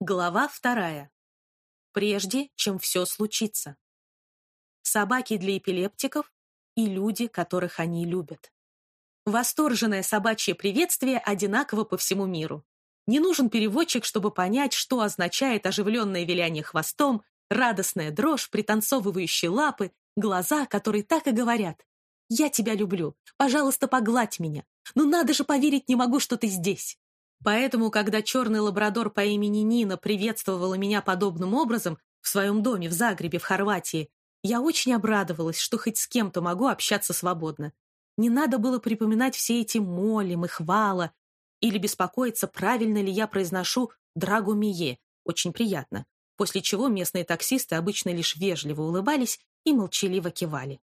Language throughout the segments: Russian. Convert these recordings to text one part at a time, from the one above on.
Глава вторая. Прежде, чем все случится. Собаки для эпилептиков и люди, которых они любят. Восторженное собачье приветствие одинаково по всему миру. Не нужен переводчик, чтобы понять, что означает оживленное виляние хвостом, радостная дрожь, пританцовывающие лапы, глаза, которые так и говорят. «Я тебя люблю. Пожалуйста, погладь меня. Ну надо же поверить не могу, что ты здесь». Поэтому, когда черный лабрадор по имени Нина приветствовала меня подобным образом в своем доме в Загребе, в Хорватии, я очень обрадовалась, что хоть с кем-то могу общаться свободно. Не надо было припоминать все эти молим и или беспокоиться, правильно ли я произношу «драгумие», очень приятно, после чего местные таксисты обычно лишь вежливо улыбались и молчаливо кивали.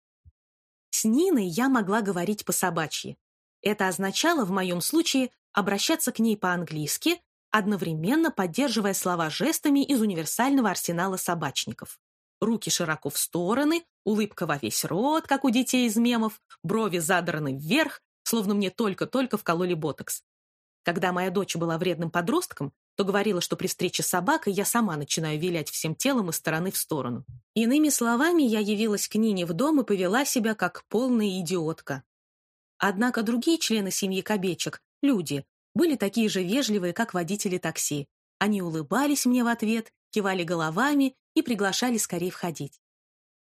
С Ниной я могла говорить по-собачьи. Это означало в моем случае обращаться к ней по-английски, одновременно поддерживая слова жестами из универсального арсенала собачников. Руки широко в стороны, улыбка во весь рот, как у детей из мемов, брови задраны вверх, словно мне только-только вкололи ботокс. Когда моя дочь была вредным подростком, то говорила, что при встрече с собакой я сама начинаю вилять всем телом из стороны в сторону. Иными словами, я явилась к Нине в дом и повела себя как полная идиотка. Однако другие члены семьи Кобечек Люди были такие же вежливые, как водители такси. Они улыбались мне в ответ, кивали головами и приглашали скорее входить.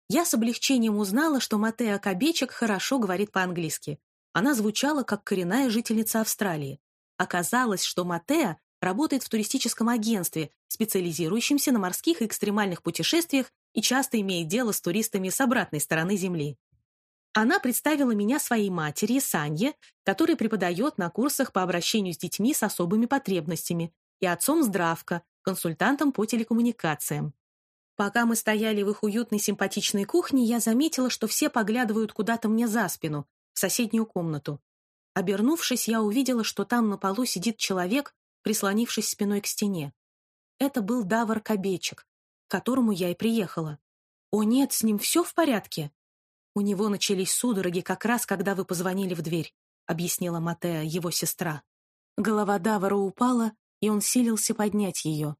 Я с облегчением узнала, что Матеа Кобечек хорошо говорит по-английски. Она звучала как коренная жительница Австралии. Оказалось, что Матеа работает в туристическом агентстве, специализирующемся на морских и экстремальных путешествиях и часто имеет дело с туристами с обратной стороны Земли. Она представила меня своей матери, Санье, которая преподает на курсах по обращению с детьми с особыми потребностями, и отцом Здравко, консультантом по телекоммуникациям. Пока мы стояли в их уютной симпатичной кухне, я заметила, что все поглядывают куда-то мне за спину, в соседнюю комнату. Обернувшись, я увидела, что там на полу сидит человек, прислонившись спиной к стене. Это был Давар Кобечек, к которому я и приехала. «О нет, с ним все в порядке?» «У него начались судороги как раз, когда вы позвонили в дверь», — объяснила Матеа, его сестра. Голова Давара упала, и он силился поднять ее.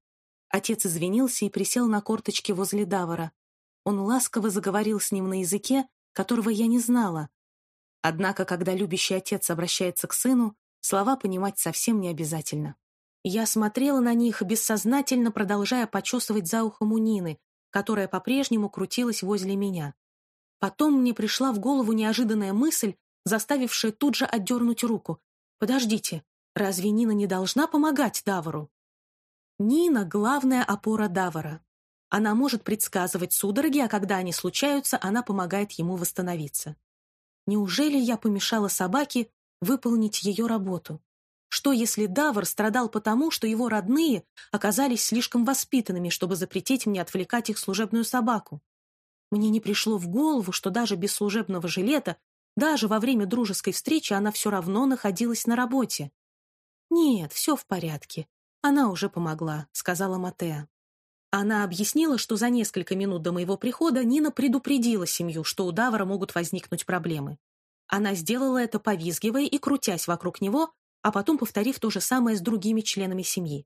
Отец извинился и присел на корточки возле Давара. Он ласково заговорил с ним на языке, которого я не знала. Однако, когда любящий отец обращается к сыну, слова понимать совсем не обязательно. Я смотрела на них, бессознательно продолжая почесывать за ухом у Нины, которая по-прежнему крутилась возле меня. Потом мне пришла в голову неожиданная мысль, заставившая тут же отдернуть руку. «Подождите, разве Нина не должна помогать Давару?» Нина — главная опора Давара. Она может предсказывать судороги, а когда они случаются, она помогает ему восстановиться. Неужели я помешала собаке выполнить ее работу? Что, если Давар страдал потому, что его родные оказались слишком воспитанными, чтобы запретить мне отвлекать их служебную собаку? Мне не пришло в голову, что даже без служебного жилета, даже во время дружеской встречи она все равно находилась на работе. «Нет, все в порядке. Она уже помогла», — сказала Матеа. Она объяснила, что за несколько минут до моего прихода Нина предупредила семью, что у Давара могут возникнуть проблемы. Она сделала это, повизгивая и крутясь вокруг него, а потом повторив то же самое с другими членами семьи.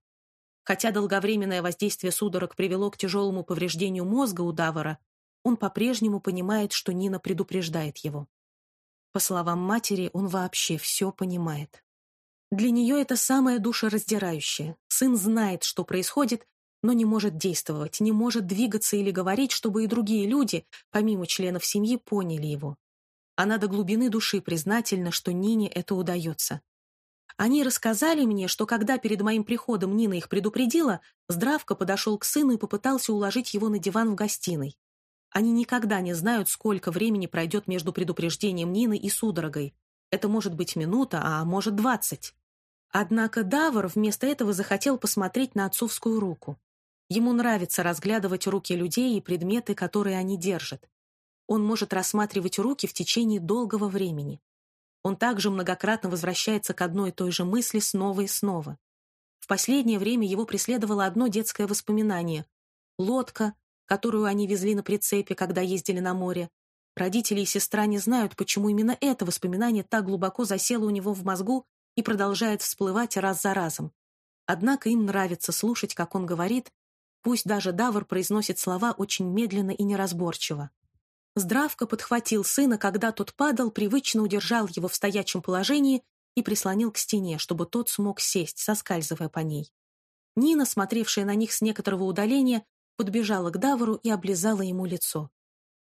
Хотя долговременное воздействие судорог привело к тяжелому повреждению мозга у Давара, он по-прежнему понимает, что Нина предупреждает его. По словам матери, он вообще все понимает. Для нее это самое душераздирающее. Сын знает, что происходит, но не может действовать, не может двигаться или говорить, чтобы и другие люди, помимо членов семьи, поняли его. Она до глубины души признательна, что Нине это удается. Они рассказали мне, что когда перед моим приходом Нина их предупредила, Здравко подошел к сыну и попытался уложить его на диван в гостиной. Они никогда не знают, сколько времени пройдет между предупреждением Нины и судорогой. Это может быть минута, а может двадцать. Однако Давар вместо этого захотел посмотреть на отцовскую руку. Ему нравится разглядывать руки людей и предметы, которые они держат. Он может рассматривать руки в течение долгого времени. Он также многократно возвращается к одной и той же мысли снова и снова. В последнее время его преследовало одно детское воспоминание. Лодка, которую они везли на прицепе, когда ездили на море. Родители и сестра не знают, почему именно это воспоминание так глубоко засело у него в мозгу и продолжает всплывать раз за разом. Однако им нравится слушать, как он говорит, пусть даже Давр произносит слова очень медленно и неразборчиво. Здравко подхватил сына, когда тот падал, привычно удержал его в стоячем положении и прислонил к стене, чтобы тот смог сесть, соскальзывая по ней. Нина, смотревшая на них с некоторого удаления, подбежала к Давару и облизала ему лицо.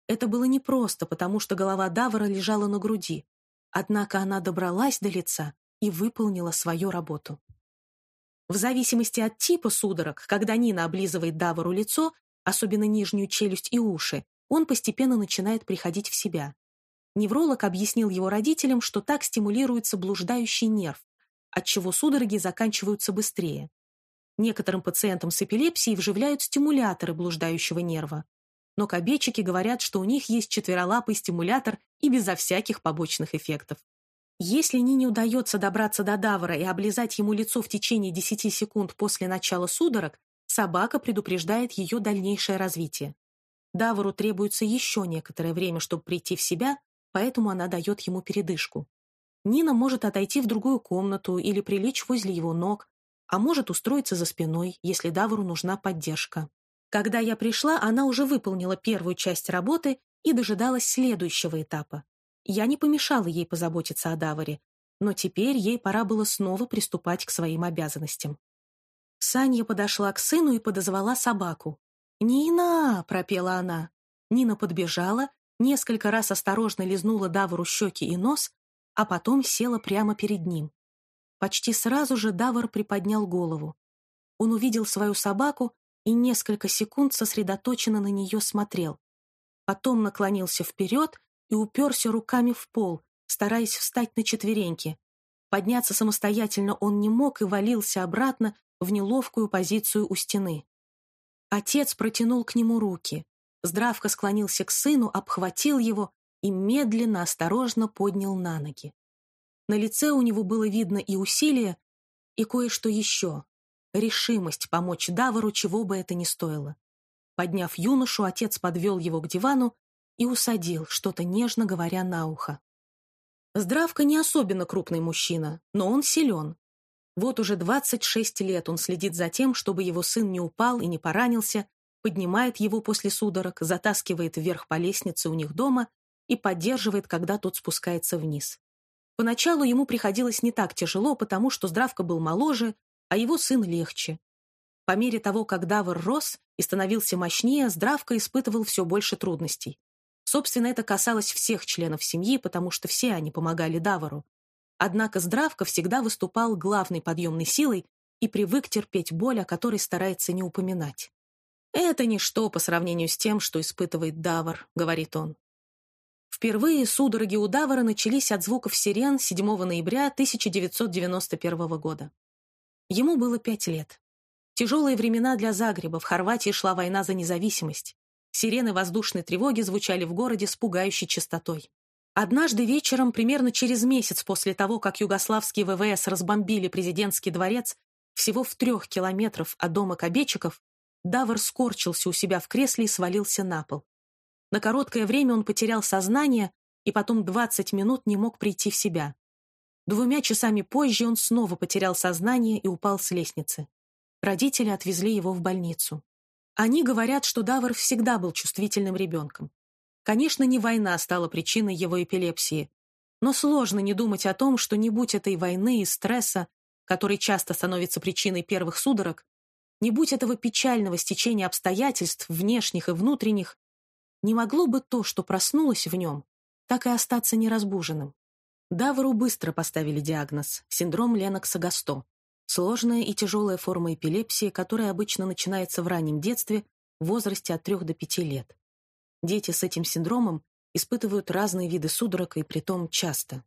Это было непросто, потому что голова Давара лежала на груди, однако она добралась до лица и выполнила свою работу. В зависимости от типа судорог, когда Нина облизывает Давару лицо, особенно нижнюю челюсть и уши, он постепенно начинает приходить в себя. Невролог объяснил его родителям, что так стимулируется блуждающий нерв, отчего судороги заканчиваются быстрее. Некоторым пациентам с эпилепсией вживляют стимуляторы блуждающего нерва. Но кобечики говорят, что у них есть четверолапый стимулятор и безо всяких побочных эффектов. Если Нине удается добраться до Давара и облизать ему лицо в течение 10 секунд после начала судорог, собака предупреждает ее дальнейшее развитие. Давару требуется еще некоторое время, чтобы прийти в себя, поэтому она дает ему передышку. Нина может отойти в другую комнату или прилечь возле его ног, а может устроиться за спиной, если Давару нужна поддержка. Когда я пришла, она уже выполнила первую часть работы и дожидалась следующего этапа. Я не помешала ей позаботиться о Даваре, но теперь ей пора было снова приступать к своим обязанностям. Саня подошла к сыну и подозвала собаку. «Нина!» — пропела она. Нина подбежала, несколько раз осторожно лизнула Давару щеки и нос, а потом села прямо перед ним. Почти сразу же Давар приподнял голову. Он увидел свою собаку и несколько секунд сосредоточенно на нее смотрел. Потом наклонился вперед и уперся руками в пол, стараясь встать на четвереньки. Подняться самостоятельно он не мог и валился обратно в неловкую позицию у стены. Отец протянул к нему руки. Здравко склонился к сыну, обхватил его и медленно, осторожно поднял на ноги. На лице у него было видно и усилие, и кое-что еще. Решимость помочь Давару, чего бы это ни стоило. Подняв юношу, отец подвел его к дивану и усадил, что-то нежно говоря на ухо. Здравка не особенно крупный мужчина, но он силен. Вот уже 26 лет он следит за тем, чтобы его сын не упал и не поранился, поднимает его после судорог, затаскивает вверх по лестнице у них дома и поддерживает, когда тот спускается вниз. Поначалу ему приходилось не так тяжело, потому что Здравка был моложе, а его сын легче. По мере того, как Давр рос и становился мощнее, Здравка испытывал все больше трудностей. Собственно, это касалось всех членов семьи, потому что все они помогали Давару. Однако Здравка всегда выступал главной подъемной силой и привык терпеть боль, о которой старается не упоминать. «Это ничто по сравнению с тем, что испытывает Давар», — говорит он. Впервые судороги у Давара начались от звуков сирен 7 ноября 1991 года. Ему было пять лет. Тяжелые времена для Загреба, в Хорватии шла война за независимость. Сирены воздушной тревоги звучали в городе с пугающей частотой. Однажды вечером, примерно через месяц после того, как югославские ВВС разбомбили президентский дворец, всего в трех километров от дома Кобечиков, Давар скорчился у себя в кресле и свалился на пол. На короткое время он потерял сознание и потом 20 минут не мог прийти в себя. Двумя часами позже он снова потерял сознание и упал с лестницы. Родители отвезли его в больницу. Они говорят, что Давар всегда был чувствительным ребенком. Конечно, не война стала причиной его эпилепсии, но сложно не думать о том, что не будь этой войны и стресса, который часто становится причиной первых судорог, не будь этого печального стечения обстоятельств, внешних и внутренних, не могло бы то, что проснулось в нем, так и остаться неразбуженным. Давару быстро поставили диагноз – синдром Ленокса-Гасто. Сложная и тяжелая форма эпилепсии, которая обычно начинается в раннем детстве, в возрасте от 3 до 5 лет. Дети с этим синдромом испытывают разные виды судорог и притом часто.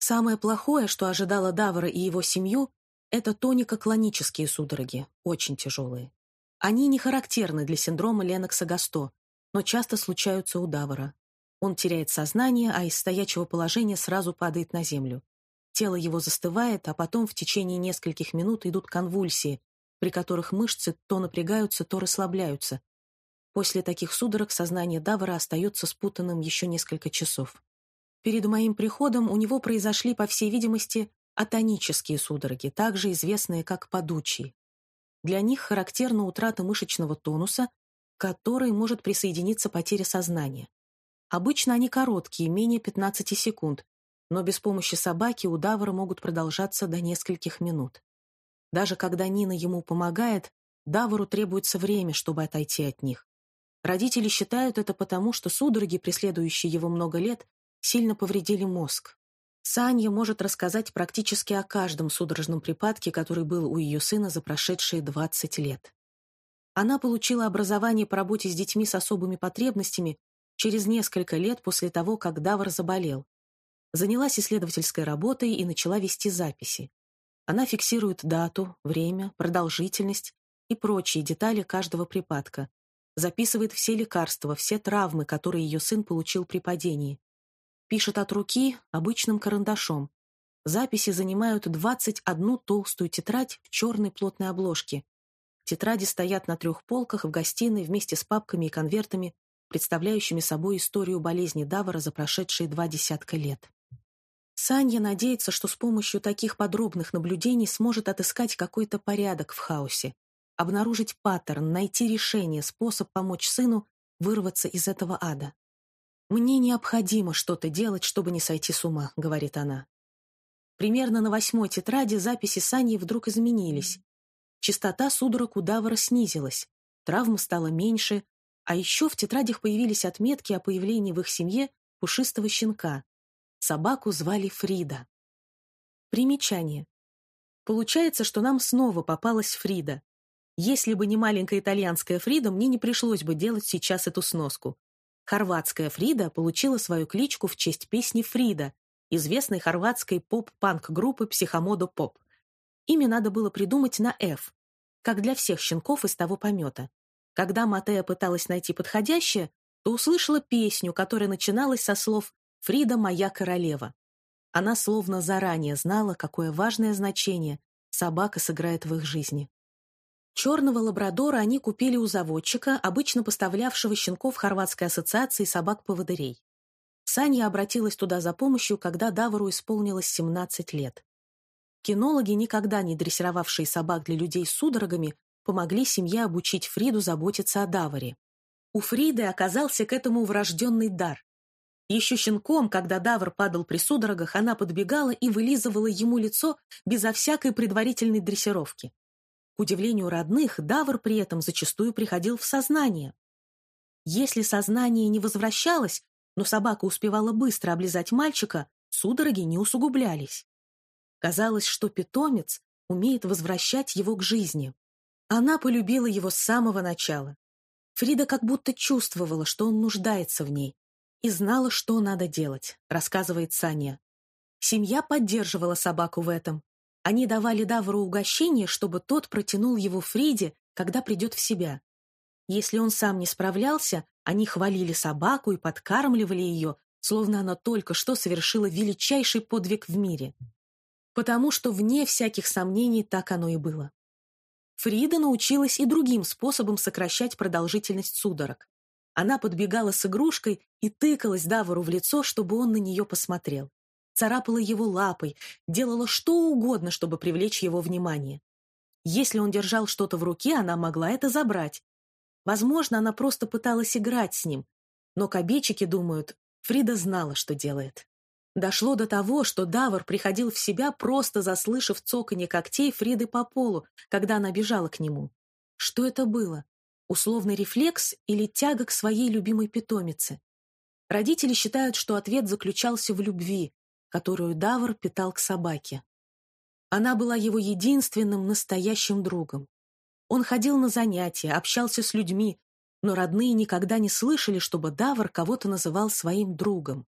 Самое плохое, что ожидало Давара и его семью, это тонико-клонические судороги, очень тяжелые. Они не характерны для синдрома Ленокса-Гасто, но часто случаются у Давара. Он теряет сознание, а из стоячего положения сразу падает на землю. Тело его застывает, а потом в течение нескольких минут идут конвульсии, при которых мышцы то напрягаются, то расслабляются. После таких судорог сознание Давара остается спутанным еще несколько часов. Перед моим приходом у него произошли, по всей видимости, атонические судороги, также известные как подучие. Для них характерна утрата мышечного тонуса, к которой может присоединиться потеря сознания. Обычно они короткие, менее 15 секунд, но без помощи собаки удавры могут продолжаться до нескольких минут. Даже когда Нина ему помогает, Давару требуется время, чтобы отойти от них. Родители считают это потому, что судороги, преследующие его много лет, сильно повредили мозг. Саня может рассказать практически о каждом судорожном припадке, который был у ее сына за прошедшие 20 лет. Она получила образование по работе с детьми с особыми потребностями через несколько лет после того, как Давар заболел. Занялась исследовательской работой и начала вести записи. Она фиксирует дату, время, продолжительность и прочие детали каждого припадка, записывает все лекарства, все травмы, которые ее сын получил при падении, Пишет от руки обычным карандашом. Записи занимают 21 толстую тетрадь в черной плотной обложке. Тетради стоят на трех полках в гостиной вместе с папками и конвертами, представляющими собой историю болезни Давара за прошедшие два десятка лет. Санья надеется, что с помощью таких подробных наблюдений сможет отыскать какой-то порядок в хаосе, обнаружить паттерн, найти решение, способ помочь сыну вырваться из этого ада. «Мне необходимо что-то делать, чтобы не сойти с ума», — говорит она. Примерно на восьмой тетради записи Сани вдруг изменились. Частота судорог у Давара снизилась, травм стало меньше, а еще в тетрадях появились отметки о появлении в их семье пушистого щенка. Собаку звали Фрида. Примечание. Получается, что нам снова попалась Фрида. Если бы не маленькая итальянская Фрида, мне не пришлось бы делать сейчас эту сноску. Хорватская Фрида получила свою кличку в честь песни «Фрида», известной хорватской поп-панк-группы «Психомодо Поп». Имя надо было придумать на «Ф», как для всех щенков из того помета. Когда Матея пыталась найти подходящее, то услышала песню, которая начиналась со слов «Фрида, моя королева». Она словно заранее знала, какое важное значение собака сыграет в их жизни. Черного лабрадора они купили у заводчика, обычно поставлявшего щенков Хорватской ассоциации собак-поводырей. Саня обратилась туда за помощью, когда Давару исполнилось 17 лет. Кинологи, никогда не дрессировавшие собак для людей с судорогами, помогли семье обучить Фриду заботиться о Даваре. У Фриды оказался к этому врожденный дар. Еще щенком, когда Давар падал при судорогах, она подбегала и вылизывала ему лицо безо всякой предварительной дрессировки. Удивлению родных, Давр при этом зачастую приходил в сознание. Если сознание не возвращалось, но собака успевала быстро облизать мальчика, судороги не усугублялись. Казалось, что питомец умеет возвращать его к жизни. Она полюбила его с самого начала. Фрида как будто чувствовала, что он нуждается в ней, и знала, что надо делать, рассказывает Саня. Семья поддерживала собаку в этом, они давали Давру угощение, чтобы тот протянул его Фриде, когда придет в себя. Если он сам не справлялся, они хвалили собаку и подкармливали ее, словно она только что совершила величайший подвиг в мире. Потому что, вне всяких сомнений, так оно и было. Фрида научилась и другим способом сокращать продолжительность судорог. Она подбегала с игрушкой и тыкалась Давару в лицо, чтобы он на нее посмотрел царапала его лапой, делала что угодно, чтобы привлечь его внимание. Если он держал что-то в руке, она могла это забрать. Возможно, она просто пыталась играть с ним, но кобечики думают, Фрида знала, что делает. Дошло до того, что Давар приходил в себя, просто заслышав цоканье когтей Фриды по полу, когда она бежала к нему. Что это было? Условный рефлекс или тяга к своей любимой питомице? Родители считают, что ответ заключался в любви, которую Давр питал к собаке. Она была его единственным настоящим другом. Он ходил на занятия, общался с людьми, но родные никогда не слышали, чтобы Давр кого-то называл своим другом.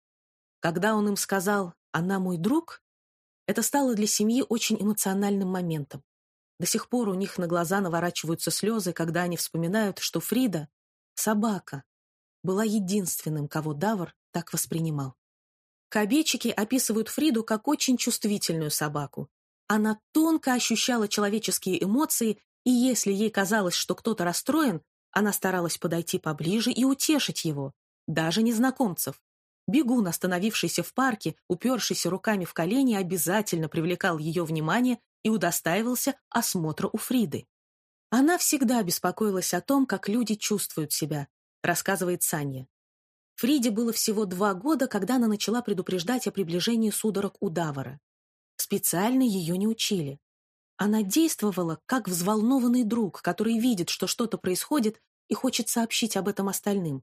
Когда он им сказал «она мой друг», это стало для семьи очень эмоциональным моментом. До сих пор у них на глаза наворачиваются слезы, когда они вспоминают, что Фрида, собака, была единственным, кого Давр так воспринимал. Кобечики описывают Фриду как очень чувствительную собаку. Она тонко ощущала человеческие эмоции, и если ей казалось, что кто-то расстроен, Она старалась подойти поближе и утешить его, даже незнакомцев. Бегун, остановившийся в парке, упершийся руками в колени, обязательно привлекал ее внимание и удостаивался осмотра у Фриды. Она всегда беспокоилась о том, как люди чувствуют себя, рассказывает Саня. Фриде было всего два года, когда она начала предупреждать о приближении судорог у Давара. Специально ее не учили. Она действовала как взволнованный друг, который видит, что что-то происходит и хочет сообщить об этом остальным.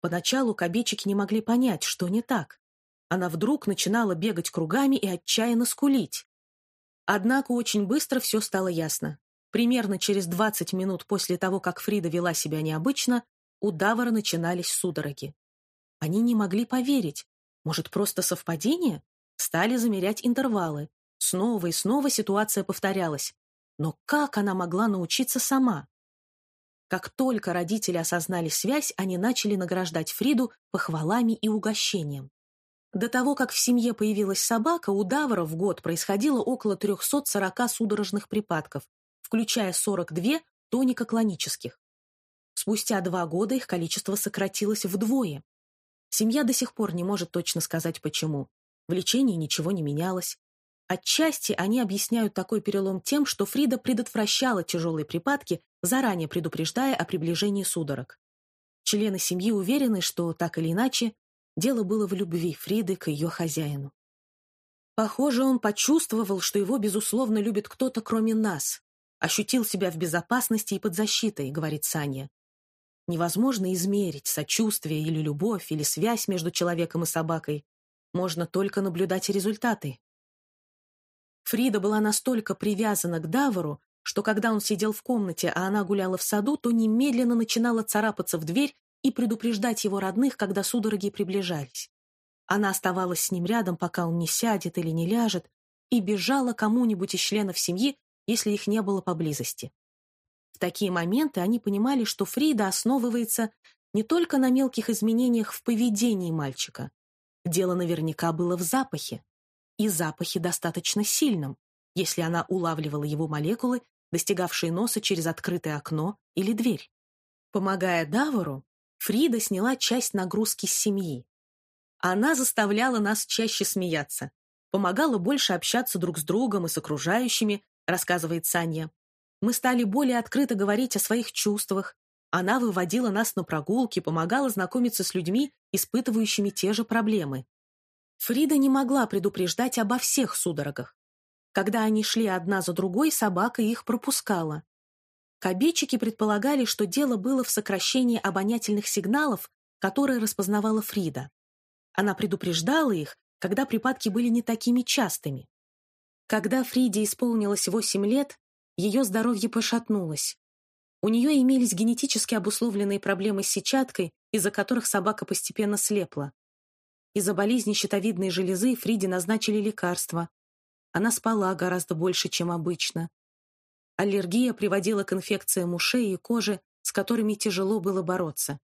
Поначалу кобечики не могли понять, что не так. Она вдруг начинала бегать кругами и отчаянно скулить. Однако очень быстро все стало ясно. Примерно через 20 минут после того, как Фрида вела себя необычно, у Давара начинались судороги. Они не могли поверить. Может, просто совпадение? Стали замерять интервалы. Снова и снова ситуация повторялась. Но как она могла научиться сама? Как только родители осознали связь, они начали награждать Фриду похвалами и угощением. До того, как в семье появилась собака, у Давара в год происходило около 340 судорожных припадков, включая 42 тонико-клонических. Спустя два года их количество сократилось вдвое. Семья до сих пор не может точно сказать почему. В лечении ничего не менялось. Отчасти они объясняют такой перелом тем, что Фрида предотвращала тяжелые припадки, заранее предупреждая о приближении судорог. Члены семьи уверены, что, так или иначе, дело было в любви Фриды к ее хозяину. Похоже, он почувствовал, что его, безусловно, любит кто-то, кроме нас. Ощутил себя в безопасности и под защитой, говорит Саня. Невозможно измерить сочувствие или любовь, или связь между человеком и собакой. Можно только наблюдать результаты, Фрида была настолько привязана к Давору, что когда он сидел в комнате, а она гуляла в саду, то немедленно начинала царапаться в дверь и предупреждать его родных, когда судороги приближались. Она оставалась с ним рядом, пока он не сядет или не ляжет, и бежала кому-нибудь из членов семьи, если их не было поблизости. Такие моменты они понимали, что Фрида основывается не только на мелких изменениях в поведении мальчика. Дело наверняка было в запахе и запахе достаточно сильным, если она улавливала его молекулы, достигавшие носа через открытое окно или дверь. Помогая Давору, Фрида сняла часть нагрузки с семьи. Она заставляла нас чаще смеяться, помогала больше общаться друг с другом и с окружающими, рассказывает Саня. Мы стали более открыто говорить о своих чувствах. Она выводила нас на прогулки, помогала знакомиться с людьми, испытывающими те же проблемы. Фрида не могла предупреждать обо всех судорогах. Когда они шли одна за другой, собака их пропускала. Кобечики предполагали, что дело было в сокращении обонятельных сигналов, которые распознавала Фрида. Она предупреждала их, когда припадки были не такими частыми. Когда Фриде исполнилось 8 лет, ее здоровье пошатнулось. У нее имелись генетически обусловленные проблемы с сетчаткой, из-за которых собака постепенно слепла. Из-за болезни щитовидной железы Фриде назначили лекарства. Она спала гораздо больше, чем обычно. Аллергия приводила к инфекциям ушей и кожи, с которыми тяжело было бороться.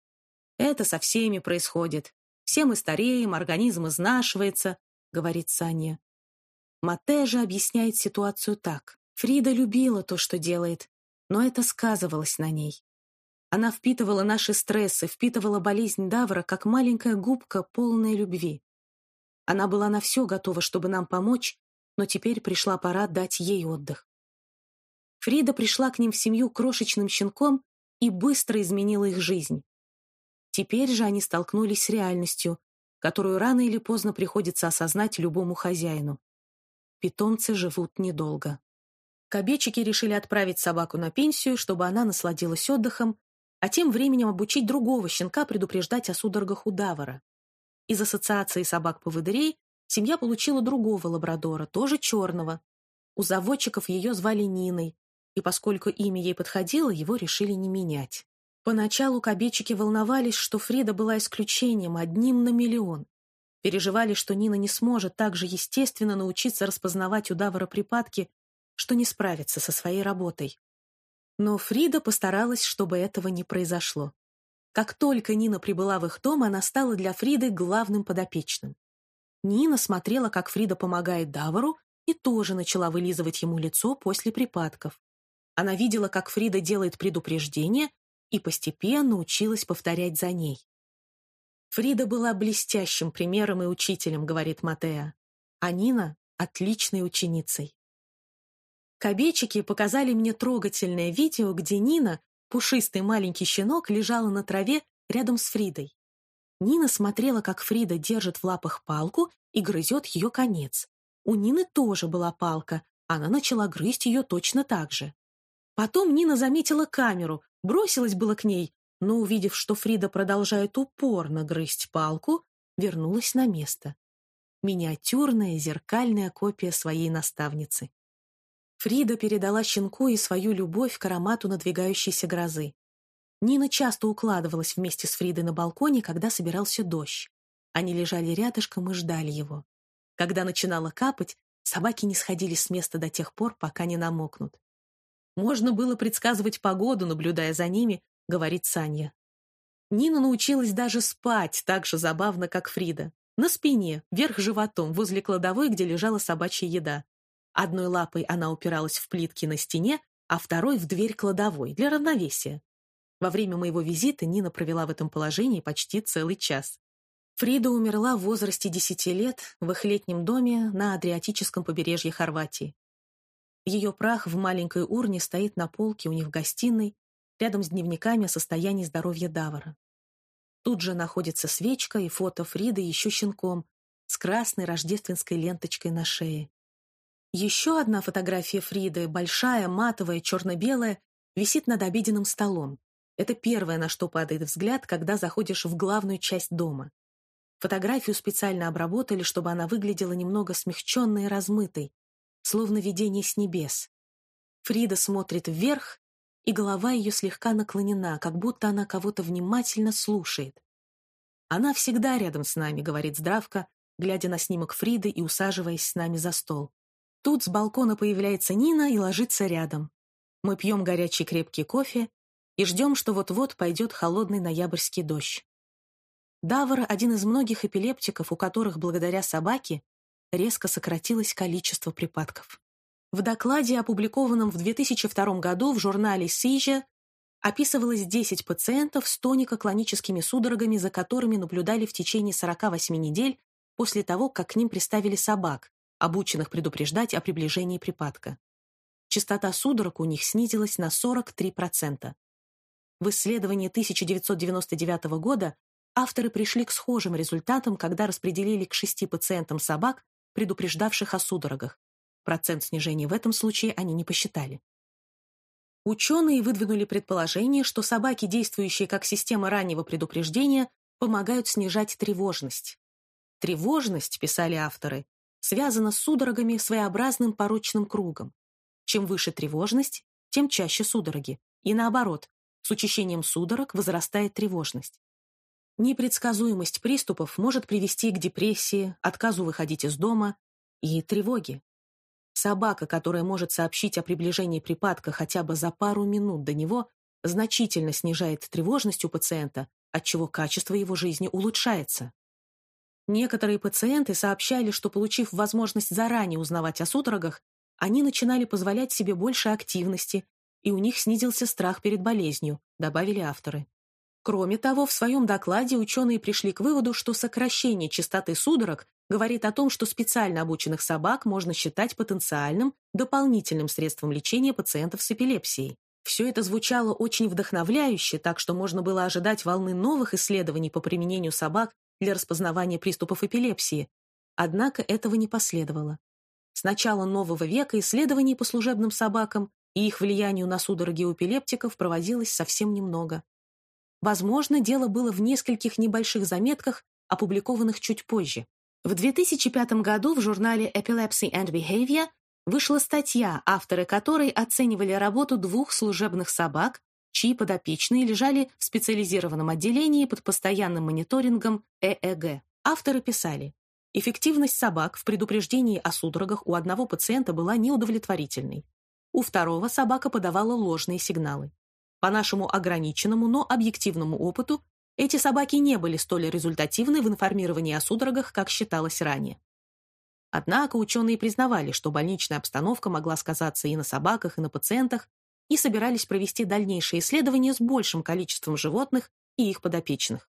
«Это со всеми происходит. Все мы стареем, организм изнашивается», — говорит Саня. Мате же объясняет ситуацию так. Фрида любила то, что делает, но это сказывалось на ней. Она впитывала наши стрессы, впитывала болезнь Давра, как маленькая губка, полная любви. Она была на все готова, чтобы нам помочь, но теперь пришла пора дать ей отдых. Фрида пришла к ним в семью крошечным щенком и быстро изменила их жизнь. Теперь же они столкнулись с реальностью, которую рано или поздно приходится осознать любому хозяину. Питомцы живут недолго. Кобечики решили отправить собаку на пенсию, чтобы она насладилась отдыхом а тем временем обучить другого щенка предупреждать о судорогах удавара. Из ассоциации собак-поводырей семья получила другого лабрадора, тоже черного. У заводчиков ее звали Ниной, и поскольку имя ей подходило, его решили не менять. Поначалу кобечики волновались, что Фрида была исключением, одним на миллион. Переживали, что Нина не сможет так же естественно научиться распознавать удавара припадки, что не справится со своей работой. Но Фрида постаралась, чтобы этого не произошло. Как только Нина прибыла в их дом, она стала для Фриды главным подопечным. Нина смотрела, как Фрида помогает Давару, и тоже начала вылизывать ему лицо после припадков. Она видела, как Фрида делает предупреждение, и постепенно училась повторять за ней. Фрида была блестящим примером и учителем, говорит Матеа, а Нина — отличной ученицей. Кобечики показали мне трогательное видео, где Нина, пушистый маленький щенок, лежала на траве рядом с Фридой. Нина смотрела, как Фрида держит в лапах палку и грызет ее конец. У Нины тоже была палка, она начала грызть ее точно так же. Потом Нина заметила камеру, бросилась было к ней, но, увидев, что Фрида продолжает упорно грызть палку, вернулась на место. Миниатюрная зеркальная копия своей наставницы. Фрида передала щенку и свою любовь к аромату надвигающейся грозы. Нина часто укладывалась вместе с Фридой на балконе, когда собирался дождь. Они лежали рядышком и ждали его. Когда начинало капать, собаки не сходили с места до тех пор, пока не намокнут. Можно было предсказывать погоду, наблюдая за ними, говорит Саня. Нина научилась даже спать так же забавно, как Фрида. На спине, вверх животом, возле кладовой, где лежала собачья еда. Одной лапой она упиралась в плитки на стене, а второй в дверь кладовой для равновесия. Во время моего визита Нина провела в этом положении почти целый час. Фрида умерла в возрасте 10 лет в их летнем доме на Адриатическом побережье Хорватии. Ее прах в маленькой урне стоит на полке у них в гостиной, рядом с дневниками о состоянии здоровья Давара. Тут же находится свечка и фото Фриды еще щенком с красной рождественской ленточкой на шее. Еще одна фотография Фриды, большая, матовая, черно-белая, висит над обеденным столом. Это первое, на что падает взгляд, когда заходишь в главную часть дома. Фотографию специально обработали, чтобы она выглядела немного смягченной и размытой, словно видение с небес. Фрида смотрит вверх, и голова ее слегка наклонена, как будто она кого-то внимательно слушает. «Она всегда рядом с нами», — говорит Здравка, глядя на снимок Фриды и усаживаясь с нами за стол. Тут с балкона появляется Нина и ложится рядом. Мы пьем горячий крепкий кофе и ждем, что вот-вот пойдет холодный ноябрьский дождь. Давар — один из многих эпилептиков, у которых благодаря собаке резко сократилось количество припадков. В докладе, опубликованном в 2002 году в журнале Seizure, описывалось 10 пациентов с тонико-клоническими судорогами, за которыми наблюдали в течение 48 недель после того, как к ним приставили собак, обученных предупреждать о приближении припадка. Частота судорог у них снизилась на 43%. В исследовании 1999 года авторы пришли к схожим результатам, когда распределили к шести пациентам собак, предупреждавших о судорогах. Процент снижения в этом случае они не посчитали. Ученые выдвинули предположение, что собаки, действующие как система раннего предупреждения, помогают снижать тревожность. Тревожность, писали авторы, связано с судорогами своеобразным порочным кругом. Чем выше тревожность, тем чаще судороги. И наоборот, с учащением судорог возрастает тревожность. Непредсказуемость приступов может привести к депрессии, отказу выходить из дома и тревоге. Собака, которая может сообщить о приближении припадка хотя бы за пару минут до него, значительно снижает тревожность у пациента, отчего качество его жизни улучшается. Некоторые пациенты сообщали, что, получив возможность заранее узнавать о судорогах, они начинали позволять себе больше активности, и у них снизился страх перед болезнью, добавили авторы. Кроме того, в своем докладе ученые пришли к выводу, что сокращение частоты судорог говорит о том, что специально обученных собак можно считать потенциальным дополнительным средством лечения пациентов с эпилепсией. Все это звучало очень вдохновляюще, так что можно было ожидать волны новых исследований по применению собак для распознавания приступов эпилепсии, однако этого не последовало. С начала нового века исследований по служебным собакам и их влиянию на судороги у эпилептиков проводилось совсем немного. Возможно, дело было в нескольких небольших заметках, опубликованных чуть позже. В 2005 году в журнале Epilepsy and Behavior вышла статья, авторы которой оценивали работу двух служебных собак, чьи подопечные лежали в специализированном отделении под постоянным мониторингом ЭЭГ. Авторы писали, эффективность собак в предупреждении о судорогах у одного пациента была неудовлетворительной. У второго собака подавала ложные сигналы. По нашему ограниченному, но объективному опыту, эти собаки не были столь результативны в информировании о судорогах, как считалось ранее. Однако ученые признавали, что больничная обстановка могла сказаться и на собаках, и на пациентах, и собирались провести дальнейшие исследования с большим количеством животных и их подопечных.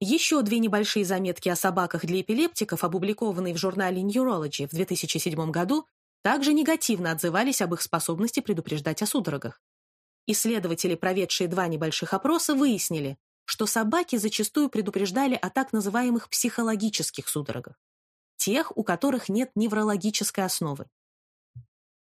Еще две небольшие заметки о собаках для эпилептиков, опубликованные в журнале Neurology в 2007 году, также негативно отзывались об их способности предупреждать о судорогах. Исследователи, проведшие два небольших опроса, выяснили, что собаки зачастую предупреждали о так называемых психологических судорогах, тех, у которых нет неврологической основы.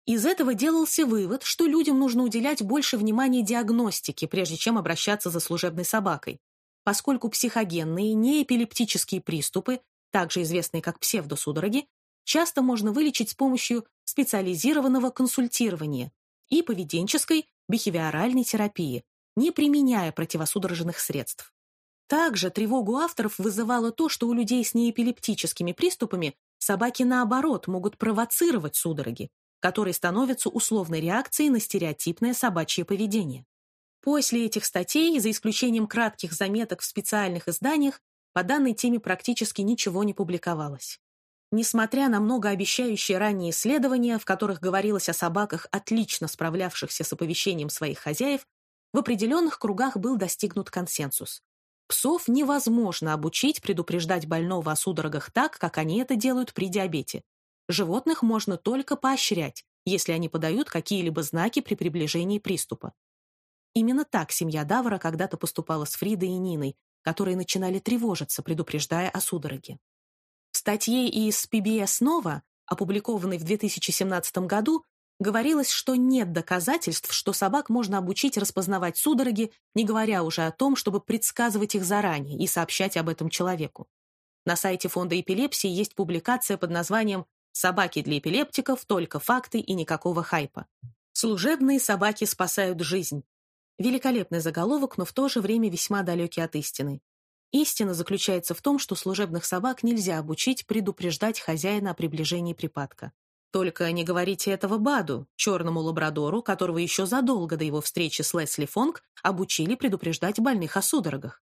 Из этого делался вывод, что людям нужно уделять больше внимания диагностике, прежде чем обращаться за служебной собакой, поскольку психогенные неэпилептические приступы, также известные как псевдосудороги, часто можно вылечить с помощью специализированного консультирования и поведенческой бихевиоральной терапии, не применяя противосудорожных средств. Также тревогу авторов вызывало то, что у людей с неэпилептическими приступами собаки, наоборот, могут провоцировать судороги, которые становятся условной реакцией на стереотипное собачье поведение. После этих статей, за исключением кратких заметок в специальных изданиях, по данной теме практически ничего не публиковалось. Несмотря на многообещающие ранние исследования, в которых говорилось о собаках, отлично справлявшихся с оповещением своих хозяев, в определенных кругах был достигнут консенсус. Псов невозможно обучить предупреждать больного о судорогах так, как они это делают при диабете. Животных можно только поощрять, если они подают какие-либо знаки при приближении приступа. Именно так семья Давара когда-то поступала с Фридой и Ниной, которые начинали тревожиться, предупреждая о судороге. В статье из PBS Nova, опубликованной в 2017 году, говорилось, что нет доказательств, что собак можно обучить распознавать судороги, не говоря уже о том, чтобы предсказывать их заранее и сообщать об этом человеку. На сайте фонда эпилепсии есть публикация под названием «Собаки для эпилептиков, только факты и никакого хайпа». Служебные собаки спасают жизнь. Великолепный заголовок, но в то же время весьма далекий от истины. Истина заключается в том, что служебных собак нельзя обучить предупреждать хозяина о приближении припадка. Только не говорите этого Баду, черному лабрадору, которого еще задолго до его встречи с Лесли Фонг обучили предупреждать больных о судорогах.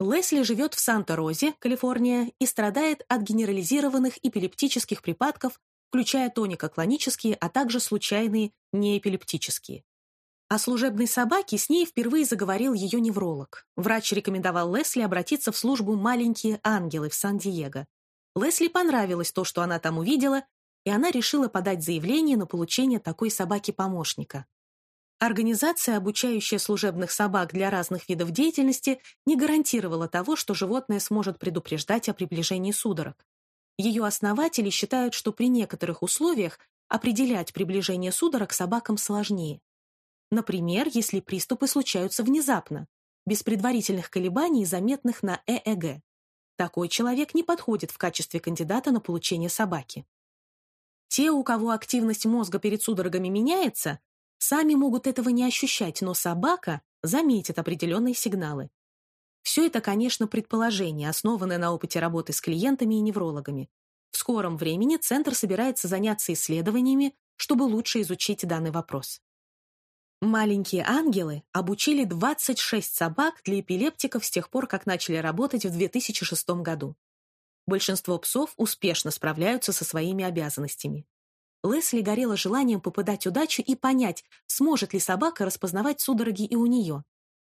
Лесли живет в Санта-Розе, Калифорния, и страдает от генерализированных эпилептических припадков, включая тонико-клонические, а также случайные неэпилептические. О служебной собаке с ней впервые заговорил ее невролог. Врач рекомендовал Лесли обратиться в службу «Маленькие ангелы» в Сан-Диего. Лесли понравилось то, что она там увидела, и она решила подать заявление на получение такой собаки-помощника. Организация, обучающая служебных собак для разных видов деятельности, не гарантировала того, что животное сможет предупреждать о приближении судорог. Ее основатели считают, что при некоторых условиях определять приближение судорог собакам сложнее. Например, если приступы случаются внезапно, без предварительных колебаний, заметных на ЭЭГ. Такой человек не подходит в качестве кандидата на получение собаки. Те, у кого активность мозга перед судорогами меняется, сами могут этого не ощущать, но собака заметит определенные сигналы. Все это, конечно, предположение, основанное на опыте работы с клиентами и неврологами. В скором времени Центр собирается заняться исследованиями, чтобы лучше изучить данный вопрос. Маленькие ангелы обучили 26 собак для эпилептиков с тех пор, как начали работать в 2006 году. Большинство псов успешно справляются со своими обязанностями. Лесли горела желанием попадать удачу и понять, сможет ли собака распознавать судороги и у нее.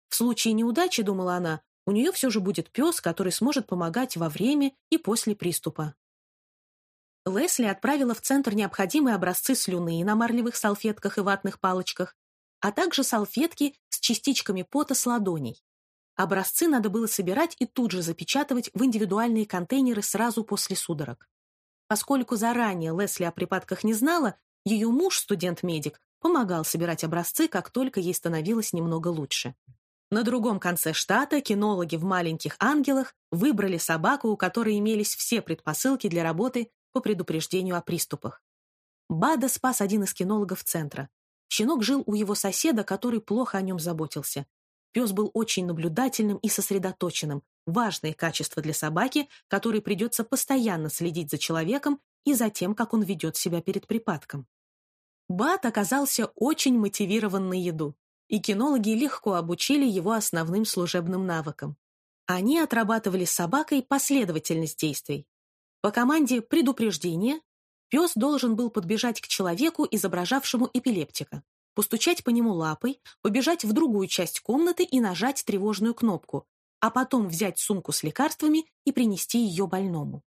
В случае неудачи, думала она, у нее все же будет пес, который сможет помогать во время и после приступа. Лесли отправила в центр необходимые образцы слюны на марлевых салфетках и ватных палочках, а также салфетки с частичками пота с ладоней. Образцы надо было собирать и тут же запечатывать в индивидуальные контейнеры сразу после судорог. Поскольку заранее Лесли о припадках не знала, ее муж, студент-медик, помогал собирать образцы, как только ей становилось немного лучше. На другом конце штата кинологи в «Маленьких ангелах» выбрали собаку, у которой имелись все предпосылки для работы по предупреждению о приступах. Бада спас один из кинологов центра. Щенок жил у его соседа, который плохо о нем заботился. Пес был очень наблюдательным и сосредоточенным, важное качество для собаки, которой придется постоянно следить за человеком и за тем, как он ведет себя перед припадком. Бат оказался очень мотивирован на еду, и кинологи легко обучили его основным служебным навыкам. Они отрабатывали с собакой последовательность действий. По команде «предупреждение» Пес должен был подбежать к человеку, изображавшему эпилептика. Постучать по нему лапой, побежать в другую часть комнаты и нажать тревожную кнопку, а потом взять сумку с лекарствами и принести ее больному.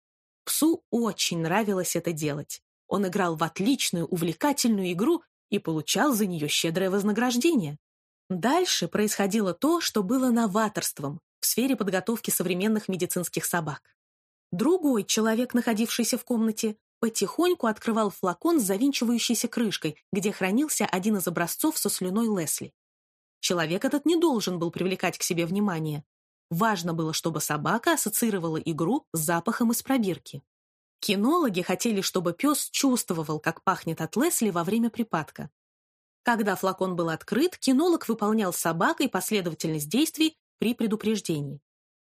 Псу очень нравилось это делать. Он играл в отличную, увлекательную игру и получал за нее щедрое вознаграждение. Дальше происходило то, что было новаторством в сфере подготовки современных медицинских собак. Другой человек, находившийся в комнате, потихоньку открывал флакон с завинчивающейся крышкой, где хранился один из образцов со слюной Лесли. Человек этот не должен был привлекать к себе внимание. Важно было, чтобы собака ассоциировала игру с запахом из пробирки. Кинологи хотели, чтобы пес чувствовал, как пахнет от Лесли во время припадка. Когда флакон был открыт, кинолог выполнял с собакой последовательность действий при предупреждении.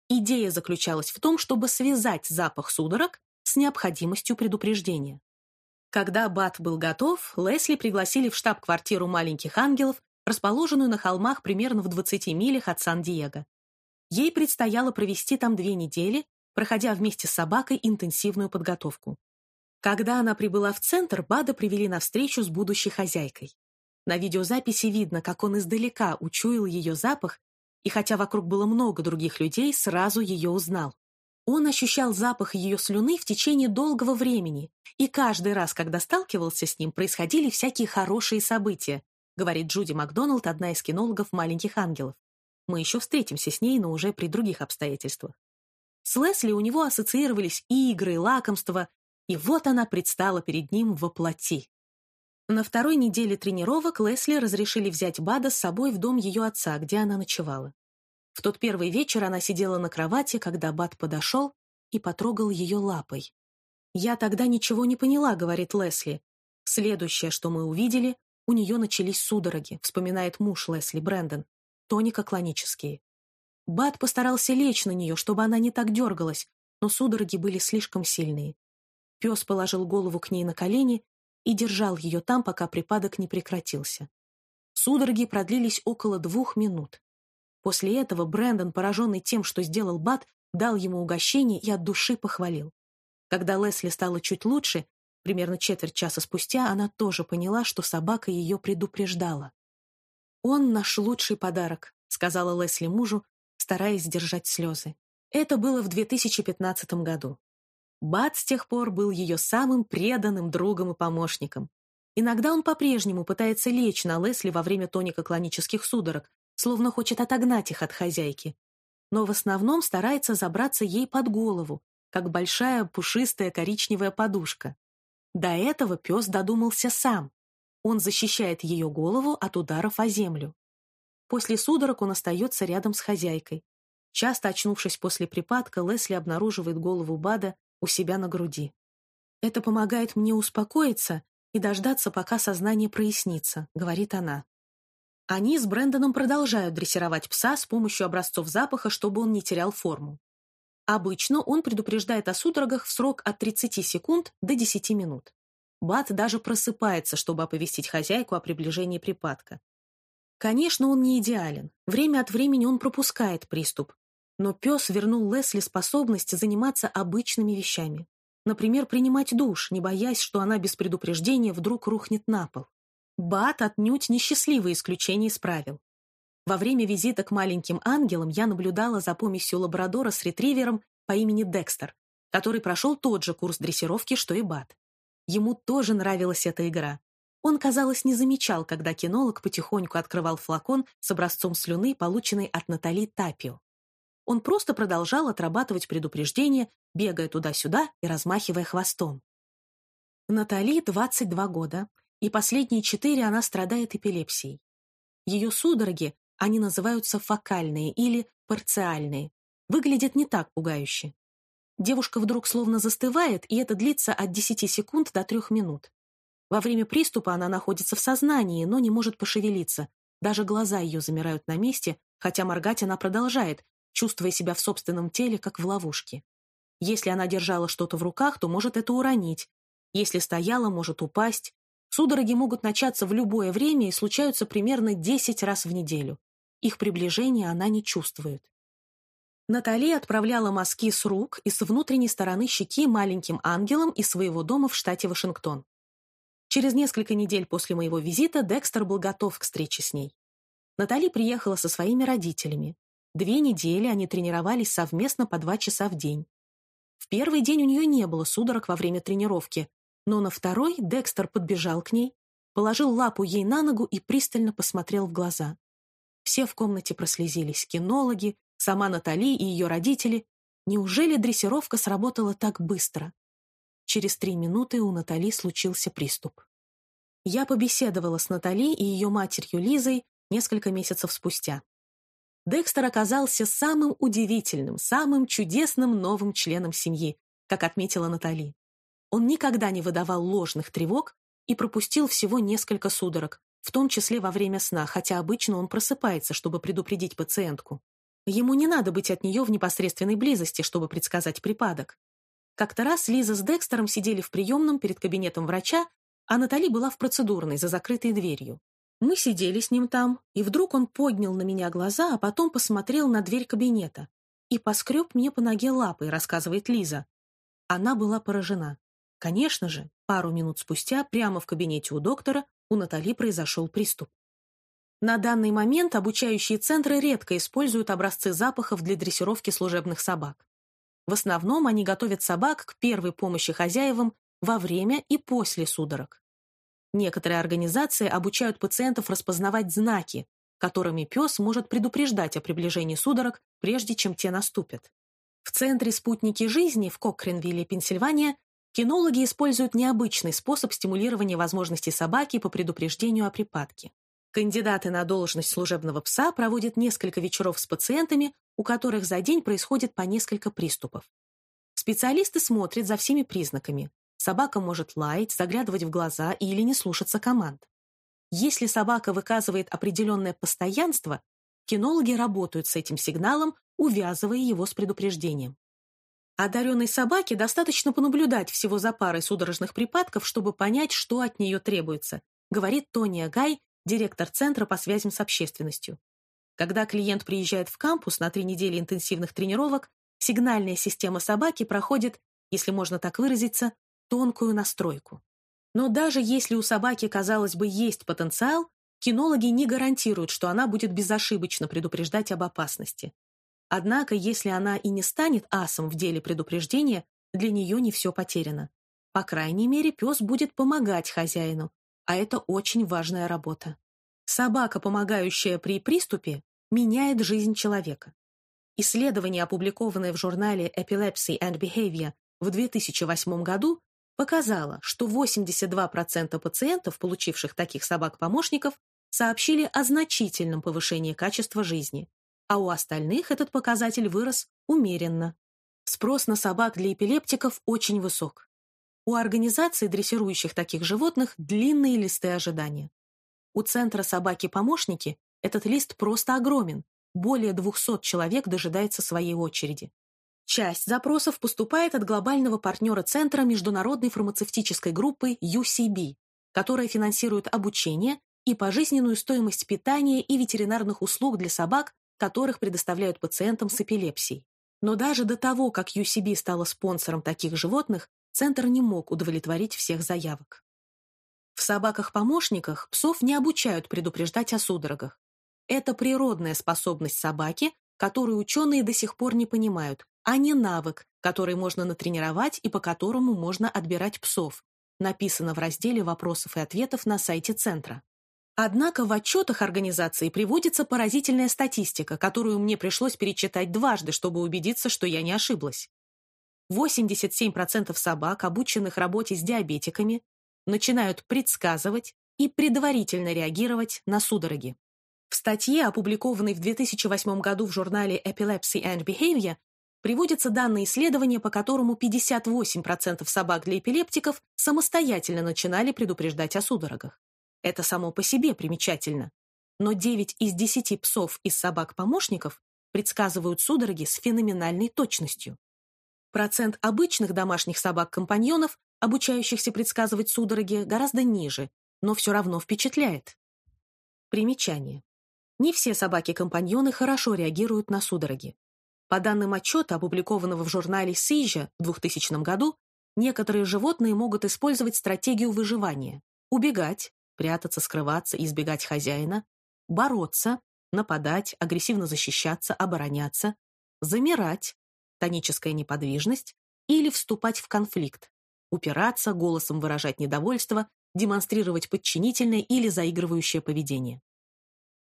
Идея заключалась в том, чтобы связать запах судорог с необходимостью предупреждения. Когда Бат был готов, Лесли пригласили в штаб-квартиру маленьких ангелов, расположенную на холмах примерно в 20 милях от Сан-Диего. Ей предстояло провести там две недели, проходя вместе с собакой интенсивную подготовку. Когда она прибыла в центр, Бада привели на встречу с будущей хозяйкой. На видеозаписи видно, как он издалека учуял ее запах, и хотя вокруг было много других людей, сразу ее узнал. Он ощущал запах ее слюны в течение долгого времени, и каждый раз, когда сталкивался с ним, происходили всякие хорошие события, говорит Джуди Макдоналд, одна из кинологов «Маленьких ангелов». Мы еще встретимся с ней, но уже при других обстоятельствах. С Лесли у него ассоциировались игры, лакомства, и вот она предстала перед ним во плоти. На второй неделе тренировок Лесли разрешили взять Бада с собой в дом ее отца, где она ночевала. Тот первый вечер она сидела на кровати, когда Бат подошел и потрогал ее лапой. «Я тогда ничего не поняла», — говорит Лесли. «Следующее, что мы увидели, у нее начались судороги», — вспоминает муж Лесли, Брэндон. «Тонико-клонические». Бат постарался лечь на нее, чтобы она не так дергалась, но судороги были слишком сильные. Пес положил голову к ней на колени и держал ее там, пока припадок не прекратился. Судороги продлились около двух минут. После этого Брэндон, пораженный тем, что сделал Бат, дал ему угощение и от души похвалил. Когда Лесли стало чуть лучше, примерно четверть часа спустя, она тоже поняла, что собака ее предупреждала. «Он наш лучший подарок», — сказала Лесли мужу, стараясь сдержать слезы. Это было в 2015 году. Бат с тех пор был ее самым преданным другом и помощником. Иногда он по-прежнему пытается лечь на Лесли во время тонико-клонических судорог, словно хочет отогнать их от хозяйки. Но в основном старается забраться ей под голову, как большая пушистая коричневая подушка. До этого пес додумался сам. Он защищает ее голову от ударов о землю. После судорог он остается рядом с хозяйкой. Часто очнувшись после припадка, Лесли обнаруживает голову Бада у себя на груди. «Это помогает мне успокоиться и дождаться, пока сознание прояснится», — говорит она. Они с Брэндоном продолжают дрессировать пса с помощью образцов запаха, чтобы он не терял форму. Обычно он предупреждает о судорогах в срок от 30 секунд до 10 минут. Бат даже просыпается, чтобы оповестить хозяйку о приближении припадка. Конечно, он не идеален. Время от времени он пропускает приступ. Но пес вернул Лесли способность заниматься обычными вещами. Например, принимать душ, не боясь, что она без предупреждения вдруг рухнет на пол. Бат отнюдь несчастливое исключение из правил. Во время визита к маленьким ангелам я наблюдала за помесью лабрадора с ретривером по имени Декстер, который прошел тот же курс дрессировки, что и Бат. Ему тоже нравилась эта игра. Он, казалось, не замечал, когда кинолог потихоньку открывал флакон с образцом слюны, полученной от Натали Тапио. Он просто продолжал отрабатывать предупреждения, бегая туда-сюда и размахивая хвостом. Натали 22 года, и последние четыре она страдает эпилепсией. Ее судороги, они называются фокальные или парциальные, выглядят не так пугающе. Девушка вдруг словно застывает, и это длится от 10 секунд до 3 минут. Во время приступа она находится в сознании, но не может пошевелиться. Даже глаза ее замирают на месте, хотя моргать она продолжает, чувствуя себя в собственном теле, как в ловушке. Если она держала что-то в руках, то может это уронить. Если стояла, может упасть. Судороги могут начаться в любое время и случаются примерно 10 раз в неделю. Их приближение она не чувствует. Натали отправляла мазки с рук и с внутренней стороны щеки маленьким ангелам из своего дома в штате Вашингтон. Через несколько недель после моего визита Декстер был готов к встрече с ней. Натали приехала со своими родителями. Две недели они тренировались совместно по два часа в день. В первый день у нее не было судорог во время тренировки, но на второй Декстер подбежал к ней, положил лапу ей на ногу и пристально посмотрел в глаза. Все в комнате прослезились, кинологи, сама Натали и ее родители. Неужели дрессировка сработала так быстро? Через три минуты у Натали случился приступ. Я побеседовала с Натали и ее матерью Лизой несколько месяцев спустя. Декстер оказался самым удивительным, самым чудесным новым членом семьи, как отметила Натали. Он никогда не выдавал ложных тревог и пропустил всего несколько судорог, в том числе во время сна, хотя обычно он просыпается, чтобы предупредить пациентку. Ему не надо быть от нее в непосредственной близости, чтобы предсказать припадок. Как-то раз Лиза с Декстером сидели в приемном перед кабинетом врача, а Натали была в процедурной за закрытой дверью. Мы сидели с ним там, и вдруг он поднял на меня глаза, а потом посмотрел на дверь кабинета и поскреб мне по ноге лапой, рассказывает Лиза. Она была поражена. Конечно же, пару минут спустя, прямо в кабинете у доктора, у Натали произошел приступ. На данный момент обучающие центры редко используют образцы запахов для дрессировки служебных собак. В основном они готовят собак к первой помощи хозяевам во время и после судорог. Некоторые организации обучают пациентов распознавать знаки, которыми пес может предупреждать о приближении судорог, прежде чем те наступят. В Центре «Спутники жизни» в Кокренвилле, Пенсильвания, Кинологи используют необычный способ стимулирования возможностей собаки по предупреждению о припадке. Кандидаты на должность служебного пса проводят несколько вечеров с пациентами, у которых за день происходит по несколько приступов. Специалисты смотрят за всеми признаками. Собака может лаять, заглядывать в глаза или не слушаться команд. Если собака выказывает определенное постоянство, кинологи работают с этим сигналом, увязывая его с предупреждением. Одаренной собаке достаточно понаблюдать всего за парой судорожных припадков, чтобы понять, что от нее требуется, говорит Тония Гай, директор Центра по связям с общественностью. Когда клиент приезжает в кампус на три недели интенсивных тренировок, сигнальная система собаки проходит, если можно так выразиться, тонкую настройку. Но даже если у собаки, казалось бы, есть потенциал, кинологи не гарантируют, что она будет безошибочно предупреждать об опасности. Однако, если она и не станет асом в деле предупреждения, для нее не все потеряно. По крайней мере, пес будет помогать хозяину, а это очень важная работа. Собака, помогающая при приступе, меняет жизнь человека. Исследование, опубликованное в журнале Epilepsy and Behavior в 2008 году, показало, что 82% пациентов, получивших таких собак-помощников, сообщили о значительном повышении качества жизни а у остальных этот показатель вырос умеренно. Спрос на собак для эпилептиков очень высок. У организаций, дрессирующих таких животных, длинные листы ожидания. У Центра «Собаки-помощники» этот лист просто огромен. Более 200 человек дожидается своей очереди. Часть запросов поступает от глобального партнера Центра международной фармацевтической группы UCB, которая финансирует обучение и пожизненную стоимость питания и ветеринарных услуг для собак которых предоставляют пациентам с эпилепсией. Но даже до того, как UCB стала спонсором таких животных, Центр не мог удовлетворить всех заявок. В собаках-помощниках псов не обучают предупреждать о судорогах. Это природная способность собаки, которую ученые до сих пор не понимают, а не навык, который можно натренировать и по которому можно отбирать псов, написано в разделе вопросов и ответов на сайте Центра. Однако в отчетах организации приводится поразительная статистика, которую мне пришлось перечитать дважды, чтобы убедиться, что я не ошиблась. 87% собак, обученных работе с диабетиками, начинают предсказывать и предварительно реагировать на судороги. В статье, опубликованной в 2008 году в журнале Epilepsy and Behavior, приводятся данные исследования, по которому 58% собак для эпилептиков самостоятельно начинали предупреждать о судорогах. Это само по себе примечательно. Но 9 из 10 псов и собак-помощников предсказывают судороги с феноменальной точностью. Процент обычных домашних собак-компаньонов, обучающихся предсказывать судороги, гораздо ниже, но все равно впечатляет. Примечание. Не все собаки-компаньоны хорошо реагируют на судороги. По данным отчета, опубликованного в журнале Seizure в 2000 году, некоторые животные могут использовать стратегию выживания убегать, прятаться, скрываться, избегать хозяина, бороться, нападать, агрессивно защищаться, обороняться, замирать, тоническая неподвижность или вступать в конфликт, упираться, голосом выражать недовольство, демонстрировать подчинительное или заигрывающее поведение.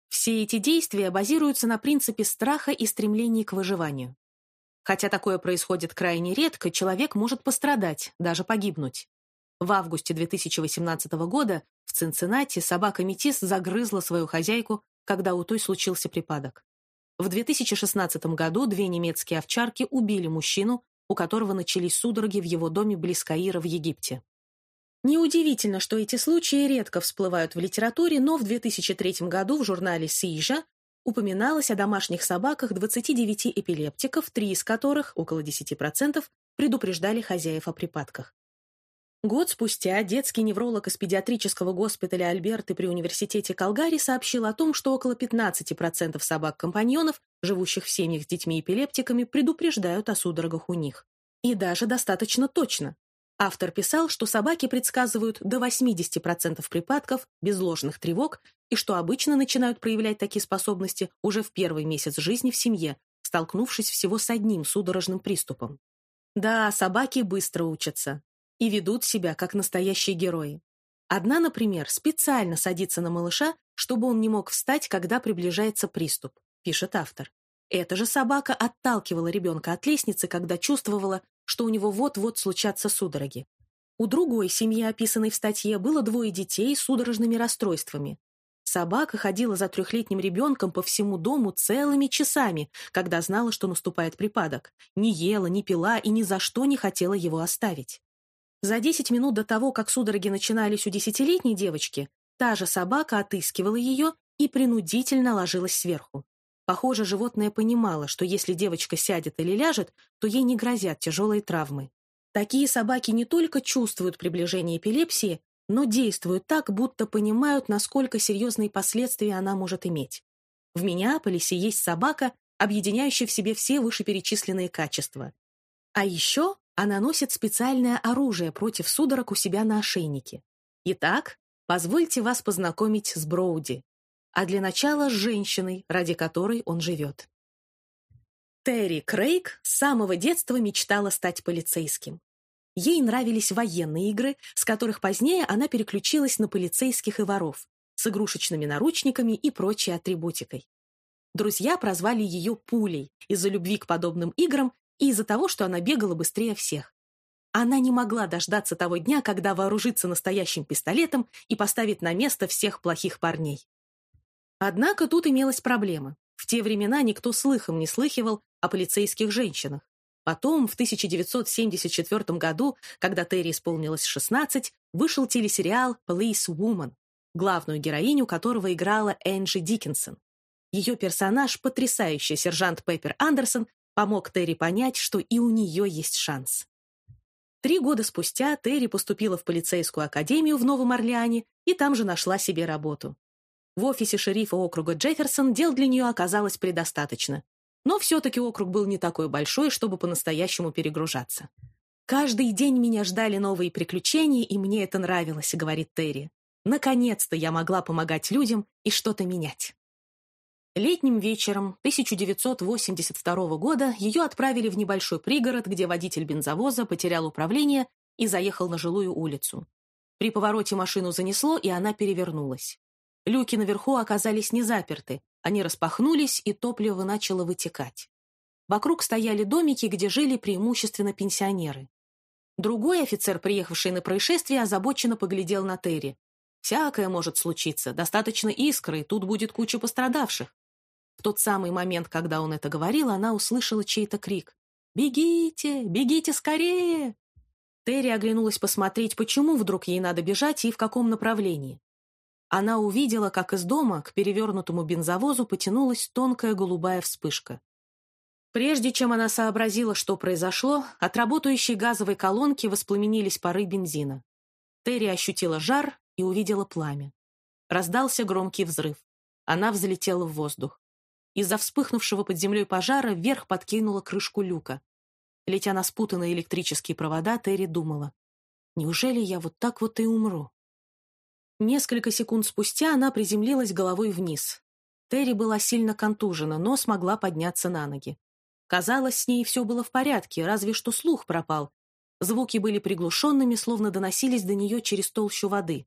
Все эти действия базируются на принципе страха и стремлении к выживанию. Хотя такое происходит крайне редко, человек может пострадать, даже погибнуть. В августе 2018 года в Цинциннати собака Метис загрызла свою хозяйку, когда у той случился припадок. В 2016 году две немецкие овчарки убили мужчину, у которого начались судороги в его доме близ Каира в Египте. Неудивительно, что эти случаи редко всплывают в литературе, но в 2003 году в журнале «Сижа» упоминалось о домашних собаках 29 эпилептиков, три из которых, около 10%, предупреждали хозяев о припадках. Год спустя детский невролог из педиатрического госпиталя Альберты при университете Калгари сообщил о том, что около 15% собак-компаньонов, живущих в семьях с детьми-эпилептиками, предупреждают о судорогах у них. И даже достаточно точно. Автор писал, что собаки предсказывают до 80% припадков без ложных тревог и что обычно начинают проявлять такие способности уже в первый месяц жизни в семье, столкнувшись всего с одним судорожным приступом. Да, собаки быстро учатся и ведут себя как настоящие герои. Одна, например, специально садится на малыша, чтобы он не мог встать, когда приближается приступ, пишет автор. Эта же собака отталкивала ребенка от лестницы, когда чувствовала, что у него вот-вот случатся судороги. У другой семьи, описанной в статье, было двое детей с судорожными расстройствами. Собака ходила за трехлетним ребенком по всему дому целыми часами, когда знала, что наступает припадок. Не ела, не пила и ни за что не хотела его оставить. За 10 минут до того, как судороги начинались у десятилетней девочки, та же собака отыскивала ее и принудительно ложилась сверху. Похоже, животное понимало, что если девочка сядет или ляжет, то ей не грозят тяжелые травмы. Такие собаки не только чувствуют приближение эпилепсии, но действуют так, будто понимают, насколько серьезные последствия она может иметь. В Миннеаполисе есть собака, объединяющая в себе все вышеперечисленные качества. А еще она носит специальное оружие против судорог у себя на ошейнике. Итак, позвольте вас познакомить с Броуди, а для начала с женщиной, ради которой он живет. Терри Крейг с самого детства мечтала стать полицейским. Ей нравились военные игры, с которых позднее она переключилась на полицейских и воров, с игрушечными наручниками и прочей атрибутикой. Друзья прозвали ее «пулей» из-за любви к подобным играм и из-за того, что она бегала быстрее всех. Она не могла дождаться того дня, когда вооружится настоящим пистолетом и поставит на место всех плохих парней. Однако тут имелась проблема. В те времена никто слыхом не слыхивал о полицейских женщинах. Потом, в 1974 году, когда Терри исполнилось 16, вышел телесериал «Police Woman», главную героиню которого играла Энджи Диккенсон. Ее персонаж, потрясающий сержант Пеппер Андерсон, помог Терри понять, что и у нее есть шанс. Три года спустя Терри поступила в полицейскую академию в Новом Орлеане и там же нашла себе работу. В офисе шерифа округа Джефферсон дел для нее оказалось предостаточно. Но все-таки округ был не такой большой, чтобы по-настоящему перегружаться. «Каждый день меня ждали новые приключения, и мне это нравилось», — говорит Терри. «Наконец-то я могла помогать людям и что-то менять». Летним вечером 1982 года ее отправили в небольшой пригород, где водитель бензовоза потерял управление и заехал на жилую улицу. При повороте машину занесло, и она перевернулась. Люки наверху оказались не заперты, они распахнулись, и топливо начало вытекать. Вокруг стояли домики, где жили преимущественно пенсионеры. Другой офицер, приехавший на происшествие, озабоченно поглядел на Терри. «Всякое может случиться, достаточно искры, тут будет куча пострадавших. В тот самый момент, когда он это говорил, она услышала чей-то крик. «Бегите! Бегите скорее!» Терри оглянулась посмотреть, почему вдруг ей надо бежать и в каком направлении. Она увидела, как из дома к перевернутому бензовозу потянулась тонкая голубая вспышка. Прежде чем она сообразила, что произошло, от работающей газовой колонки воспламенились пары бензина. Терри ощутила жар и увидела пламя. Раздался громкий взрыв. Она взлетела в воздух. Из-за вспыхнувшего под землей пожара вверх подкинула крышку люка. Летя на спутанные электрические провода, Терри думала, «Неужели я вот так вот и умру?» Несколько секунд спустя она приземлилась головой вниз. Терри была сильно контужена, но смогла подняться на ноги. Казалось, с ней все было в порядке, разве что слух пропал. Звуки были приглушенными, словно доносились до нее через толщу воды.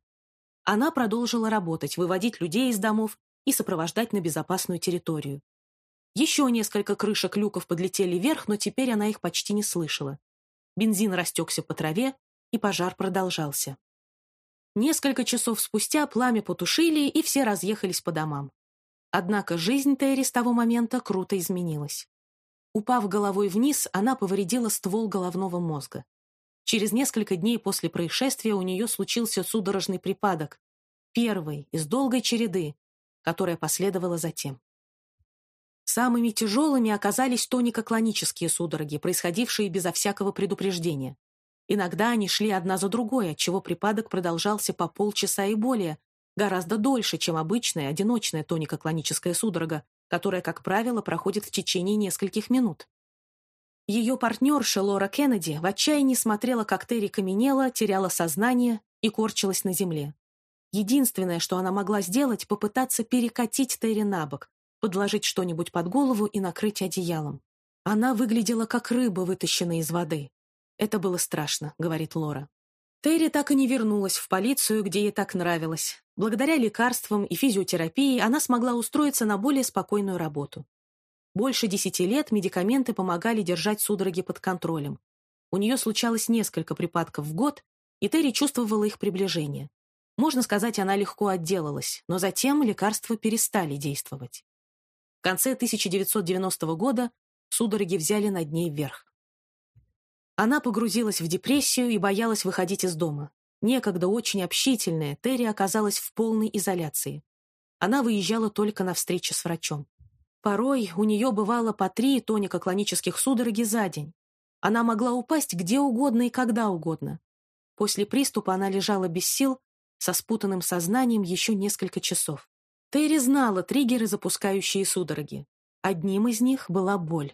Она продолжила работать, выводить людей из домов и сопровождать на безопасную территорию. Еще несколько крышек люков подлетели вверх, но теперь она их почти не слышала. Бензин растекся по траве, и пожар продолжался. Несколько часов спустя пламя потушили, и все разъехались по домам. Однако жизнь Терри с того момента круто изменилась. Упав головой вниз, она повредила ствол головного мозга. Через несколько дней после происшествия у нее случился судорожный припадок, первый из долгой череды, которая последовала затем. Самыми тяжелыми оказались тонико-клонические судороги, происходившие безо всякого предупреждения. Иногда они шли одна за другой, отчего припадок продолжался по полчаса и более, гораздо дольше, чем обычная одиночная тонико-клоническая судорога, которая, как правило, проходит в течение нескольких минут. Ее партнерша Лора Кеннеди в отчаянии смотрела, как Терри каменела, теряла сознание и корчилась на земле. Единственное, что она могла сделать, попытаться перекатить Терри на бок, подложить что-нибудь под голову и накрыть одеялом. Она выглядела как рыба, вытащенная из воды. «Это было страшно», — говорит Лора. Терри так и не вернулась в полицию, где ей так нравилось. Благодаря лекарствам и физиотерапии она смогла устроиться на более спокойную работу. Больше десяти лет медикаменты помогали держать судороги под контролем. У нее случалось несколько припадков в год, и Терри чувствовала их приближение. Можно сказать, она легко отделалась, но затем лекарства перестали действовать. В конце 1990 года судороги взяли над ней вверх. Она погрузилась в депрессию и боялась выходить из дома. Некогда очень общительная, Терри оказалась в полной изоляции. Она выезжала только на встречи с врачом. Порой у нее бывало по три тонико-клонических судороги за день. Она могла упасть где угодно и когда угодно. После приступа она лежала без сил, со спутанным сознанием еще несколько часов. Терри знала триггеры, запускающие судороги. Одним из них была боль.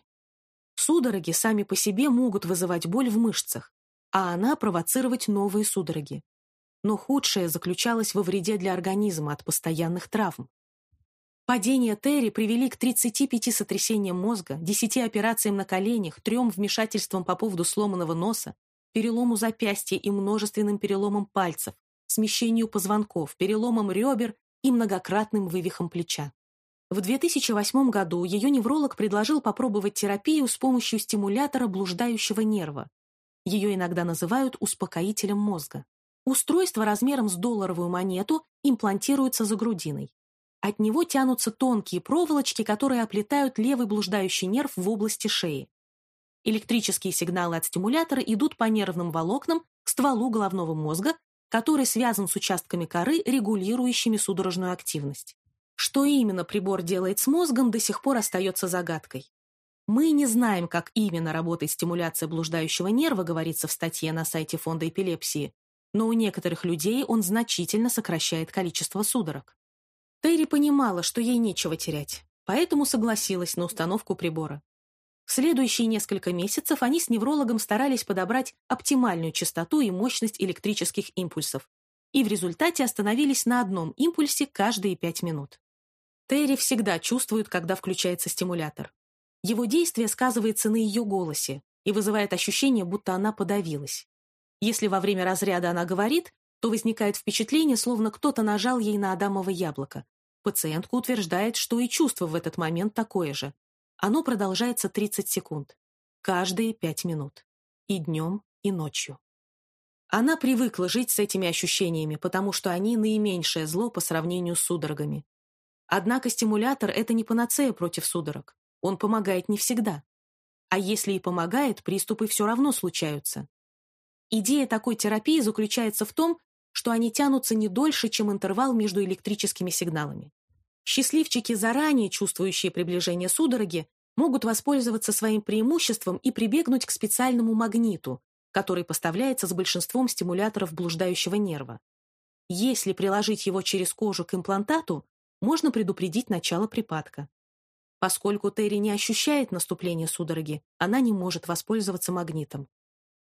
Судороги сами по себе могут вызывать боль в мышцах, а она провоцировать новые судороги. Но худшее заключалось во вреде для организма от постоянных травм. Падения Терри привели к 35 сотрясениям мозга, 10 операциям на коленях, трем вмешательствам по поводу сломанного носа, перелому запястья и множественным переломам пальцев, смещению позвонков, переломам ребер и многократным вывихом плеча. В 2008 году ее невролог предложил попробовать терапию с помощью стимулятора блуждающего нерва. Ее иногда называют успокоителем мозга. Устройство размером с долларовую монету имплантируется за грудиной. От него тянутся тонкие проволочки, которые оплетают левый блуждающий нерв в области шеи. Электрические сигналы от стимулятора идут по нервным волокнам к стволу головного мозга, который связан с участками коры, регулирующими судорожную активность. Что именно прибор делает с мозгом, до сих пор остается загадкой. Мы не знаем, как именно работает стимуляция блуждающего нерва, говорится в статье на сайте фонда эпилепсии, но у некоторых людей он значительно сокращает количество судорог. Терри понимала, что ей нечего терять, поэтому согласилась на установку прибора. В следующие несколько месяцев они с неврологом старались подобрать оптимальную частоту и мощность электрических импульсов, и в результате остановились на одном импульсе каждые пять минут. Терри всегда чувствует, когда включается стимулятор. Его действие сказывается на ее голосе и вызывает ощущение, будто она подавилась. Если во время разряда она говорит, то возникает впечатление, словно кто-то нажал ей на адамово яблоко. Пациентка утверждает, что и чувство в этот момент такое же. Оно продолжается 30 секунд. Каждые 5 минут. И днем, и ночью. Она привыкла жить с этими ощущениями, потому что они наименьшее зло по сравнению с судорогами. Однако стимулятор – это не панацея против судорог. Он помогает не всегда. А если и помогает, приступы все равно случаются. Идея такой терапии заключается в том, что они тянутся не дольше, чем интервал между электрическими сигналами. Счастливчики, заранее чувствующие приближение судороги, могут воспользоваться своим преимуществом и прибегнуть к специальному магниту, который поставляется с большинством стимуляторов блуждающего нерва. Если приложить его через кожу к имплантату, можно предупредить начало припадка. Поскольку Терри не ощущает наступления судороги, она не может воспользоваться магнитом.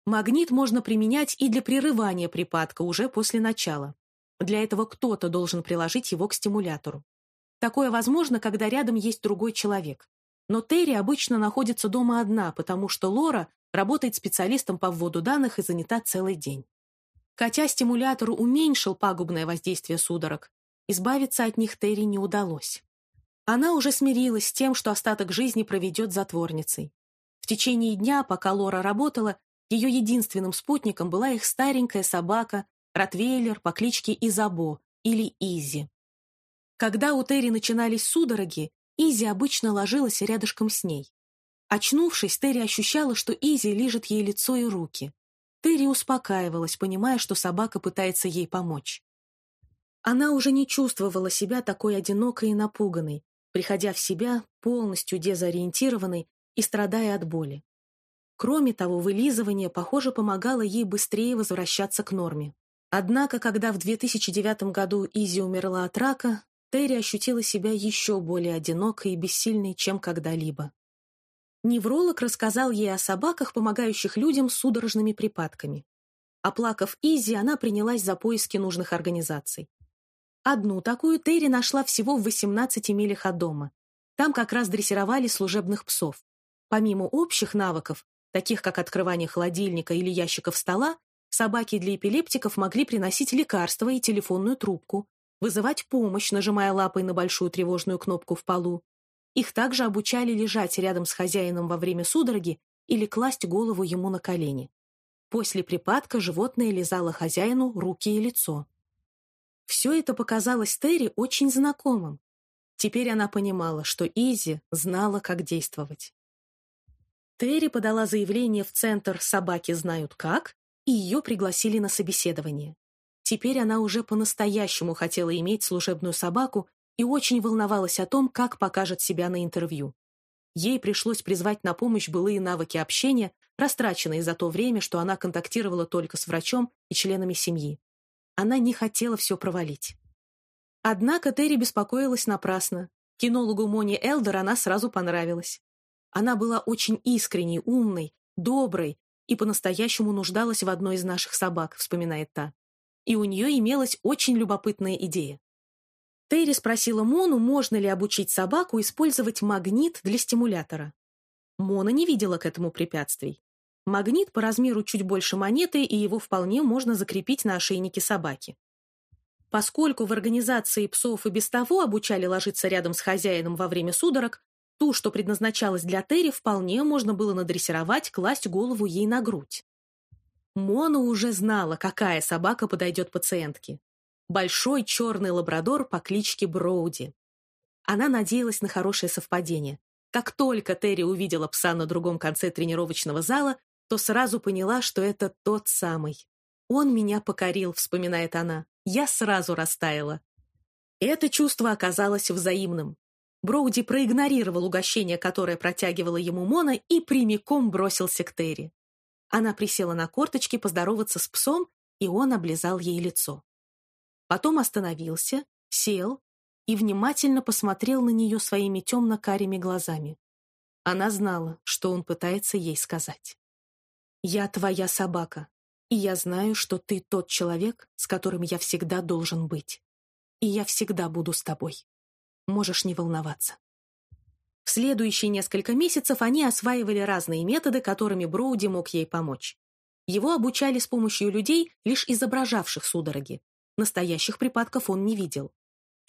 Магнит можно применять и для прерывания припадка уже после начала. Для этого кто-то должен приложить его к стимулятору. Такое возможно, когда рядом есть другой человек. Но Терри обычно находится дома одна, потому что Лора работает специалистом по вводу данных и занята целый день. Хотя стимулятор уменьшил пагубное воздействие судорог, избавиться от них Терри не удалось. Она уже смирилась с тем, что остаток жизни проведет затворницей. В течение дня, пока Лора работала, ее единственным спутником была их старенькая собака, ротвейлер по кличке Изабо или Изи. Когда у Терри начинались судороги, Изи обычно ложилась рядышком с ней. Очнувшись, Терри ощущала, что Изи лижет ей лицо и руки. Терри успокаивалась, понимая, что собака пытается ей помочь. Она уже не чувствовала себя такой одинокой и напуганной, приходя в себя полностью дезориентированной и страдая от боли. Кроме того, вылизывание, похоже, помогало ей быстрее возвращаться к норме. Однако, когда в 2009 году Изи умерла от рака, Терри ощутила себя еще более одинокой и бессильной, чем когда-либо. Невролог рассказал ей о собаках, помогающих людям с судорожными припадками. Оплакав Изи, она принялась за поиски нужных организаций. Одну такую Терри нашла всего в 18 милях от дома. Там как раз дрессировали служебных псов. Помимо общих навыков, таких как открывание холодильника или ящиков стола, собаки для эпилептиков могли приносить лекарства и телефонную трубку, вызывать помощь, нажимая лапой на большую тревожную кнопку в полу. Их также обучали лежать рядом с хозяином во время судороги или класть голову ему на колени. После припадка животное лизало хозяину руки и лицо. Все это показалось Терри очень знакомым. Теперь она понимала, что Изи знала, как действовать. Терри подала заявление в центр «Собаки знают как», и ее пригласили на собеседование. Теперь она уже по-настоящему хотела иметь служебную собаку и очень волновалась о том, как покажет себя на интервью. Ей пришлось призвать на помощь былые навыки общения, растраченные за то время, что она контактировала только с врачом и членами семьи. Она не хотела все провалить. Однако Терри беспокоилась напрасно. Кинологу Мони Элдер она сразу понравилась. Она была очень искренней, умной, доброй и по-настоящему нуждалась в одной из наших собак, вспоминает та и у нее имелась очень любопытная идея. Терри спросила Мону, можно ли обучить собаку использовать магнит для стимулятора. Мона не видела к этому препятствий. Магнит по размеру чуть больше монеты, и его вполне можно закрепить на ошейнике собаки. Поскольку в организации псов и без того обучали ложиться рядом с хозяином во время судорог, ту, что предназначалась для Терри, вполне можно было надрессировать, класть голову ей на грудь. Мона уже знала, какая собака подойдет пациентке. Большой черный лабрадор по кличке Броуди. Она надеялась на хорошее совпадение. Как только Терри увидела пса на другом конце тренировочного зала, то сразу поняла, что это тот самый. «Он меня покорил», — вспоминает она. «Я сразу растаяла». Это чувство оказалось взаимным. Броуди проигнорировал угощение, которое протягивала ему Мона, и прямиком бросился к Терри. Она присела на корточки поздороваться с псом, и он облизал ей лицо. Потом остановился, сел и внимательно посмотрел на нее своими темно-карими глазами. Она знала, что он пытается ей сказать. «Я твоя собака, и я знаю, что ты тот человек, с которым я всегда должен быть. И я всегда буду с тобой. Можешь не волноваться». В следующие несколько месяцев они осваивали разные методы, которыми Броуди мог ей помочь. Его обучали с помощью людей, лишь изображавших судороги. Настоящих припадков он не видел.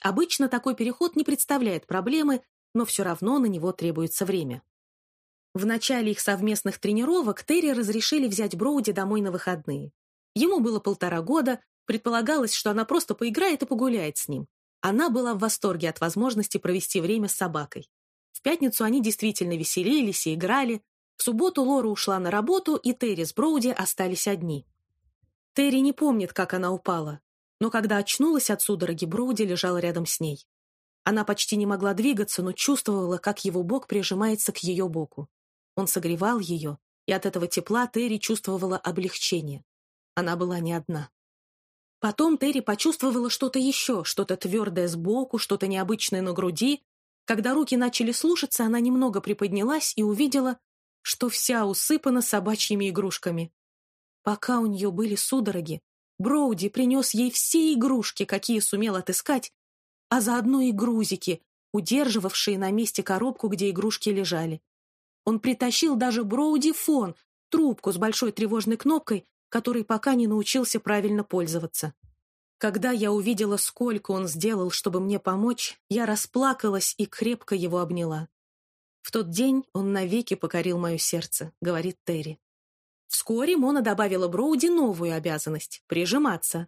Обычно такой переход не представляет проблемы, но все равно на него требуется время. В начале их совместных тренировок Терри разрешили взять Броуди домой на выходные. Ему было полтора года, предполагалось, что она просто поиграет и погуляет с ним. Она была в восторге от возможности провести время с собакой. В пятницу они действительно веселились и играли. В субботу Лора ушла на работу, и Терри с Броуди остались одни. Терри не помнит, как она упала, но когда очнулась от судороги, Броуди лежал рядом с ней. Она почти не могла двигаться, но чувствовала, как его бок прижимается к ее боку. Он согревал ее, и от этого тепла Терри чувствовала облегчение. Она была не одна. Потом Терри почувствовала что-то еще, что-то твердое сбоку, что-то необычное на груди, когда руки начали слушаться, она немного приподнялась и увидела, что вся усыпана собачьими игрушками. Пока у нее были судороги, Броуди принес ей все игрушки, какие сумел отыскать, а заодно и грузики, удерживавшие на месте коробку, где игрушки лежали. Он притащил даже Броуди фон, трубку с большой тревожной кнопкой, которой пока не научился правильно пользоваться. Когда я увидела, сколько он сделал, чтобы мне помочь, я расплакалась и крепко его обняла. В тот день он навеки покорил мое сердце, говорит Терри. Вскоре Мона добавила Броуди новую обязанность — прижиматься.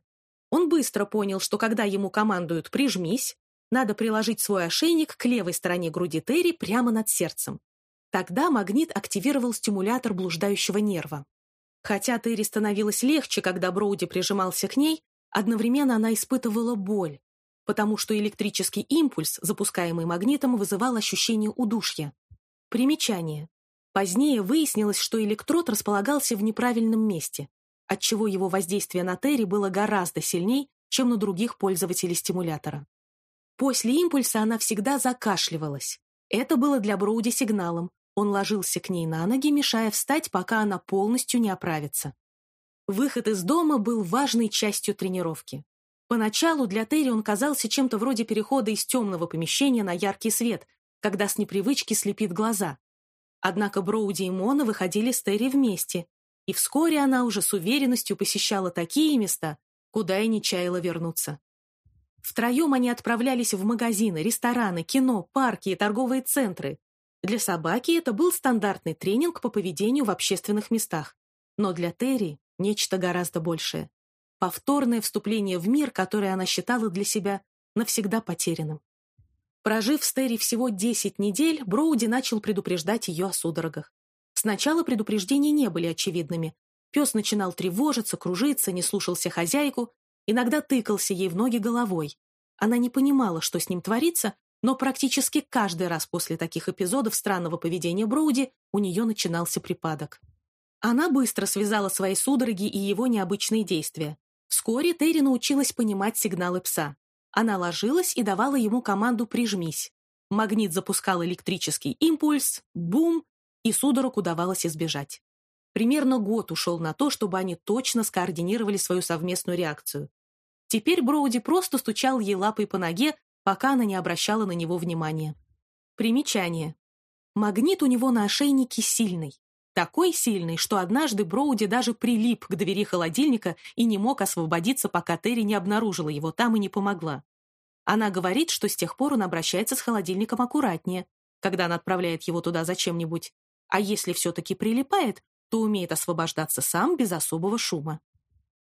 Он быстро понял, что когда ему командуют «прижмись», надо приложить свой ошейник к левой стороне груди Терри прямо над сердцем. Тогда магнит активировал стимулятор блуждающего нерва. Хотя Терри становилось легче, когда Броуди прижимался к ней, одновременно она испытывала боль, потому что электрический импульс, запускаемый магнитом, вызывал ощущение удушья. Примечание. Позднее выяснилось, что электрод располагался в неправильном месте, отчего его воздействие на Терри было гораздо сильней, чем на других пользователей стимулятора. После импульса она всегда закашливалась. Это было для Броуди сигналом. Он ложился к ней на ноги, мешая встать, пока она полностью не оправится. Выход из дома был важной частью тренировки. Поначалу для Терри он казался чем-то вроде перехода из темного помещения на яркий свет, когда с непривычки слепит глаза. Однако Броуди и Мона выходили с Терри вместе, и вскоре она уже с уверенностью посещала такие места, куда и не чаяла вернуться. Втроем они отправлялись в магазины, рестораны, кино, парки и торговые центры. Для собаки это был стандартный тренинг по поведению в общественных местах. Но для Терри нечто гораздо большее. Повторное вступление в мир, который она считала для себя навсегда потерянным. Прожив с Терри всего 10 недель, Броуди начал предупреждать ее о судорогах. Сначала предупреждения не были очевидными. Пес начинал тревожиться, кружиться, не слушался хозяйку, иногда тыкался ей в ноги головой. Она не понимала, что с ним творится, но практически каждый раз после таких эпизодов странного поведения Броуди у нее начинался припадок. Она быстро связала свои судороги и его необычные действия. Вскоре Терри научилась понимать сигналы пса. Она ложилась и давала ему команду «прижмись». Магнит запускал электрический импульс, бум, и судорог удавалось избежать. Примерно год ушел на то, чтобы они точно скоординировали свою совместную реакцию. Теперь Броуди просто стучал ей лапой по ноге, пока она не обращала на него внимания. Примечание. Магнит у него на ошейнике сильный. Такой сильный, что однажды Броуди даже прилип к двери холодильника и не мог освободиться, пока Терри не обнаружила его там и не помогла. Она говорит, что с тех пор он обращается с холодильником аккуратнее, когда она отправляет его туда зачем-нибудь. А если все-таки прилипает, то умеет освобождаться сам без особого шума.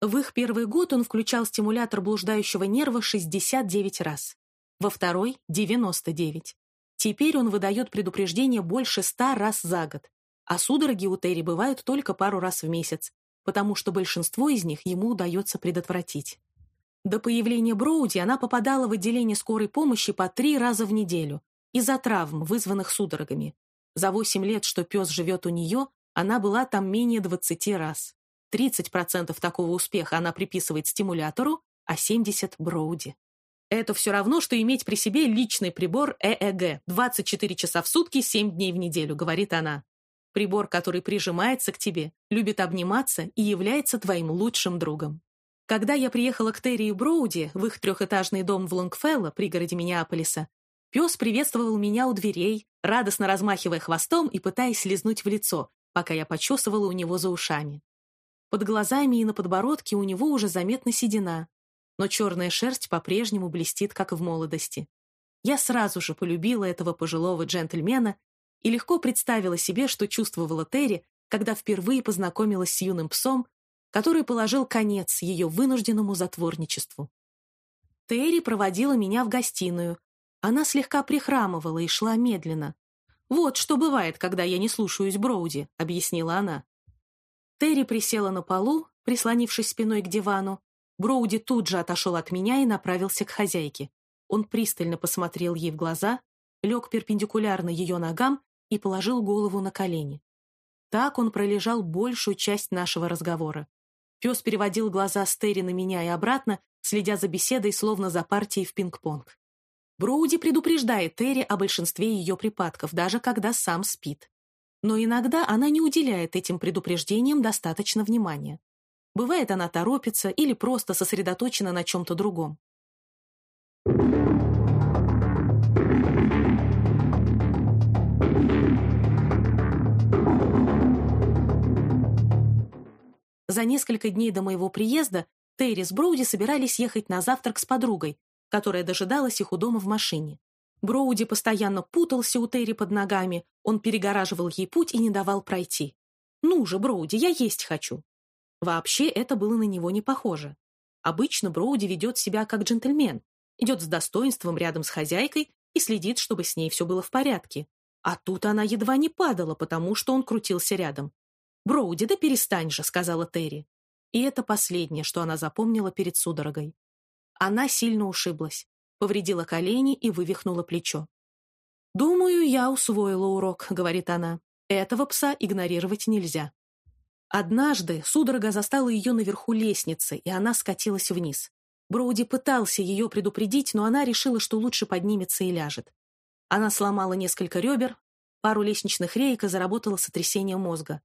В их первый год он включал стимулятор блуждающего нерва 69 раз. Во второй — 99. Теперь он выдает предупреждение больше 100 раз за год. А судороги у Терри бывают только пару раз в месяц, потому что большинство из них ему удается предотвратить. До появления Броуди она попадала в отделение скорой помощи по три раза в неделю из-за травм, вызванных судорогами. За 8 лет, что пес живет у нее, она была там менее 20 раз. 30% такого успеха она приписывает стимулятору, а 70% — Броуди. Это все равно, что иметь при себе личный прибор ЭЭГ 24 часа в сутки, 7 дней в неделю, говорит она. Прибор, который прижимается к тебе, любит обниматься и является твоим лучшим другом. Когда я приехала к Терри и Броуди в их трехэтажный дом в Лонгфелло, пригороде Миннеаполиса, пес приветствовал меня у дверей, радостно размахивая хвостом и пытаясь лизнуть в лицо, пока я почесывала у него за ушами. Под глазами и на подбородке у него уже заметна седина, но черная шерсть по-прежнему блестит, как в молодости. Я сразу же полюбила этого пожилого джентльмена и легко представила себе, что чувствовала Терри, когда впервые познакомилась с юным псом, который положил конец ее вынужденному затворничеству. Терри проводила меня в гостиную. Она слегка прихрамывала и шла медленно. «Вот что бывает, когда я не слушаюсь Броуди», — объяснила она. Терри присела на полу, прислонившись спиной к дивану. Броуди тут же отошел от меня и направился к хозяйке. Он пристально посмотрел ей в глаза, лег перпендикулярно ее ногам и положил голову на колени. Так он пролежал большую часть нашего разговора. Пес переводил глаза с Терри на меня и обратно, следя за беседой, словно за партией в пинг-понг. Броуди предупреждает Терри о большинстве ее припадков, даже когда сам спит но иногда она не уделяет этим предупреждениям достаточно внимания. Бывает, она торопится или просто сосредоточена на чем-то другом. За несколько дней до моего приезда Терри с Броуди собирались ехать на завтрак с подругой, которая дожидалась их у дома в машине. Броуди постоянно путался у Терри под ногами, он перегораживал ей путь и не давал пройти. «Ну же, Броуди, я есть хочу!» Вообще, это было на него не похоже. Обычно Броуди ведет себя как джентльмен, идет с достоинством рядом с хозяйкой и следит, чтобы с ней все было в порядке. А тут она едва не падала, потому что он крутился рядом. «Броуди, да перестань же», — сказала Терри. И это последнее, что она запомнила перед судорогой. Она сильно ушиблась, повредила колени и вывихнула плечо. «Думаю, я усвоила урок», — говорит она. «Этого пса игнорировать нельзя». Однажды судорога застала ее наверху лестницы, и она скатилась вниз. Броуди пытался ее предупредить, но она решила, что лучше поднимется и ляжет. Она сломала несколько ребер, пару лестничных реек и заработала сотрясение мозга.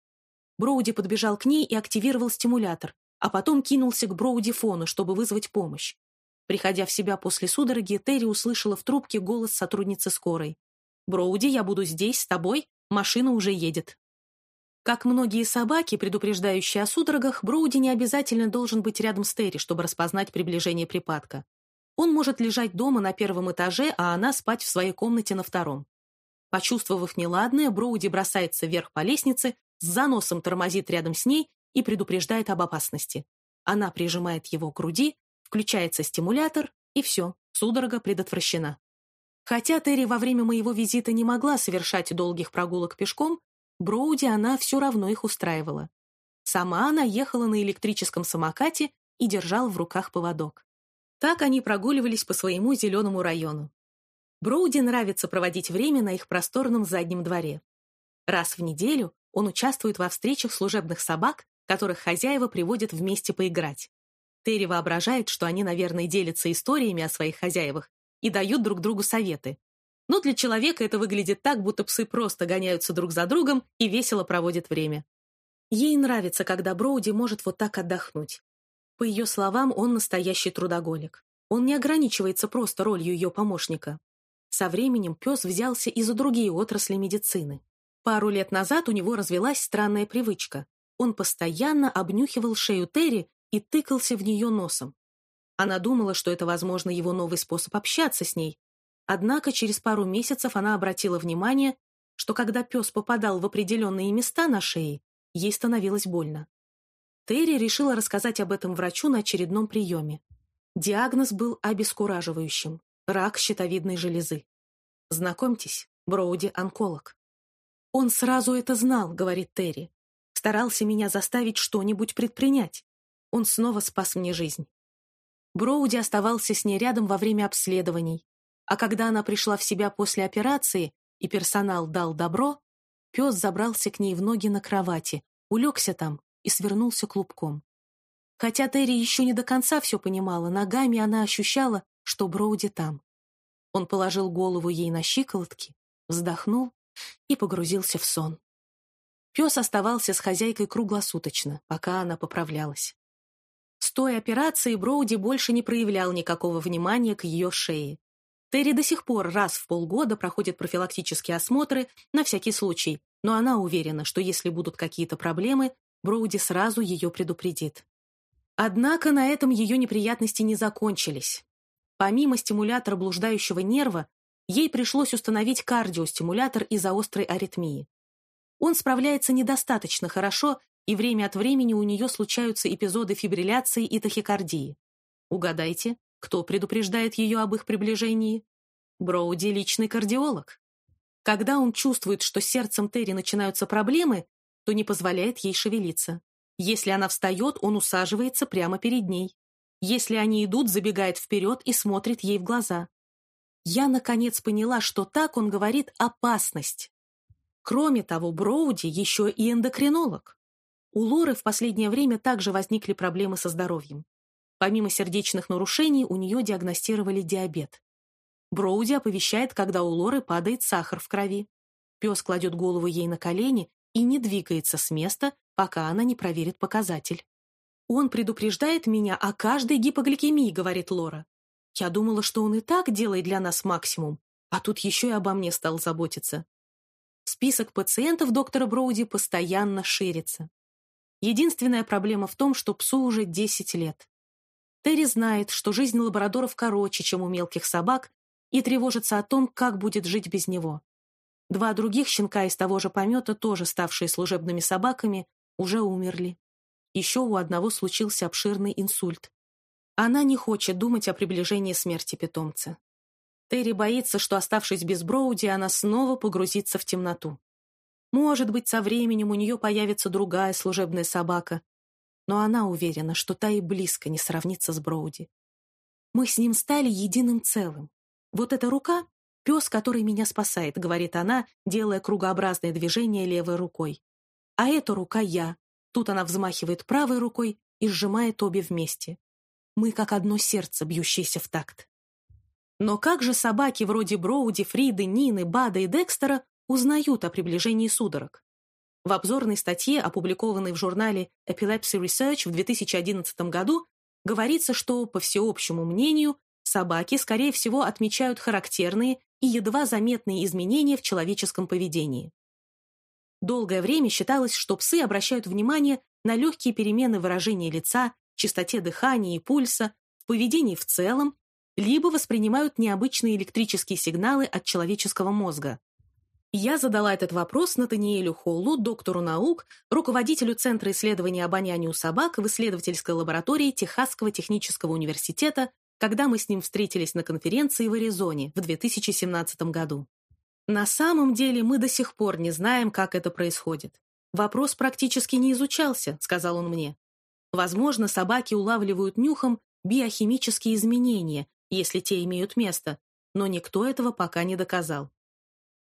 Броуди подбежал к ней и активировал стимулятор, а потом кинулся к Броуди-фону, чтобы вызвать помощь. Приходя в себя после судороги, Терри услышала в трубке голос сотрудницы скорой. «Броуди, я буду здесь, с тобой, машина уже едет». Как многие собаки, предупреждающие о судорогах, Броуди не обязательно должен быть рядом с Терри, чтобы распознать приближение припадка. Он может лежать дома на первом этаже, а она спать в своей комнате на втором. Почувствовав неладное, Броуди бросается вверх по лестнице, с заносом тормозит рядом с ней и предупреждает об опасности. Она прижимает его к груди, включается стимулятор, и все, судорога предотвращена. Хотя Терри во время моего визита не могла совершать долгих прогулок пешком, Броуди она все равно их устраивала. Сама она ехала на электрическом самокате и держала в руках поводок. Так они прогуливались по своему зеленому району. Броуди нравится проводить время на их просторном заднем дворе. Раз в неделю он участвует во встречах служебных собак, которых хозяева приводят вместе поиграть. Терри воображает, что они, наверное, делятся историями о своих хозяевах и дают друг другу советы. Но для человека это выглядит так, будто псы просто гоняются друг за другом и весело проводят время. Ей нравится, когда Броуди может вот так отдохнуть. По ее словам, он настоящий трудоголик. Он не ограничивается просто ролью ее помощника. Со временем пес взялся и за другие отрасли медицины. Пару лет назад у него развелась странная привычка. Он постоянно обнюхивал шею Терри и тыкался в нее носом. Она думала, что это, возможно, его новый способ общаться с ней. Однако через пару месяцев она обратила внимание, что когда пес попадал в определенные места на шее, ей становилось больно. Терри решила рассказать об этом врачу на очередном приеме. Диагноз был обескураживающим – рак щитовидной железы. Знакомьтесь, Броуди – онколог. «Он сразу это знал», — говорит Терри. «Старался меня заставить что-нибудь предпринять. Он снова спас мне жизнь». Броуди оставался с ней рядом во время обследований, а когда она пришла в себя после операции и персонал дал добро, пес забрался к ней в ноги на кровати, улегся там и свернулся клубком. Хотя Терри еще не до конца все понимала, ногами она ощущала, что Броуди там. Он положил голову ей на щиколотки, вздохнул и погрузился в сон. Пес оставался с хозяйкой круглосуточно, пока она поправлялась. С той операции Броуди больше не проявлял никакого внимания к ее шее. Терри до сих пор раз в полгода проходит профилактические осмотры на всякий случай, но она уверена, что если будут какие-то проблемы, Броуди сразу ее предупредит. Однако на этом ее неприятности не закончились. Помимо стимулятора блуждающего нерва, ей пришлось установить кардиостимулятор из-за острой аритмии. Он справляется недостаточно хорошо, и время от времени у нее случаются эпизоды фибрилляции и тахикардии. Угадайте, кто предупреждает ее об их приближении? Броуди – личный кардиолог. Когда он чувствует, что с сердцем Терри начинаются проблемы, то не позволяет ей шевелиться. Если она встает, он усаживается прямо перед ней. Если они идут, забегает вперед и смотрит ей в глаза. Я, наконец, поняла, что так он говорит «опасность». Кроме того, Броуди еще и эндокринолог. У Лоры в последнее время также возникли проблемы со здоровьем. Помимо сердечных нарушений, у нее диагностировали диабет. Броуди оповещает, когда у Лоры падает сахар в крови. Пес кладет голову ей на колени и не двигается с места, пока она не проверит показатель. Он предупреждает меня о каждой гипогликемии, говорит Лора. Я думала, что он и так делает для нас максимум, а тут еще и обо мне стал заботиться. Список пациентов доктора Броуди постоянно ширится. Единственная проблема в том, что псу уже 10 лет. Терри знает, что жизнь лабрадоров короче, чем у мелких собак, и тревожится о том, как будет жить без него. Два других щенка из того же помета, тоже ставшие служебными собаками, уже умерли. Еще у одного случился обширный инсульт. Она не хочет думать о приближении смерти питомца. Терри боится, что, оставшись без Броуди, она снова погрузится в темноту. Может быть, со временем у нее появится другая служебная собака, но она уверена, что та и близко не сравнится с Броуди. Мы с ним стали единым целым. Вот эта рука — пес, который меня спасает, говорит она, делая кругообразное движение левой рукой. А эта рука я, Тут она взмахивает правой рукой и сжимает обе вместе. Мы как одно сердце, бьющееся в такт. Но как же собаки вроде Броуди, Фриды, Нины, Бада и Декстера узнают о приближении судорог? В обзорной статье, опубликованной в журнале Epilepsy Research в 2011 году, говорится, что, по всеобщему мнению, собаки, скорее всего, отмечают характерные и едва заметные изменения в человеческом поведении. Долгое время считалось, что псы обращают внимание на легкие перемены выражения лица, частоте дыхания и пульса, в поведении в целом, либо воспринимают необычные электрические сигналы от человеческого мозга. Я задала этот вопрос Натаниэлю Холлу, доктору наук, руководителю Центра исследования обоняния у собак в исследовательской лаборатории Техасского технического университета, когда мы с ним встретились на конференции в Аризоне в 2017 году. На самом деле мы до сих пор не знаем, как это происходит. Вопрос практически не изучался, сказал он мне. Возможно, собаки улавливают нюхом биохимические изменения, если те имеют место, но никто этого пока не доказал.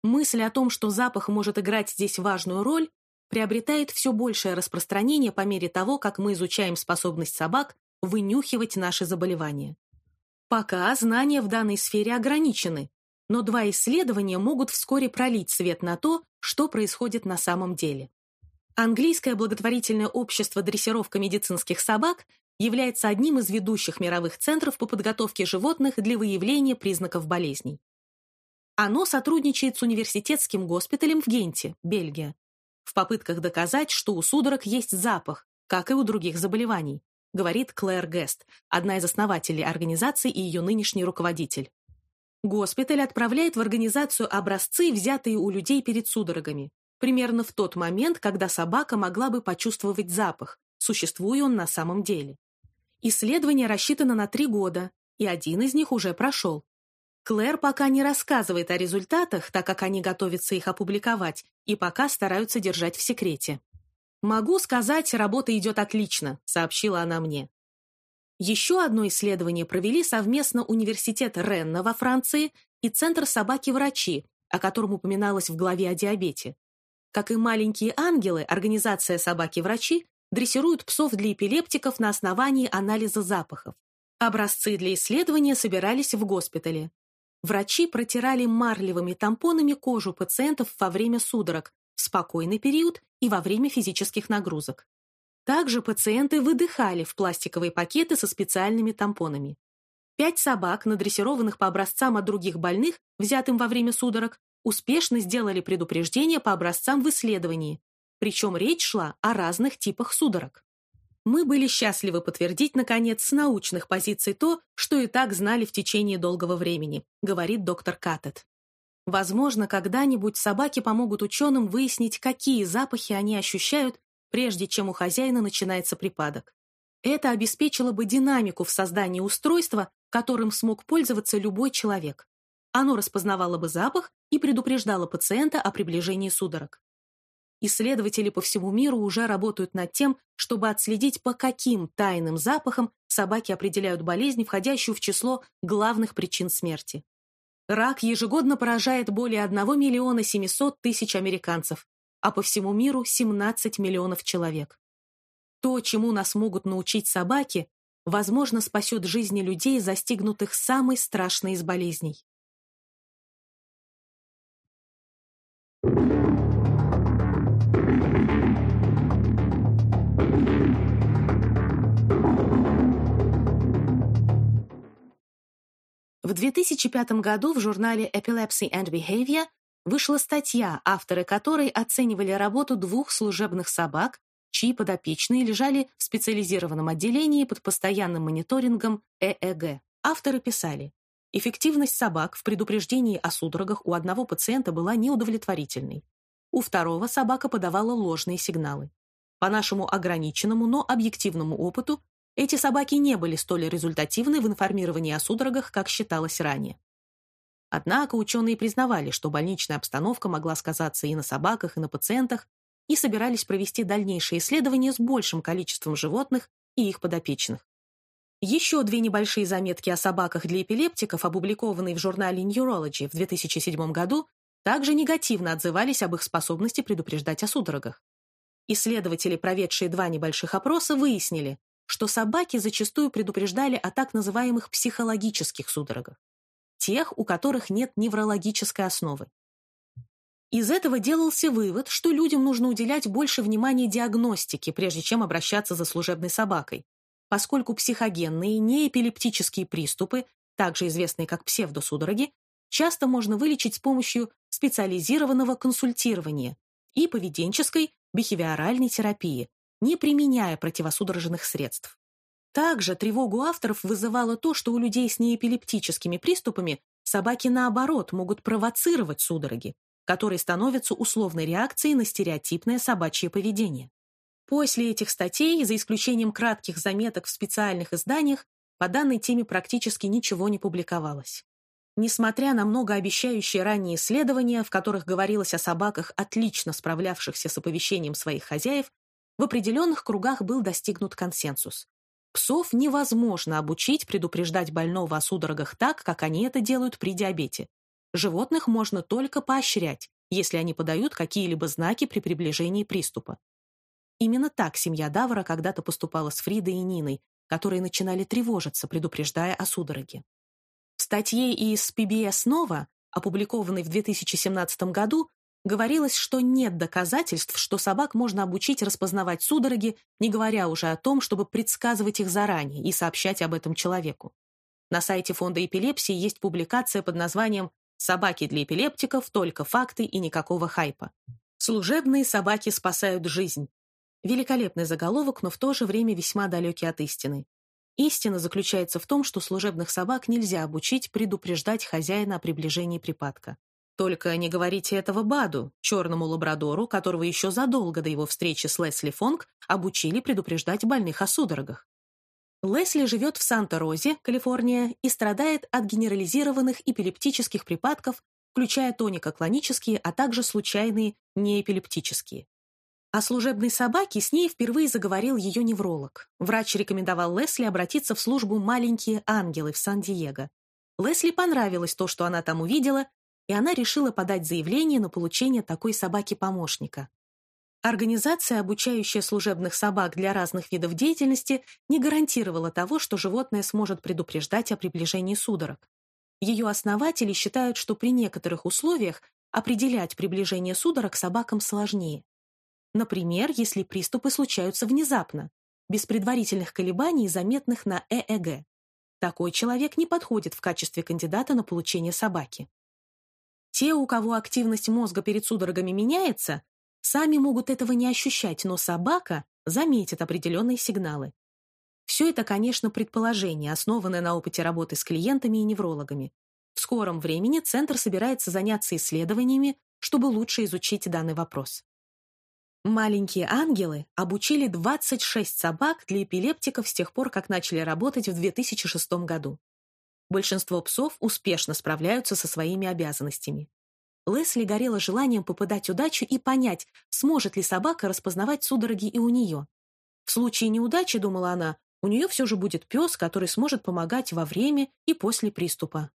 Мысль о том, что запах может играть здесь важную роль, приобретает все большее распространение по мере того, как мы изучаем способность собак вынюхивать наши заболевания. Пока знания в данной сфере ограничены, но два исследования могут вскоре пролить свет на то, что происходит на самом деле. Английское благотворительное общество «Дрессировка медицинских собак» является одним из ведущих мировых центров по подготовке животных для выявления признаков болезней. Оно сотрудничает с университетским госпиталем в Генте, Бельгия, в попытках доказать, что у судорог есть запах, как и у других заболеваний, говорит Клэр Гест, одна из основателей организации и ее нынешний руководитель. Госпиталь отправляет в организацию образцы, взятые у людей перед судорогами, примерно в тот момент, когда собака могла бы почувствовать запах, существует он на самом деле. Исследование рассчитано на три года, и один из них уже прошел. Клэр пока не рассказывает о результатах, так как они готовятся их опубликовать, и пока стараются держать в секрете. «Могу сказать, работа идет отлично», — сообщила она мне. Еще одно исследование провели совместно Университет Ренна во Франции и Центр собаки-врачи, о котором упоминалось в главе о диабете. Как и маленькие ангелы, организация «Собаки-врачи» дрессирует псов для эпилептиков на основании анализа запахов. Образцы для исследования собирались в госпитале. Врачи протирали марлевыми тампонами кожу пациентов во время судорог, в спокойный период и во время физических нагрузок. Также пациенты выдыхали в пластиковые пакеты со специальными тампонами. Пять собак, надрессированных по образцам от других больных, взятым во время судорог, успешно сделали предупреждение по образцам в исследовании, причем речь шла о разных типах судорог. Мы были счастливы подтвердить, наконец, с научных позиций то, что и так знали в течение долгого времени, говорит доктор Каттет. Возможно, когда-нибудь собаки помогут ученым выяснить, какие запахи они ощущают прежде чем у хозяина начинается припадок. Это обеспечило бы динамику в создании устройства, которым смог пользоваться любой человек. Оно распознавало бы запах и предупреждало пациента о приближении судорог. Исследователи по всему миру уже работают над тем, чтобы отследить, по каким тайным запахам собаки определяют болезнь, входящую в число главных причин смерти. Рак ежегодно поражает более 1 миллиона 700 тысяч американцев, а по всему миру 17 миллионов человек. То, чему нас могут научить собаки, возможно, спасет жизни людей, застигнутых самой страшной из болезней. В 2005 году в журнале Epilepsy and Behavior вышла статья, авторы которой оценивали работу двух служебных собак, чьи подопечные лежали в специализированном отделении под постоянным мониторингом ЭЭГ. Авторы писали, эффективность собак в предупреждении о судорогах у одного пациента была неудовлетворительной. У второго собака подавала ложные сигналы. По нашему ограниченному, но объективному опыту, эти собаки не были столь результативны в информировании о судорогах, как считалось ранее. Однако ученые признавали, что больничная обстановка могла сказаться и на собаках, и на пациентах, и собирались провести дальнейшие исследования с большим количеством животных и их подопечных. Еще две небольшие заметки о собаках для эпилептиков, опубликованные в журнале Neurology в 2007 году, также негативно отзывались об их способности предупреждать о судорогах. Исследователи, проведшие два небольших опроса, выяснили, что собаки зачастую предупреждали о так называемых психологических судорогах, тех, у которых нет неврологической основы. Из этого делался вывод, что людям нужно уделять больше внимания диагностике, прежде чем обращаться за служебной собакой, поскольку психогенные неэпилептические приступы, также известные как псевдосудороги, часто можно вылечить с помощью специализированного консультирования и поведенческой бихевиоральной терапии, не применяя противосудорожных средств. Также тревогу авторов вызывало то, что у людей с неэпилептическими приступами собаки, наоборот, могут провоцировать судороги, которые становятся условной реакцией на стереотипное собачье поведение. После этих статей, за исключением кратких заметок в специальных изданиях, по данной теме практически ничего не публиковалось. Несмотря на многообещающие ранние исследования, в которых говорилось о собаках, отлично справлявшихся с оповещением своих хозяев, в определенных кругах был достигнут консенсус. Псов невозможно обучить предупреждать больного о судорогах так, как они это делают при диабете. Животных можно только поощрять, если они подают какие-либо знаки при приближении приступа. Именно так семья Давара когда-то поступала с Фридой и Ниной, которые начинали тревожиться, предупреждая о судороге. В статье из PBS Nova, опубликованной в 2017 году, говорилось, что нет доказательств, что собак можно обучить распознавать судороги, не говоря уже о том, чтобы предсказывать их заранее и сообщать об этом человеку. На сайте фонда эпилепсии есть публикация под названием Собаки для эпилептиков, только факты и никакого хайпа. Служебные собаки спасают жизнь. Великолепный заголовок, но в то же время весьма далекий от истины. Истина заключается в том, что служебных собак нельзя обучить предупреждать хозяина о приближении припадка. Только не говорите этого Баду, черному лабрадору, которого еще задолго до его встречи с Лесли Фонг обучили предупреждать больных о судорогах. Лесли живет в Санта-Розе, Калифорния, и страдает от генерализированных эпилептических припадков, включая тонико-клонические, а также случайные неэпилептические. О служебной собаке с ней впервые заговорил ее невролог. Врач рекомендовал Лесли обратиться в службу «Маленькие ангелы» в Сан-Диего. Лесли понравилось то, что она там увидела, и она решила подать заявление на получение такой собаки-помощника. Организация, обучающая служебных собак для разных видов деятельности, не гарантировала того, что животное сможет предупреждать о приближении судорог. Ее основатели считают, что при некоторых условиях определять приближение судорог собакам сложнее. Например, если приступы случаются внезапно, без предварительных колебаний, заметных на ЭЭГ. Такой человек не подходит в качестве кандидата на получение собаки. Те, у кого активность мозга перед судорогами меняется, Сами могут этого не ощущать, но собака заметит определенные сигналы. Все это, конечно, предположение, основанное на опыте работы с клиентами и неврологами. В скором времени Центр собирается заняться исследованиями, чтобы лучше изучить данный вопрос. Маленькие ангелы обучили 26 собак для эпилептиков с тех пор, как начали работать в 2006 году. Большинство псов успешно справляются со своими обязанностями. Лесли горела желанием попадать удачу и понять, сможет ли собака распознавать судороги и у нее. В случае неудачи, думала она, у нее все же будет пес, который сможет помогать во время и после приступа.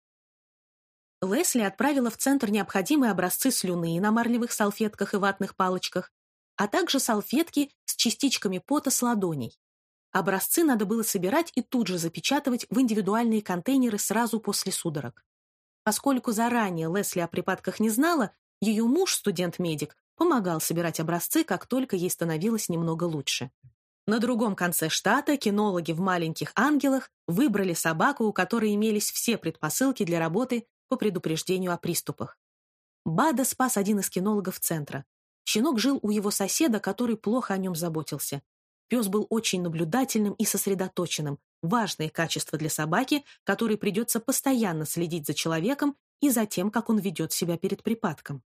Лесли отправила в центр необходимые образцы слюны на марлевых салфетках и ватных палочках, а также салфетки с частичками пота с ладоней. Образцы надо было собирать и тут же запечатывать в индивидуальные контейнеры сразу после судорог. Поскольку заранее Лесли о припадках не знала, ее муж, студент-медик, помогал собирать образцы, как только ей становилось немного лучше. На другом конце штата кинологи в «Маленьких ангелах» выбрали собаку, у которой имелись все предпосылки для работы по предупреждению о приступах. Бада спас один из кинологов центра. Щенок жил у его соседа, который плохо о нем заботился. Пес был очень наблюдательным и сосредоточенным, важные качества для собаки, которой придется постоянно следить за человеком и за тем, как он ведет себя перед припадком.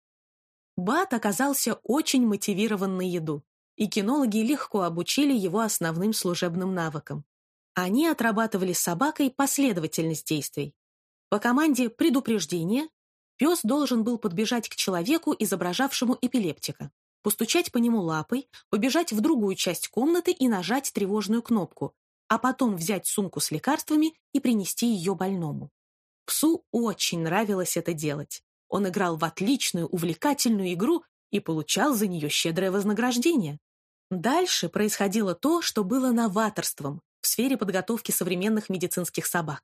Бат оказался очень мотивирован на еду и кинологи легко обучили его основным служебным навыкам. Они отрабатывали с собакой последовательность действий. По команде «предупреждение» пес должен был подбежать к человеку, изображавшему эпилептика, постучать по нему лапой, побежать в другую часть комнаты и нажать тревожную кнопку, а потом взять сумку с лекарствами и принести ее больному. Псу очень нравилось это делать. Он играл в отличную, увлекательную игру и получал за нее щедрое вознаграждение. Дальше происходило то, что было новаторством в сфере подготовки современных медицинских собак.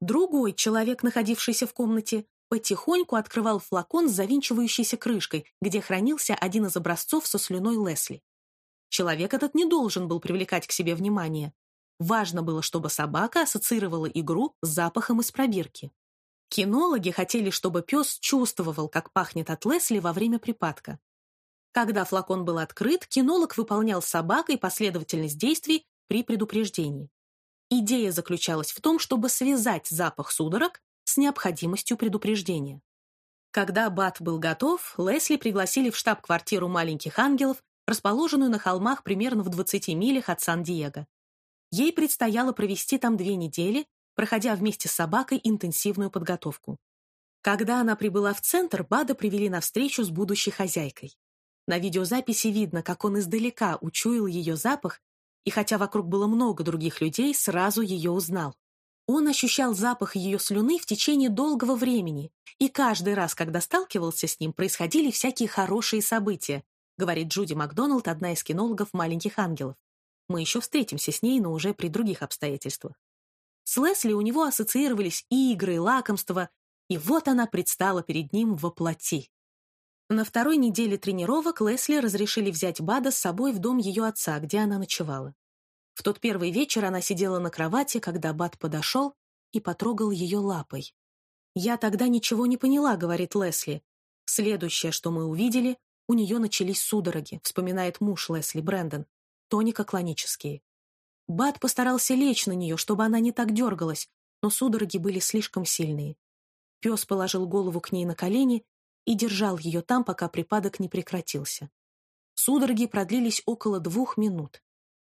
Другой человек, находившийся в комнате, потихоньку открывал флакон с завинчивающейся крышкой, где хранился один из образцов со слюной Лесли. Человек этот не должен был привлекать к себе внимание. Важно было, чтобы собака ассоциировала игру с запахом из пробирки. Кинологи хотели, чтобы пес чувствовал, как пахнет от Лесли во время припадка. Когда флакон был открыт, кинолог выполнял с собакой последовательность действий при предупреждении. Идея заключалась в том, чтобы связать запах судорог с необходимостью предупреждения. Когда Бат был готов, Лесли пригласили в штаб-квартиру маленьких ангелов, расположенную на холмах примерно в 20 милях от Сан-Диего. Ей предстояло провести там две недели, проходя вместе с собакой интенсивную подготовку. Когда она прибыла в центр, Бада привели на встречу с будущей хозяйкой. На видеозаписи видно, как он издалека учуял ее запах, и хотя вокруг было много других людей, сразу ее узнал. Он ощущал запах ее слюны в течение долгого времени, и каждый раз, когда сталкивался с ним, происходили всякие хорошие события, говорит Джуди Макдоналд, одна из кинологов «Маленьких ангелов». Мы еще встретимся с ней, но уже при других обстоятельствах. С Лесли у него ассоциировались игры, лакомства, и вот она предстала перед ним во плоти. На второй неделе тренировок Лесли разрешили взять Бада с собой в дом ее отца, где она ночевала. В тот первый вечер она сидела на кровати, когда Бад подошел и потрогал ее лапой. «Я тогда ничего не поняла», — говорит Лесли. «Следующее, что мы увидели, у нее начались судороги», — вспоминает муж Лесли, Брэндон, тонико-клонические. Бад постарался лечь на нее, чтобы она не так дергалась, но судороги были слишком сильные. Пес положил голову к ней на колени и держал ее там, пока припадок не прекратился. Судороги продлились около двух минут.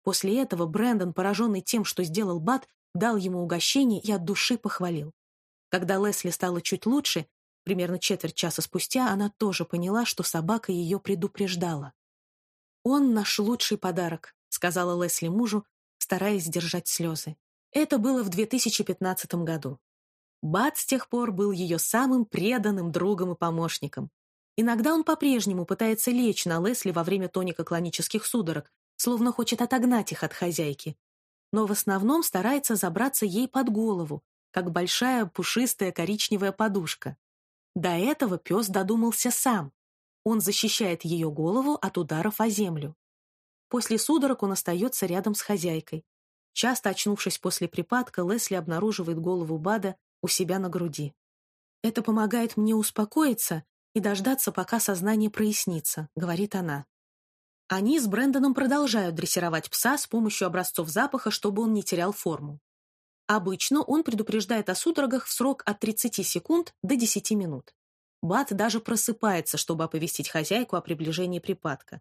После этого Брэндон, пораженный тем, что сделал Бат, дал ему угощение и от души похвалил. Когда Лесли стало чуть лучше, примерно четверть часа спустя, она тоже поняла, что собака ее предупреждала. «Он наш лучший подарок», — сказала Лесли мужу, стараясь сдержать слезы. Это было в 2015 году. Бат с тех пор был ее самым преданным другом и помощником. Иногда он по-прежнему пытается лечь на Лесли во время тонико-клонических судорог, словно хочет отогнать их от хозяйки. Но в основном старается забраться ей под голову, как большая пушистая коричневая подушка. До этого пес додумался сам. Он защищает ее голову от ударов о землю. После судорог он остается рядом с хозяйкой. Часто очнувшись после припадка, Лесли обнаруживает голову Бада у себя на груди. «Это помогает мне успокоиться и дождаться, пока сознание прояснится», — говорит она. Они с Брэндоном продолжают дрессировать пса с помощью образцов запаха, чтобы он не терял форму. Обычно он предупреждает о судорогах в срок от 30 секунд до 10 минут. Бат даже просыпается, чтобы оповестить хозяйку о приближении припадка.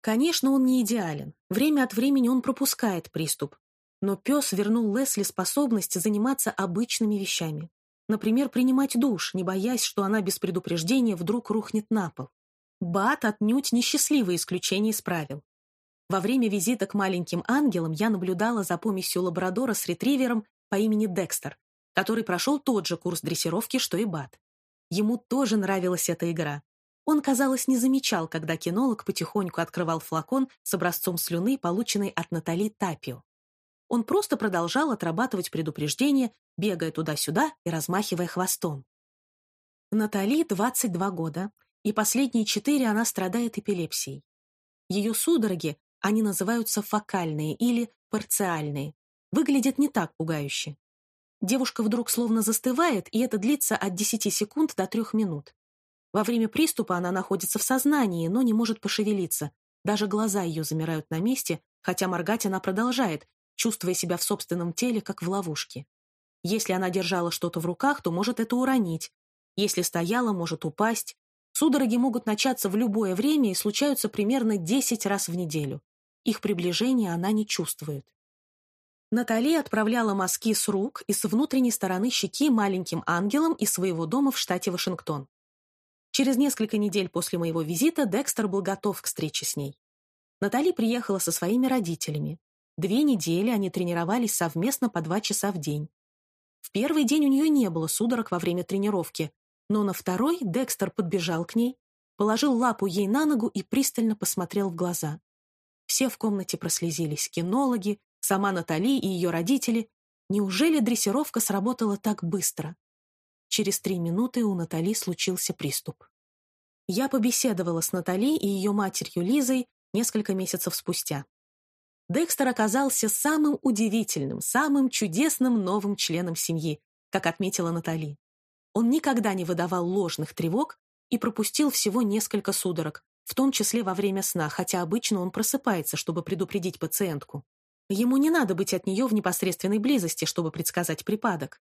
Конечно, он не идеален. Время от времени он пропускает приступ, но пес вернул Лесли способность заниматься обычными вещами. Например, принимать душ, не боясь, что она без предупреждения вдруг рухнет на пол. Бат отнюдь несчастливое исключение из правил. Во время визита к маленьким ангелам я наблюдала за помесью лабрадора с ретривером по имени Декстер, который прошел тот же курс дрессировки, что и Бат. Ему тоже нравилась эта игра. Он, казалось, не замечал, когда кинолог потихоньку открывал флакон с образцом слюны, полученной от Натали Тапио. Он просто продолжал отрабатывать предупреждение, бегая туда-сюда и размахивая хвостом. Натали 22 года, и последние четыре она страдает эпилепсией. Ее судороги Они называются фокальные или парциальные. Выглядят не так пугающе. Девушка вдруг словно застывает, и это длится от 10 секунд до 3 минут. Во время приступа она находится в сознании, но не может пошевелиться. Даже глаза ее замирают на месте, хотя моргать она продолжает, чувствуя себя в собственном теле, как в ловушке. Если она держала что-то в руках, то может это уронить. Если стояла, может упасть. Судороги могут начаться в любое время и случаются примерно 10 раз в неделю. Их приближение она не чувствует. Натали отправляла мазки с рук и с внутренней стороны щеки маленьким ангелам из своего дома в штате Вашингтон. Через несколько недель после моего визита Декстер был готов к встрече с ней. Натали приехала со своими родителями. Две недели они тренировались совместно по два часа в день. В первый день у нее не было судорог во время тренировки, но на второй Декстер подбежал к ней, положил лапу ей на ногу и пристально посмотрел в глаза. Все в комнате прослезились, кинологи, Сама Натали и ее родители. Неужели дрессировка сработала так быстро? Через три минуты у Натали случился приступ. Я побеседовала с Натали и ее матерью Лизой несколько месяцев спустя. Декстер оказался самым удивительным, самым чудесным новым членом семьи, как отметила Натали. Он никогда не выдавал ложных тревог и пропустил всего несколько судорог, в том числе во время сна, хотя обычно он просыпается, чтобы предупредить пациентку. Ему не надо быть от нее в непосредственной близости, чтобы предсказать припадок.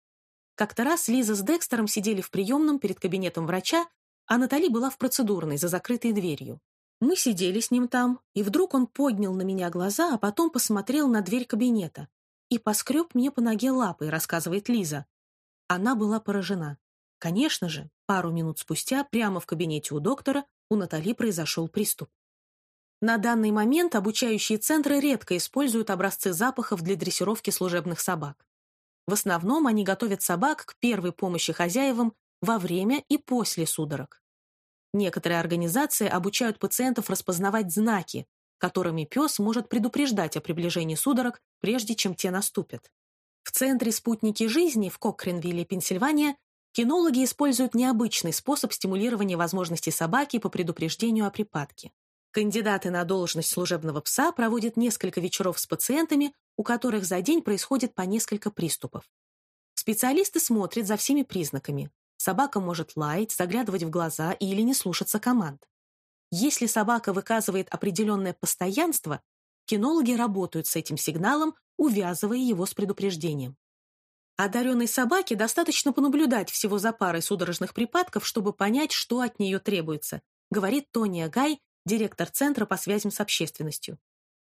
Как-то раз Лиза с Декстером сидели в приемном перед кабинетом врача, а Натали была в процедурной, за закрытой дверью. Мы сидели с ним там, и вдруг он поднял на меня глаза, а потом посмотрел на дверь кабинета и поскреб мне по ноге лапой, рассказывает Лиза. Она была поражена. Конечно же, пару минут спустя, прямо в кабинете у доктора, у Натали произошел приступ. На данный момент обучающие центры редко используют образцы запахов для дрессировки служебных собак. В основном они готовят собак к первой помощи хозяевам во время и после судорог. Некоторые организации обучают пациентов распознавать знаки, которыми пес может предупреждать о приближении судорог, прежде чем те наступят. В Центре «Спутники жизни» в Кокренвилле, Пенсильвания, кинологи используют необычный способ стимулирования возможностей собаки по предупреждению о припадке. Кандидаты на должность служебного пса проводят несколько вечеров с пациентами, у которых за день происходит по несколько приступов. Специалисты смотрят за всеми признаками. Собака может лаять, заглядывать в глаза или не слушаться команд. Если собака выказывает определенное постоянство, кинологи работают с этим сигналом, увязывая его с предупреждением. Одаренной собаке достаточно понаблюдать всего за парой судорожных припадков, чтобы понять, что от нее требуется, говорит Тония Гай, директор Центра по связям с общественностью.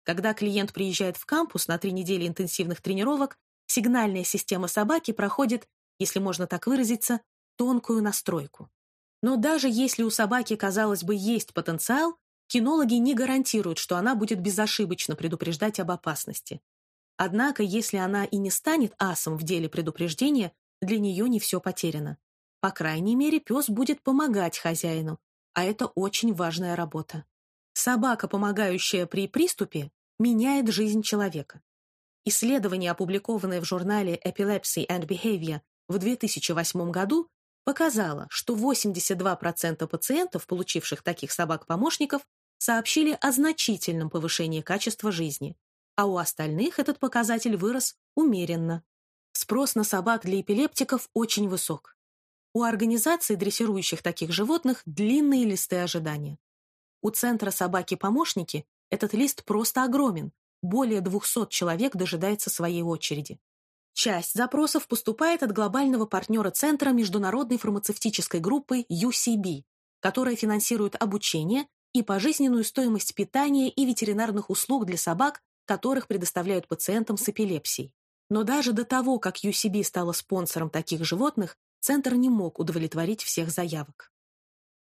Когда клиент приезжает в кампус на три недели интенсивных тренировок, сигнальная система собаки проходит, если можно так выразиться, тонкую настройку. Но даже если у собаки, казалось бы, есть потенциал, кинологи не гарантируют, что она будет безошибочно предупреждать об опасности. Однако, если она и не станет асом в деле предупреждения, для нее не все потеряно. По крайней мере, пес будет помогать хозяину, а это очень важная работа. Собака, помогающая при приступе, меняет жизнь человека. Исследование, опубликованное в журнале Epilepsy and Behavior в 2008 году, показало, что 82% пациентов, получивших таких собак-помощников, сообщили о значительном повышении качества жизни, а у остальных этот показатель вырос умеренно. Спрос на собак для эпилептиков очень высок. У организаций, дрессирующих таких животных, длинные листы ожидания. У Центра «Собаки-помощники» этот лист просто огромен. Более 200 человек дожидается своей очереди. Часть запросов поступает от глобального партнера Центра международной фармацевтической группы UCB, которая финансирует обучение и пожизненную стоимость питания и ветеринарных услуг для собак, которых предоставляют пациентам с эпилепсией. Но даже до того, как UCB стала спонсором таких животных, Центр не мог удовлетворить всех заявок.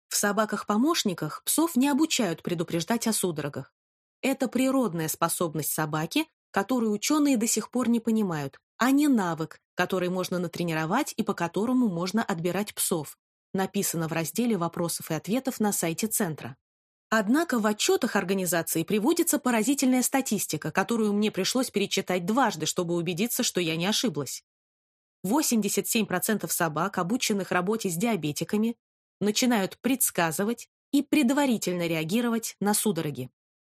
В собаках-помощниках псов не обучают предупреждать о судорогах. Это природная способность собаки, которую ученые до сих пор не понимают, а не навык, который можно натренировать и по которому можно отбирать псов, написано в разделе вопросов и ответов на сайте Центра. Однако в отчетах организации приводится поразительная статистика, которую мне пришлось перечитать дважды, чтобы убедиться, что я не ошиблась. 87% собак, обученных работе с диабетиками, начинают предсказывать и предварительно реагировать на судороги.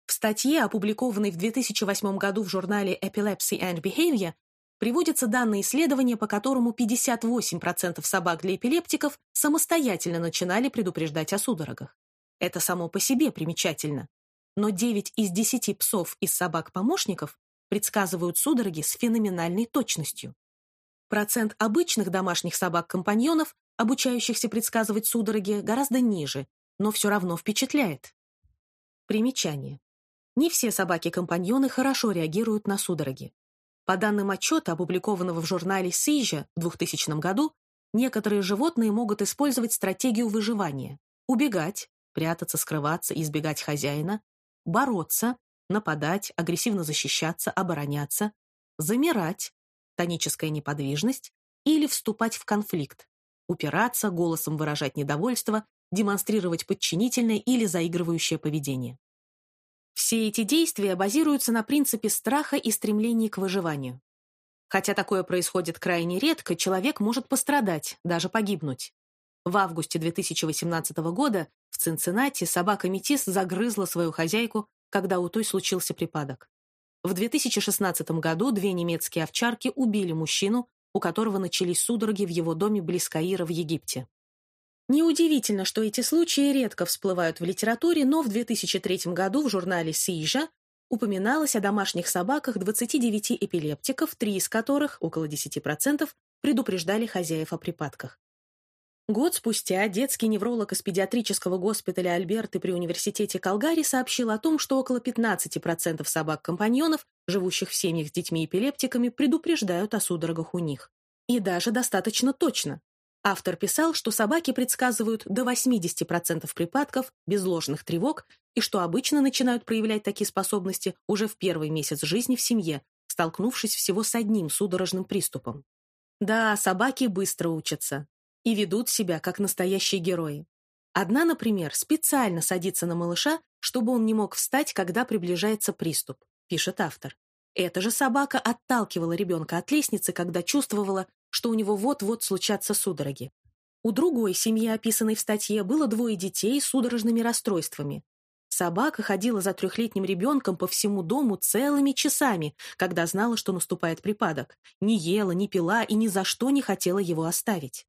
В статье, опубликованной в 2008 году в журнале Epilepsy and Behavior, приводятся данные исследования, по которому 58% собак для эпилептиков самостоятельно начинали предупреждать о судорогах. Это само по себе примечательно. Но 9 из 10 псов из собак-помощников предсказывают судороги с феноменальной точностью. Процент обычных домашних собак-компаньонов, обучающихся предсказывать судороги, гораздо ниже, но все равно впечатляет. Примечание. Не все собаки-компаньоны хорошо реагируют на судороги. По данным отчета, опубликованного в журнале Seizure в 2000 году, некоторые животные могут использовать стратегию выживания – убегать, прятаться, скрываться, избегать хозяина, бороться, нападать, агрессивно защищаться, обороняться, замирать, тоническая неподвижность или вступать в конфликт, упираться, голосом выражать недовольство, демонстрировать подчинительное или заигрывающее поведение. Все эти действия базируются на принципе страха и стремлении к выживанию. Хотя такое происходит крайне редко, человек может пострадать, даже погибнуть. В августе 2018 года в Цинциннати собака Метис загрызла свою хозяйку, когда у той случился припадок. В 2016 году две немецкие овчарки убили мужчину, у которого начались судороги в его доме близ Каира в Египте. Неудивительно, что эти случаи редко всплывают в литературе, но в 2003 году в журнале «Сижа» упоминалось о домашних собаках 29 эпилептиков, три из которых, около 10%, предупреждали хозяев о припадках. Год спустя детский невролог из педиатрического госпиталя Альберты при университете Калгари сообщил о том, что около 15% собак-компаньонов, живущих в семьях с детьми-эпилептиками, предупреждают о судорогах у них. И даже достаточно точно. Автор писал, что собаки предсказывают до 80% припадков без ложных тревог и что обычно начинают проявлять такие способности уже в первый месяц жизни в семье, столкнувшись всего с одним судорожным приступом. Да, собаки быстро учатся и ведут себя как настоящие герои. Одна, например, специально садится на малыша, чтобы он не мог встать, когда приближается приступ, пишет автор. Эта же собака отталкивала ребенка от лестницы, когда чувствовала, что у него вот-вот случатся судороги. У другой семьи, описанной в статье, было двое детей с судорожными расстройствами. Собака ходила за трехлетним ребенком по всему дому целыми часами, когда знала, что наступает припадок. Не ела, не пила и ни за что не хотела его оставить.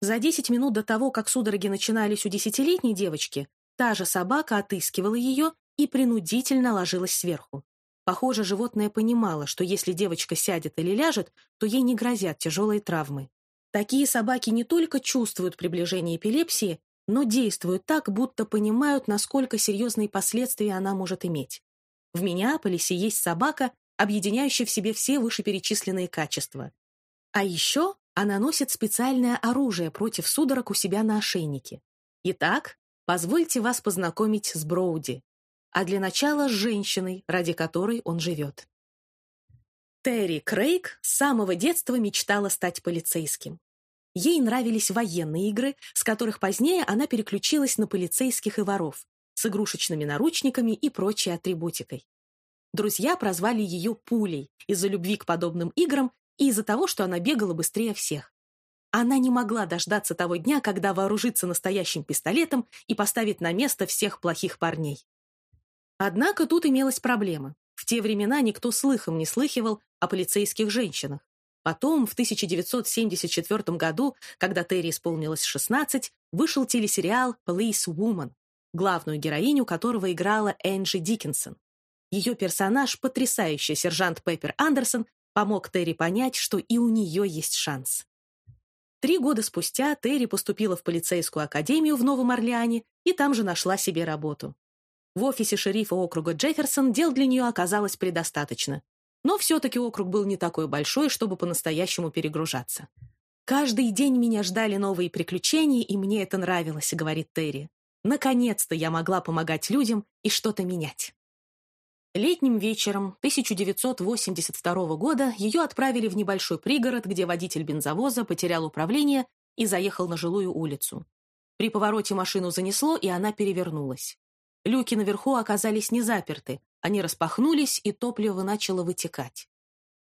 За 10 минут до того, как судороги начинались у десятилетней девочки, та же собака отыскивала ее и принудительно ложилась сверху. Похоже, животное понимало, что если девочка сядет или ляжет, то ей не грозят тяжелые травмы. Такие собаки не только чувствуют приближение эпилепсии, но действуют так, будто понимают, насколько серьезные последствия она может иметь. В Миннеаполисе есть собака, объединяющая в себе все вышеперечисленные качества. А еще она носит специальное оружие против судорог у себя на ошейнике. Итак, позвольте вас познакомить с Броуди, а для начала с женщиной, ради которой он живет. Терри Крейг с самого детства мечтала стать полицейским. Ей нравились военные игры, с которых позднее она переключилась на полицейских и воров, с игрушечными наручниками и прочей атрибутикой. Друзья прозвали ее «пулей» из-за любви к подобным играм и из-за того, что она бегала быстрее всех. Она не могла дождаться того дня, когда вооружится настоящим пистолетом и поставит на место всех плохих парней. Однако тут имелась проблема. В те времена никто слыхом не слыхивал о полицейских женщинах. Потом, в 1974 году, когда Терри исполнилось 16, вышел телесериал «Police Woman», главную героиню которого играла Энджи Диккенсон. Ее персонаж, потрясающий сержант Пеппер Андерсон, помог Терри понять, что и у нее есть шанс. Три года спустя Терри поступила в полицейскую академию в Новом Орлеане и там же нашла себе работу. В офисе шерифа округа Джефферсон дел для нее оказалось предостаточно. Но все-таки округ был не такой большой, чтобы по-настоящему перегружаться. «Каждый день меня ждали новые приключения, и мне это нравилось», — говорит Терри. «Наконец-то я могла помогать людям и что-то менять». Летним вечером 1982 года ее отправили в небольшой пригород, где водитель бензовоза потерял управление и заехал на жилую улицу. При повороте машину занесло, и она перевернулась. Люки наверху оказались не заперты, они распахнулись, и топливо начало вытекать.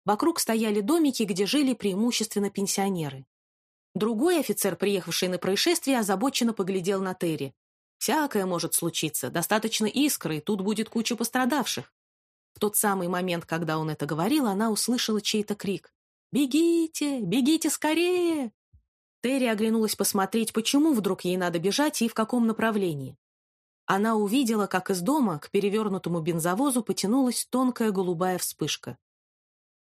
Вокруг стояли домики, где жили преимущественно пенсионеры. Другой офицер, приехавший на происшествие, озабоченно поглядел на Терри. Всякое может случиться, достаточно искры, тут будет куча пострадавших. В тот самый момент, когда он это говорил, она услышала чей-то крик. «Бегите! Бегите скорее!» Терри оглянулась посмотреть, почему вдруг ей надо бежать и в каком направлении. Она увидела, как из дома к перевернутому бензовозу потянулась тонкая голубая вспышка.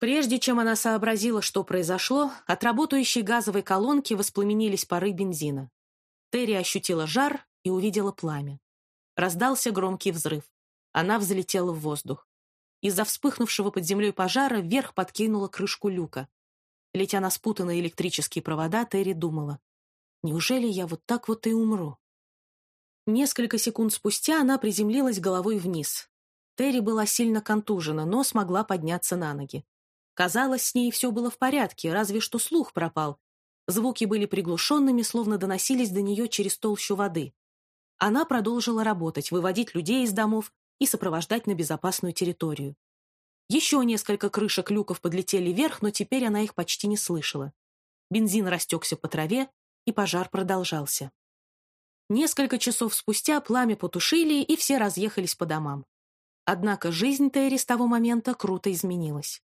Прежде чем она сообразила, что произошло, от работающей газовой колонки воспламенились пары бензина. Терри ощутила жар и увидела пламя. Раздался громкий взрыв. Она взлетела в воздух. Из-за вспыхнувшего под землей пожара вверх подкинула крышку люка. Летя на спутанные электрические провода, Терри думала, «Неужели я вот так вот и умру?» Несколько секунд спустя она приземлилась головой вниз. Терри была сильно контужена, но смогла подняться на ноги. Казалось, с ней все было в порядке, разве что слух пропал. Звуки были приглушенными, словно доносились до нее через толщу воды. Она продолжила работать, выводить людей из домов и сопровождать на безопасную территорию. Еще несколько крышек люков подлетели вверх, но теперь она их почти не слышала. Бензин растекся по траве, и пожар продолжался. Несколько часов спустя пламя потушили, и все разъехались по домам. Однако жизнь Терри с того момента круто изменилась.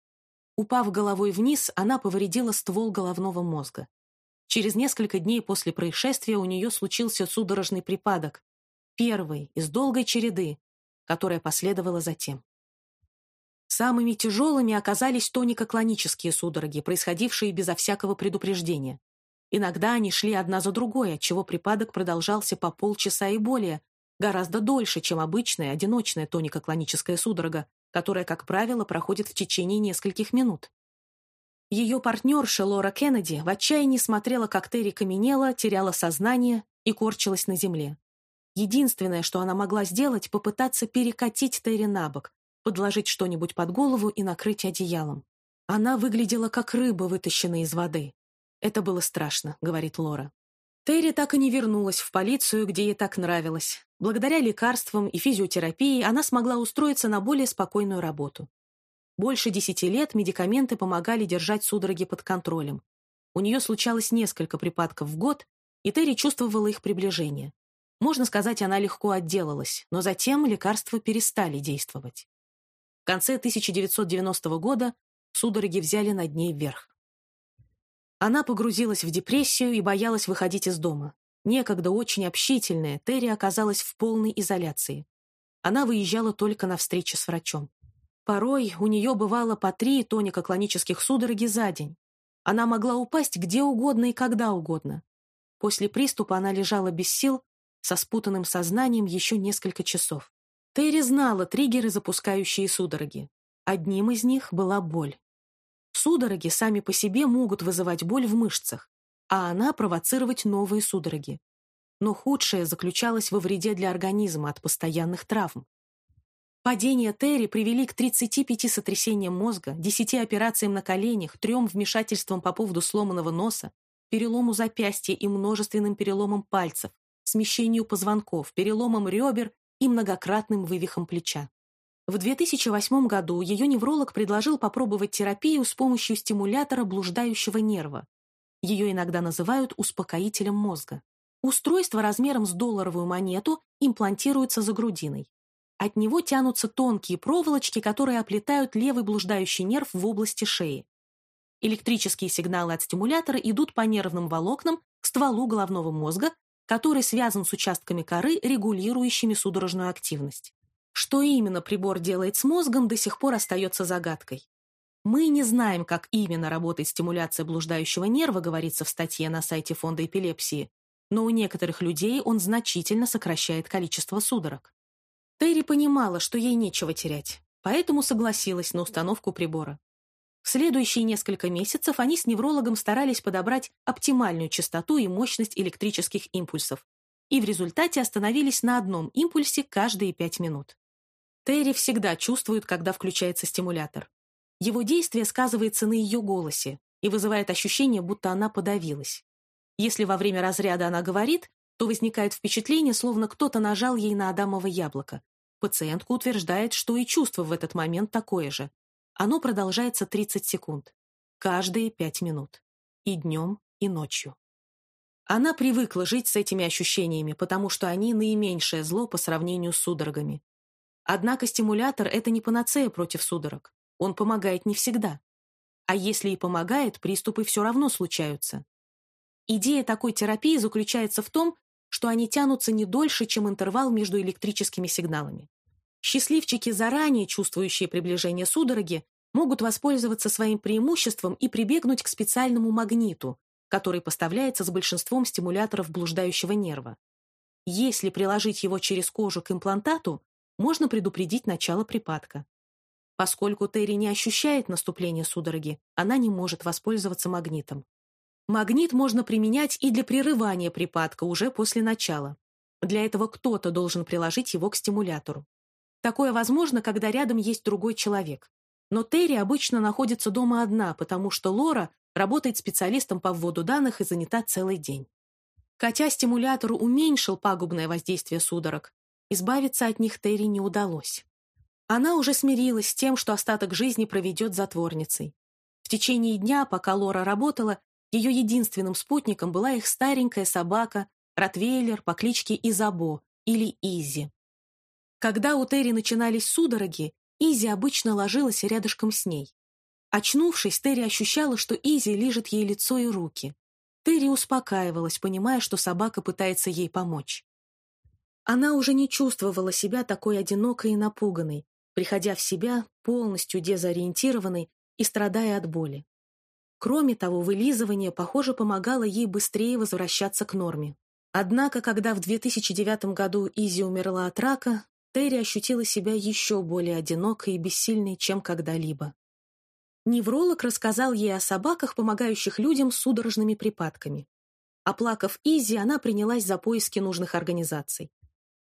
Упав головой вниз, она повредила ствол головного мозга. Через несколько дней после происшествия у нее случился судорожный припадок, первый из долгой череды, которая последовала затем. Самыми тяжелыми оказались тонико-клонические судороги, происходившие безо всякого предупреждения. Иногда они шли одна за другой, отчего припадок продолжался по полчаса и более, гораздо дольше, чем обычная одиночная тонико-клоническая судорога, которая, как правило, проходит в течение нескольких минут. Ее партнерша Лора Кеннеди в отчаянии смотрела, как Терри каменела, теряла сознание и корчилась на земле. Единственное, что она могла сделать, попытаться перекатить Терри на бок, подложить что-нибудь под голову и накрыть одеялом. Она выглядела как рыба, вытащенная из воды. «Это было страшно», — говорит Лора. Терри так и не вернулась в полицию, где ей так нравилось. Благодаря лекарствам и физиотерапии она смогла устроиться на более спокойную работу. Больше десяти лет медикаменты помогали держать судороги под контролем. У нее случалось несколько припадков в год, и Терри чувствовала их приближение. Можно сказать, она легко отделалась, но затем лекарства перестали действовать. В конце 1990 года судороги взяли над ней вверх. Она погрузилась в депрессию и боялась выходить из дома. Некогда очень общительная, Терри оказалась в полной изоляции. Она выезжала только на встречи с врачом. Порой у нее бывало по три тонико-клонических судороги за день. Она могла упасть где угодно и когда угодно. После приступа она лежала без сил, со спутанным сознанием еще несколько часов. Терри знала триггеры, запускающие судороги. Одним из них была боль. Судороги сами по себе могут вызывать боль в мышцах, а она провоцировать новые судороги. Но худшее заключалось во вреде для организма от постоянных травм. Падения Терри привели к 35 сотрясениям мозга, 10 операциям на коленях, трем вмешательствам по поводу сломанного носа, перелому запястья и множественным переломам пальцев, смещению позвонков, переломам ребер и многократным вывихом плеча. В 2008 году ее невролог предложил попробовать терапию с помощью стимулятора блуждающего нерва. Ее иногда называют успокоителем мозга. Устройство размером с долларовую монету имплантируется за грудиной. От него тянутся тонкие проволочки, которые оплетают левый блуждающий нерв в области шеи. Электрические сигналы от стимулятора идут по нервным волокнам к стволу головного мозга, который связан с участками коры, регулирующими судорожную активность. Что именно прибор делает с мозгом, до сих пор остается загадкой. Мы не знаем, как именно работает стимуляция блуждающего нерва, говорится в статье на сайте фонда эпилепсии, но у некоторых людей он значительно сокращает количество судорог. Терри понимала, что ей нечего терять, поэтому согласилась на установку прибора. В следующие несколько месяцев они с неврологом старались подобрать оптимальную частоту и мощность электрических импульсов, и в результате остановились на одном импульсе каждые пять минут. Терри всегда чувствует, когда включается стимулятор. Его действие сказывается на ее голосе и вызывает ощущение, будто она подавилась. Если во время разряда она говорит, то возникает впечатление, словно кто-то нажал ей на адамово яблоко. Пациентка утверждает, что и чувство в этот момент такое же. Оно продолжается 30 секунд. Каждые 5 минут. И днем, и ночью. Она привыкла жить с этими ощущениями, потому что они наименьшее зло по сравнению с судорогами. Однако стимулятор – это не панацея против судорог. Он помогает не всегда. А если и помогает, приступы все равно случаются. Идея такой терапии заключается в том, что они тянутся не дольше, чем интервал между электрическими сигналами. Счастливчики, заранее чувствующие приближение судороги, могут воспользоваться своим преимуществом и прибегнуть к специальному магниту, который поставляется с большинством стимуляторов блуждающего нерва. Если приложить его через кожу к имплантату, можно предупредить начало припадка. Поскольку Терри не ощущает наступления судороги, она не может воспользоваться магнитом. Магнит можно применять и для прерывания припадка уже после начала. Для этого кто-то должен приложить его к стимулятору. Такое возможно, когда рядом есть другой человек. Но Терри обычно находится дома одна, потому что Лора работает специалистом по вводу данных и занята целый день. Хотя стимулятор уменьшил пагубное воздействие судорог, избавиться от них Терри не удалось. Она уже смирилась с тем, что остаток жизни проведет затворницей. В течение дня, пока Лора работала, ее единственным спутником была их старенькая собака, ротвейлер по кличке Изабо или Изи. Когда у Терри начинались судороги, Изи обычно ложилась рядышком с ней. Очнувшись, Терри ощущала, что Изи лижет ей лицо и руки. Терри успокаивалась, понимая, что собака пытается ей помочь. Она уже не чувствовала себя такой одинокой и напуганной, приходя в себя полностью дезориентированной и страдая от боли. Кроме того, вылизывание, похоже, помогало ей быстрее возвращаться к норме. Однако, когда в 2009 году Изи умерла от рака, Терри ощутила себя еще более одинокой и бессильной, чем когда-либо. Невролог рассказал ей о собаках, помогающих людям с судорожными припадками. Оплакав Изи, она принялась за поиски нужных организаций.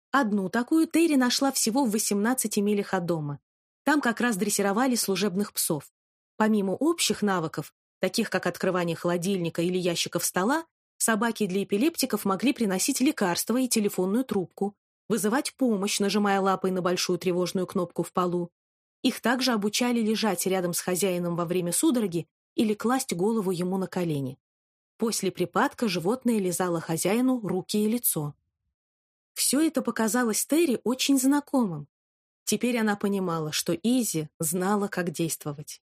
Одну такую Терри нашла всего в 18 милях от дома. Там как раз дрессировали служебных псов. Помимо общих навыков, таких как открывание холодильника или ящиков стола, собаки для эпилептиков могли приносить лекарства и телефонную трубку, вызывать помощь, нажимая лапой на большую тревожную кнопку в полу. Их также обучали лежать рядом с хозяином во время судороги или класть голову ему на колени. После припадка животное лизало хозяину руки и лицо. Все это показалось Терри очень знакомым. Теперь она понимала, что Изи знала, как действовать.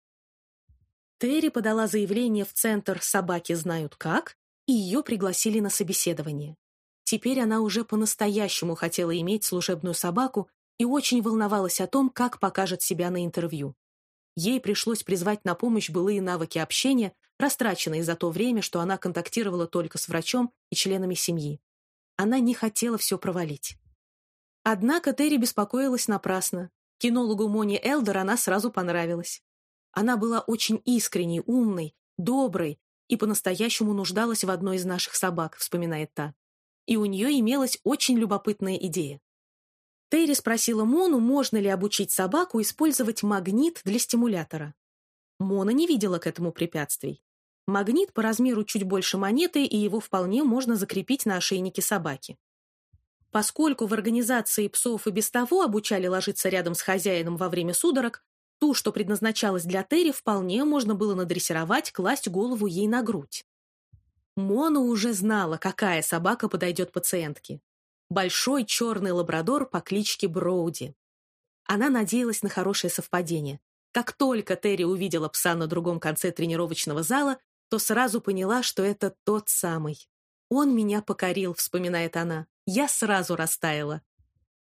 Терри подала заявление в центр «Собаки знают как», и ее пригласили на собеседование. Теперь она уже по-настоящему хотела иметь служебную собаку и очень волновалась о том, как покажет себя на интервью. Ей пришлось призвать на помощь былые навыки общения, растраченные за то время, что она контактировала только с врачом и членами семьи. Она не хотела все провалить. Однако Терри беспокоилась напрасно. Кинологу Мони Элдер она сразу понравилась. Она была очень искренней, умной, доброй и по-настоящему нуждалась в одной из наших собак, вспоминает та и у нее имелась очень любопытная идея. Терри спросила Мону, можно ли обучить собаку использовать магнит для стимулятора. Мона не видела к этому препятствий. Магнит по размеру чуть больше монеты, и его вполне можно закрепить на ошейнике собаки. Поскольку в организации псов и без того обучали ложиться рядом с хозяином во время судорог, ту, что предназначалась для Терри, вполне можно было надрессировать, класть голову ей на грудь. Мона уже знала, какая собака подойдет пациентке. Большой черный лабрадор по кличке Броуди. Она надеялась на хорошее совпадение. Как только Терри увидела пса на другом конце тренировочного зала, то сразу поняла, что это тот самый. «Он меня покорил», — вспоминает она. «Я сразу растаяла».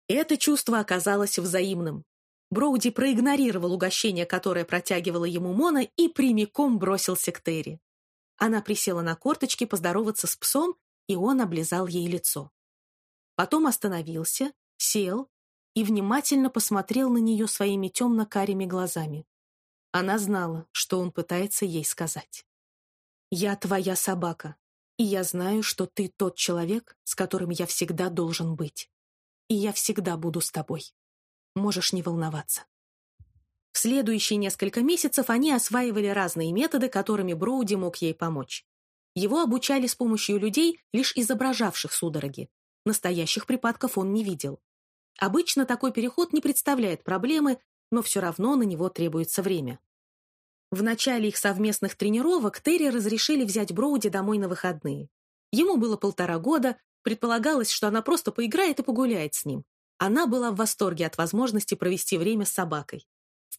Это чувство оказалось взаимным. Броуди проигнорировал угощение, которое протягивала ему Мона, и прямиком бросился к Терри. Она присела на корточки поздороваться с псом, и он облизал ей лицо. Потом остановился, сел и внимательно посмотрел на нее своими темно-карими глазами. Она знала, что он пытается ей сказать. «Я твоя собака, и я знаю, что ты тот человек, с которым я всегда должен быть. И я всегда буду с тобой. Можешь не волноваться». В следующие несколько месяцев они осваивали разные методы, которыми Броуди мог ей помочь. Его обучали с помощью людей, лишь изображавших судороги. Настоящих припадков он не видел. Обычно такой переход не представляет проблемы, но все равно на него требуется время. В начале их совместных тренировок Терри разрешили взять Броуди домой на выходные. Ему было полтора года, предполагалось, что она просто поиграет и погуляет с ним. Она была в восторге от возможности провести время с собакой.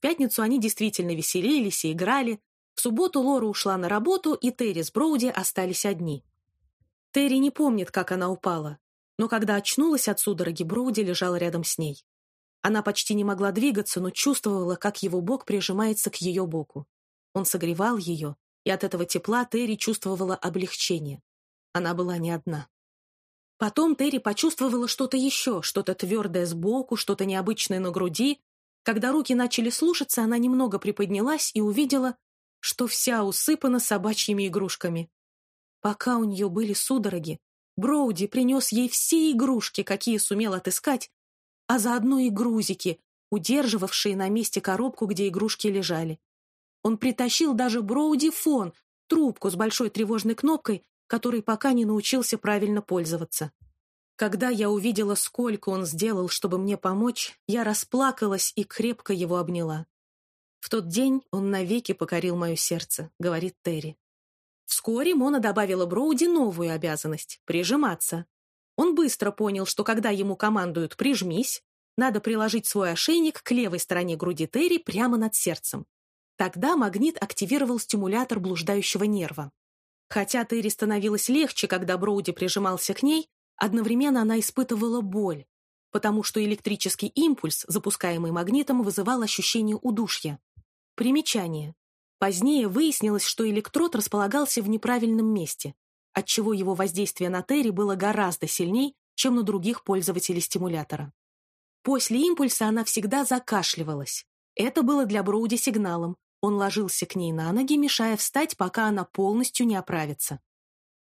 Пятницу они действительно веселились и играли. В субботу Лора ушла на работу, и Терри с Броуди остались одни. Терри не помнит, как она упала, но когда очнулась от судороги, Броуди лежал рядом с ней. Она почти не могла двигаться, но чувствовала, как его бок прижимается к ее боку. Он согревал ее, и от этого тепла Терри чувствовала облегчение. Она была не одна. Потом Терри почувствовала что-то еще, что-то твердое сбоку, что-то необычное на груди. Когда руки начали слушаться, она немного приподнялась и увидела, что вся усыпана собачьими игрушками. Пока у нее были судороги, Броуди принес ей все игрушки, какие сумел отыскать, а заодно и грузики, удерживавшие на месте коробку, где игрушки лежали. Он притащил даже Броуди фон, трубку с большой тревожной кнопкой, которой пока не научился правильно пользоваться. Когда я увидела, сколько он сделал, чтобы мне помочь, я расплакалась и крепко его обняла. В тот день он навеки покорил мое сердце, говорит Терри. Вскоре Мона добавила Броуди новую обязанность — прижиматься. Он быстро понял, что когда ему командуют «прижмись», надо приложить свой ошейник к левой стороне груди Терри прямо над сердцем. Тогда магнит активировал стимулятор блуждающего нерва. Хотя Терри становилось легче, когда Броуди прижимался к ней, одновременно она испытывала боль, потому что электрический импульс, запускаемый магнитом, вызывал ощущение удушья. Примечание. Позднее выяснилось, что электрод располагался в неправильном месте, отчего его воздействие на Терри было гораздо сильней, чем на других пользователей стимулятора. После импульса она всегда закашливалась. Это было для Броуди сигналом. Он ложился к ней на ноги, мешая встать, пока она полностью не оправится.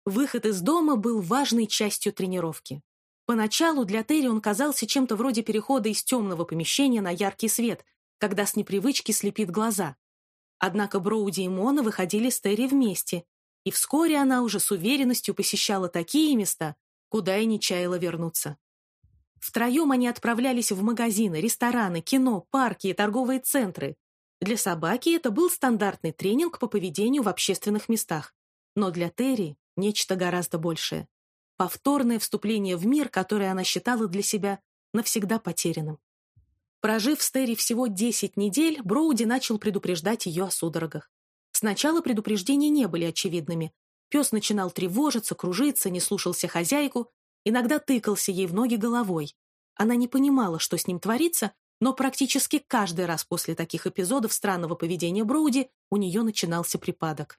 Выход из дома был важной частью тренировки. Поначалу для Терри он казался чем-то вроде перехода из темного помещения на яркий свет, когда с непривычки слепит глаза. Однако Броуди и Мона выходили с Терри вместе, и вскоре она уже с уверенностью посещала такие места, куда и не чаяла вернуться. Втроем они отправлялись в магазины, рестораны, кино, парки и торговые центры. Для собаки это был стандартный тренинг по поведению в общественных местах. Но для Терри нечто гораздо большее. Повторное вступление в мир, который она считала для себя навсегда потерянным. Прожив с Терри всего 10 недель, Броуди начал предупреждать ее о судорогах. Сначала предупреждения не были очевидными. Пес начинал тревожиться, кружиться, не слушался хозяйку, иногда тыкался ей в ноги головой. Она не понимала, что с ним творится, но практически каждый раз после таких эпизодов странного поведения Броуди у нее начинался припадок.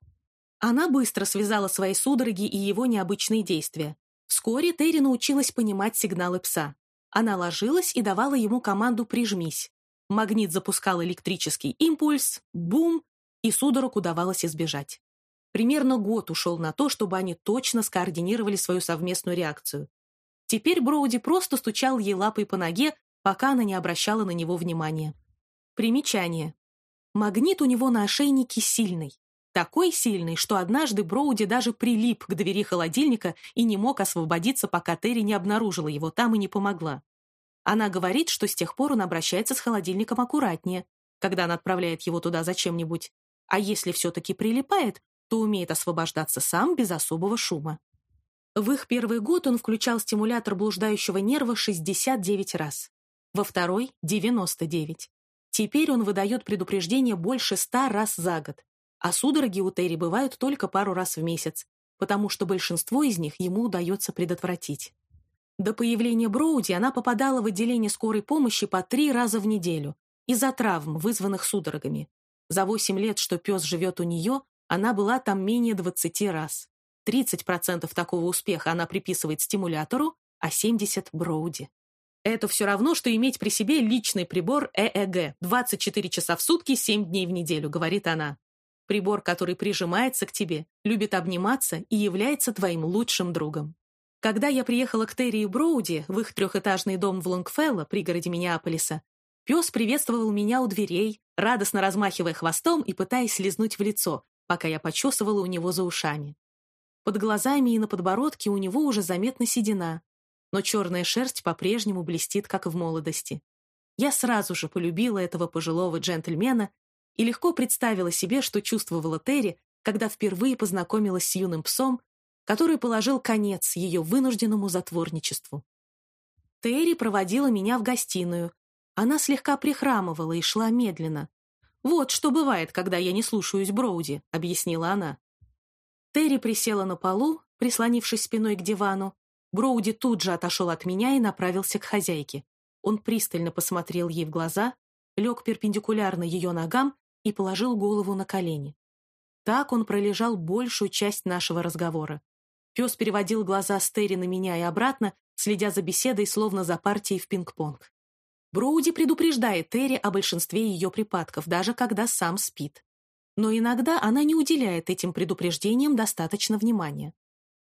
Она быстро связала свои судороги и его необычные действия. Вскоре Терри научилась понимать сигналы пса. Она ложилась и давала ему команду «прижмись». Магнит запускал электрический импульс, бум, и судорог удавалось избежать. Примерно год ушел на то, чтобы они точно скоординировали свою совместную реакцию. Теперь Броуди просто стучал ей лапой по ноге, пока она не обращала на него внимания. Примечание. Магнит у него на ошейнике сильный. Такой сильный, что однажды Броуди даже прилип к двери холодильника и не мог освободиться, пока Терри не обнаружила его там и не помогла. Она говорит, что с тех пор он обращается с холодильником аккуратнее, когда она отправляет его туда зачем-нибудь. А если все-таки прилипает, то умеет освобождаться сам без особого шума. В их первый год он включал стимулятор блуждающего нерва 69 раз. Во второй — 99. Теперь он выдает предупреждение больше 100 раз за год. А судороги у Терри бывают только пару раз в месяц, потому что большинство из них ему удается предотвратить. До появления Броуди она попадала в отделение скорой помощи по три раза в неделю из-за травм, вызванных судорогами. За восемь лет, что пес живет у нее, она была там менее 20 раз. 30% такого успеха она приписывает стимулятору, а 70% — Броуди. Это все равно, что иметь при себе личный прибор ЭЭГ 24 часа в сутки, 7 дней в неделю, говорит она. Прибор, который прижимается к тебе, любит обниматься и является твоим лучшим другом. Когда я приехала к Терри и Броуди в их трехэтажный дом в Лонгфелло, пригороде Миннеаполиса, пес приветствовал меня у дверей, радостно размахивая хвостом и пытаясь слезнуть в лицо, пока я почесывала у него за ушами. Под глазами и на подбородке у него уже заметна седина, но черная шерсть по-прежнему блестит, как в молодости. Я сразу же полюбила этого пожилого джентльмена и легко представила себе, что чувствовала Терри, когда впервые познакомилась с юным псом, который положил конец ее вынужденному затворничеству. Терри проводила меня в гостиную. Она слегка прихрамывала и шла медленно. «Вот что бывает, когда я не слушаюсь Броуди», — объяснила она. Терри присела на полу, прислонившись спиной к дивану. Броуди тут же отошел от меня и направился к хозяйке. Он пристально посмотрел ей в глаза, лег перпендикулярно ее ногам и положил голову на колени. Так он пролежал большую часть нашего разговора. Пес переводил глаза с Терри на меня и обратно, следя за беседой, словно за партией в пинг-понг. Броуди предупреждает Терри о большинстве ее припадков, даже когда сам спит. Но иногда она не уделяет этим предупреждениям достаточно внимания.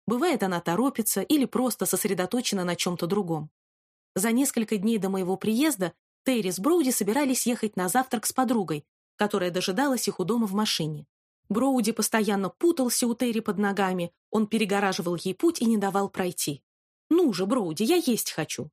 Бывает, она торопится или просто сосредоточена на чем-то другом. За несколько дней до моего приезда Терри с Броуди собирались ехать на завтрак с подругой, которая дожидалась их у дома в машине. Броуди постоянно путался у Терри под ногами, он перегораживал ей путь и не давал пройти. «Ну же, Броуди, я есть хочу!»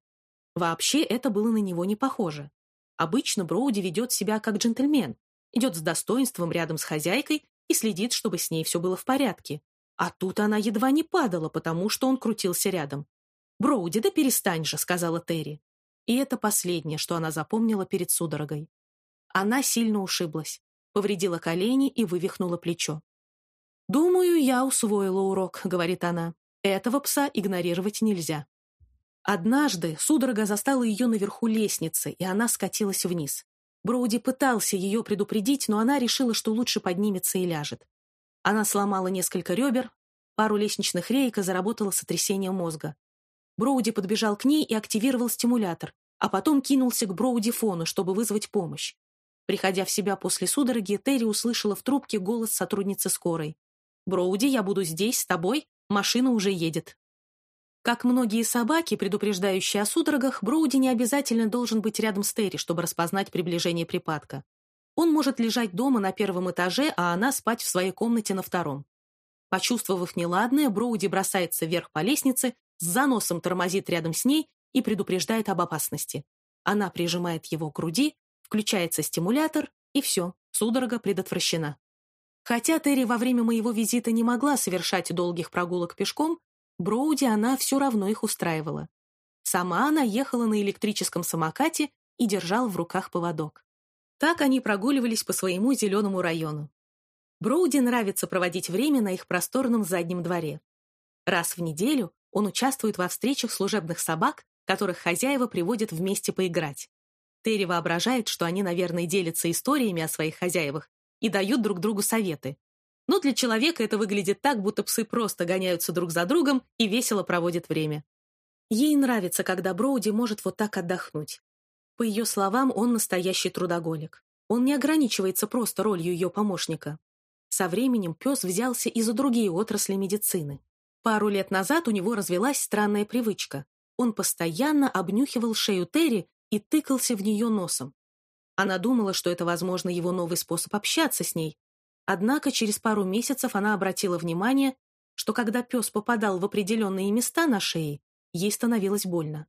Вообще это было на него не похоже. Обычно Броуди ведет себя как джентльмен, идет с достоинством рядом с хозяйкой и следит, чтобы с ней все было в порядке. А тут она едва не падала, потому что он крутился рядом. «Броуди, да перестань же», — сказала Терри. И это последнее, что она запомнила перед судорогой. Она сильно ушиблась, повредила колени и вывихнула плечо. «Думаю, я усвоила урок», — говорит она. «Этого пса игнорировать нельзя». Однажды судорога застала ее наверху лестницы, и она скатилась вниз. Броуди пытался ее предупредить, но она решила, что лучше поднимется и ляжет. Она сломала несколько ребер, пару лестничных реек и заработала сотрясение мозга. Броуди подбежал к ней и активировал стимулятор, а потом кинулся к Броуди-фону, чтобы вызвать помощь. Приходя в себя после судороги, Терри услышала в трубке голос сотрудницы скорой. «Броуди, я буду здесь, с тобой, машина уже едет». Как многие собаки, предупреждающие о судорогах, Броуди не обязательно должен быть рядом с Терри, чтобы распознать приближение припадка. Он может лежать дома на первом этаже, а она спать в своей комнате на втором. Почувствовав неладное, Броуди бросается вверх по лестнице, с заносом тормозит рядом с ней и предупреждает об опасности. Она прижимает его к груди, включается стимулятор, и все, судорога предотвращена. Хотя Терри во время моего визита не могла совершать долгих прогулок пешком, Броуди она все равно их устраивала. Сама она ехала на электрическом самокате и держала в руках поводок. Так они прогуливались по своему зеленому району. Броуди нравится проводить время на их просторном заднем дворе. Раз в неделю он участвует во встречах служебных собак, которых хозяева приводят вместе поиграть. Терри воображает, что они, наверное, делятся историями о своих хозяевах и дают друг другу советы, но для человека это выглядит так, будто псы просто гоняются друг за другом и весело проводят время. Ей нравится, когда Броуди может вот так отдохнуть. По ее словам, он настоящий трудоголик. Он не ограничивается просто ролью ее помощника. Со временем пес взялся и за другие отрасли медицины. Пару лет назад у него развелась странная привычка. Он постоянно обнюхивал шею Терри и тыкался в нее носом. Она думала, что это, возможно, его новый способ общаться с ней, Однако через пару месяцев она обратила внимание, что когда пес попадал в определенные места на шее, ей становилось больно.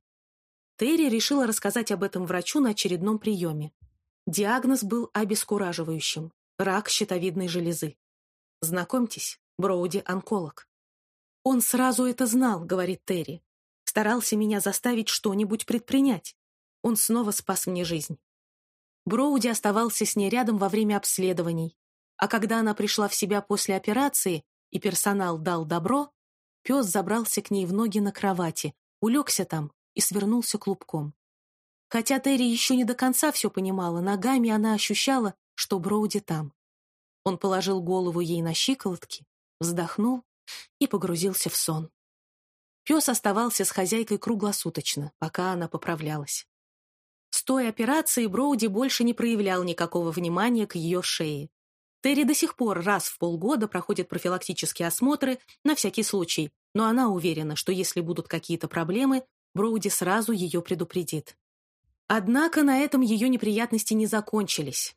Терри решила рассказать об этом врачу на очередном приеме. Диагноз был обескураживающим – рак щитовидной железы. Знакомьтесь, Броуди – онколог. «Он сразу это знал», — говорит Терри. «Старался меня заставить что-нибудь предпринять. Он снова спас мне жизнь». Броуди оставался с ней рядом во время обследований, а когда она пришла в себя после операции и персонал дал добро, пес забрался к ней в ноги на кровати, улегся там и свернулся клубком. Хотя Терри еще не до конца все понимала, ногами она ощущала, что Броуди там. Он положил голову ей на щиколотки, вздохнул и погрузился в сон. Пес оставался с хозяйкой круглосуточно, пока она поправлялась. С той операции Броуди больше не проявлял никакого внимания к ее шее. Терри до сих пор раз в полгода проходит профилактические осмотры на всякий случай, но она уверена, что если будут какие-то проблемы, Броуди сразу ее предупредит. Однако на этом ее неприятности не закончились.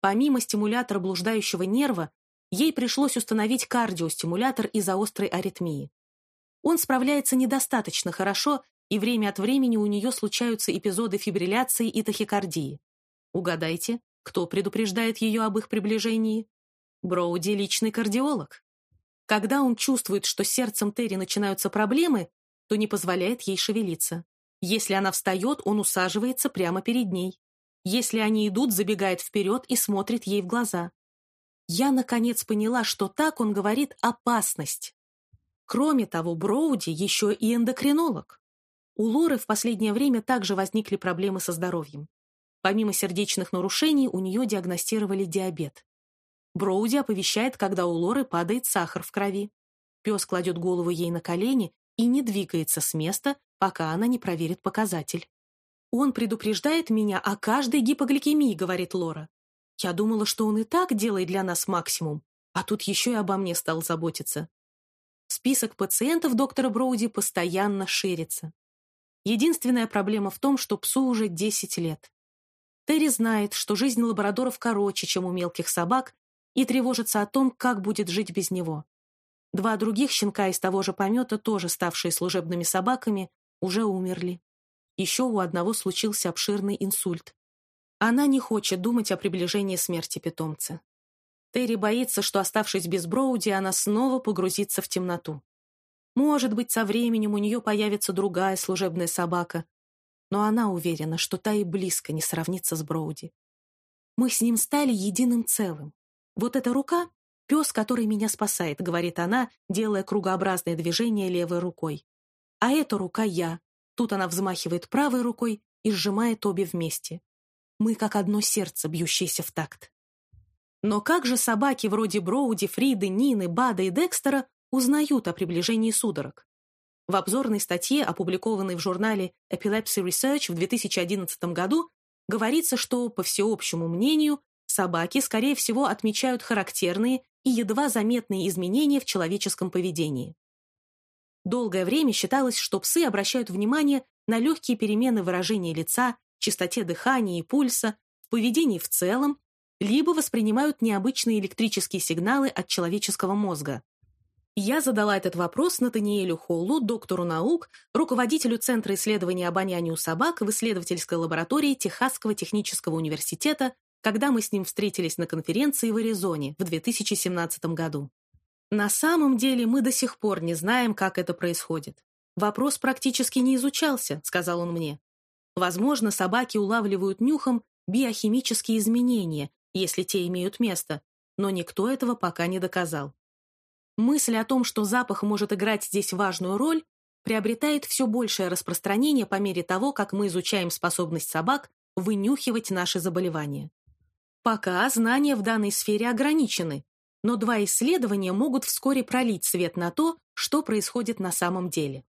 Помимо стимулятора блуждающего нерва, ей пришлось установить кардиостимулятор из-за острой аритмии. Он справляется недостаточно хорошо, и время от времени у нее случаются эпизоды фибрилляции и тахикардии. Угадайте, кто предупреждает ее об их приближении? Броуди — личный кардиолог. Когда он чувствует, что сердцем Терри начинаются проблемы, то не позволяет ей шевелиться. Если она встает, он усаживается прямо перед ней. Если они идут, забегает вперед и смотрит ей в глаза. Я, наконец, поняла, что так он говорит «опасность». Кроме того, Броуди еще и эндокринолог. У Лоры в последнее время также возникли проблемы со здоровьем. Помимо сердечных нарушений, у нее диагностировали диабет. Броуди оповещает, когда у Лоры падает сахар в крови. Пес кладет голову ей на колени и не двигается с места, пока она не проверит показатель. «Он предупреждает меня о каждой гипогликемии», — говорит Лора. «Я думала, что он и так делает для нас максимум, а тут еще и обо мне стал заботиться». Список пациентов доктора Броуди постоянно ширится. Единственная проблема в том, что псу уже 10 лет. Терри знает, что жизнь лабрадоров короче, чем у мелких собак, и тревожится о том, как будет жить без него. Два других щенка из того же помета, тоже ставшие служебными собаками, уже умерли. Еще у одного случился обширный инсульт. Она не хочет думать о приближении смерти питомца. Терри боится, что, оставшись без Броуди, она снова погрузится в темноту. Может быть, со временем у нее появится другая служебная собака, но она уверена, что та и близко не сравнится с Броуди. Мы с ним стали единым целым. «Вот эта рука — пес, который меня спасает», — говорит она, делая кругообразное движение левой рукой. «А эта рука я». Тут она взмахивает правой рукой и сжимает обе вместе. Мы как одно сердце, бьющееся в такт. Но как же собаки вроде Броуди, Фриды, Нины, Бада и Декстера узнают о приближении судорог? В обзорной статье, опубликованной в журнале Epilepsy Research в 2011 году, говорится, что, по всеобщему мнению, собаки, скорее всего, отмечают характерные и едва заметные изменения в человеческом поведении. Долгое время считалось, что псы обращают внимание на легкие перемены выражения лица, частоте дыхания и пульса, в поведении в целом, либо воспринимают необычные электрические сигналы от человеческого мозга. Я задала этот вопрос Натаниэлю Холлу, доктору наук, руководителю Центра исследования обоняния у собак в исследовательской лаборатории Техасского технического университета когда мы с ним встретились на конференции в Аризоне в 2017 году. На самом деле мы до сих пор не знаем, как это происходит. Вопрос практически не изучался, сказал он мне. Возможно, собаки улавливают нюхом биохимические изменения, если те имеют место, но никто этого пока не доказал. Мысль о том, что запах может играть здесь важную роль, приобретает все большее распространение по мере того, как мы изучаем способность собак вынюхивать наши заболевания. Пока знания в данной сфере ограничены, но два исследования могут вскоре пролить свет на то, что происходит на самом деле.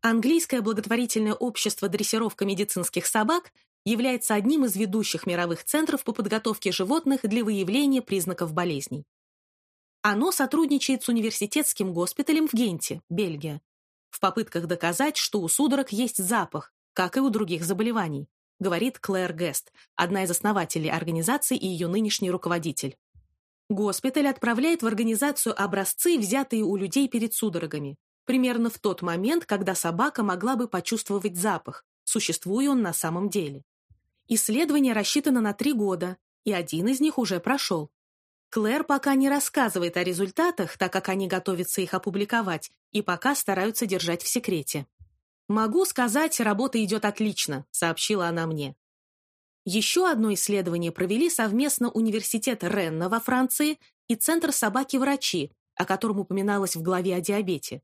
Английское благотворительное общество «Дрессировка медицинских собак» является одним из ведущих мировых центров по подготовке животных для выявления признаков болезней. Оно сотрудничает с университетским госпиталем в Генте, Бельгия, в попытках доказать, что у судорог есть запах, как и у других заболеваний говорит Клэр Гест, одна из основателей организации и ее нынешний руководитель. Госпиталь отправляет в организацию образцы, взятые у людей перед судорогами, примерно в тот момент, когда собака могла бы почувствовать запах, существует он на самом деле. Исследование рассчитано на три года, и один из них уже прошел. Клэр пока не рассказывает о результатах, так как они готовятся их опубликовать, и пока стараются держать в секрете. «Могу сказать, работа идет отлично», — сообщила она мне. Еще одно исследование провели совместно Университет Ренна во Франции и Центр собаки-врачи, о котором упоминалось в главе о диабете.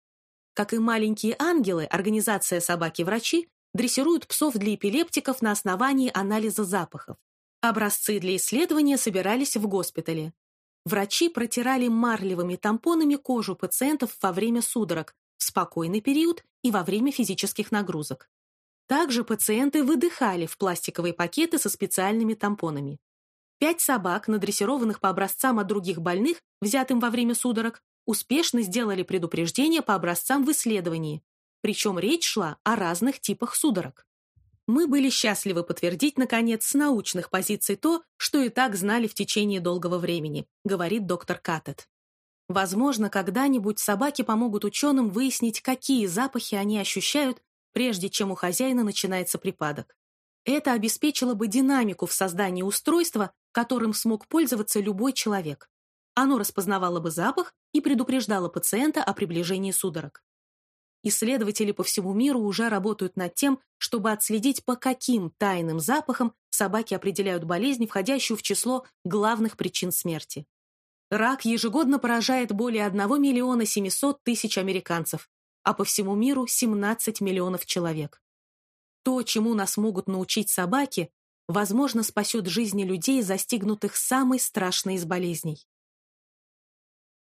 Как и маленькие ангелы, организация «Собаки-врачи» дрессирует псов для эпилептиков на основании анализа запахов. Образцы для исследования собирались в госпитале. Врачи протирали марлевыми тампонами кожу пациентов во время судорог, в спокойный период и во время физических нагрузок. Также пациенты выдыхали в пластиковые пакеты со специальными тампонами. Пять собак, надрессированных по образцам от других больных, взятым во время судорог, успешно сделали предупреждение по образцам в исследовании, причем речь шла о разных типах судорог. Мы были счастливы подтвердить, наконец, с научных позиций то, что и так знали в течение долгого времени, говорит доктор Каттет. Возможно, когда-нибудь собаки помогут ученым выяснить, какие запахи они ощущают, прежде чем у хозяина начинается припадок. Это обеспечило бы динамику в создании устройства, которым смог пользоваться любой человек. Оно распознавало бы запах и предупреждало пациента о приближении судорог. Исследователи по всему миру уже работают над тем, чтобы отследить, по каким тайным запахам собаки определяют болезнь, входящую в число главных причин смерти. Рак ежегодно поражает более 1 миллиона 700 тысяч американцев, а по всему миру 17 миллионов человек. То, чему нас могут научить собаки, возможно, спасет жизни людей, застигнутых самой страшной из болезней.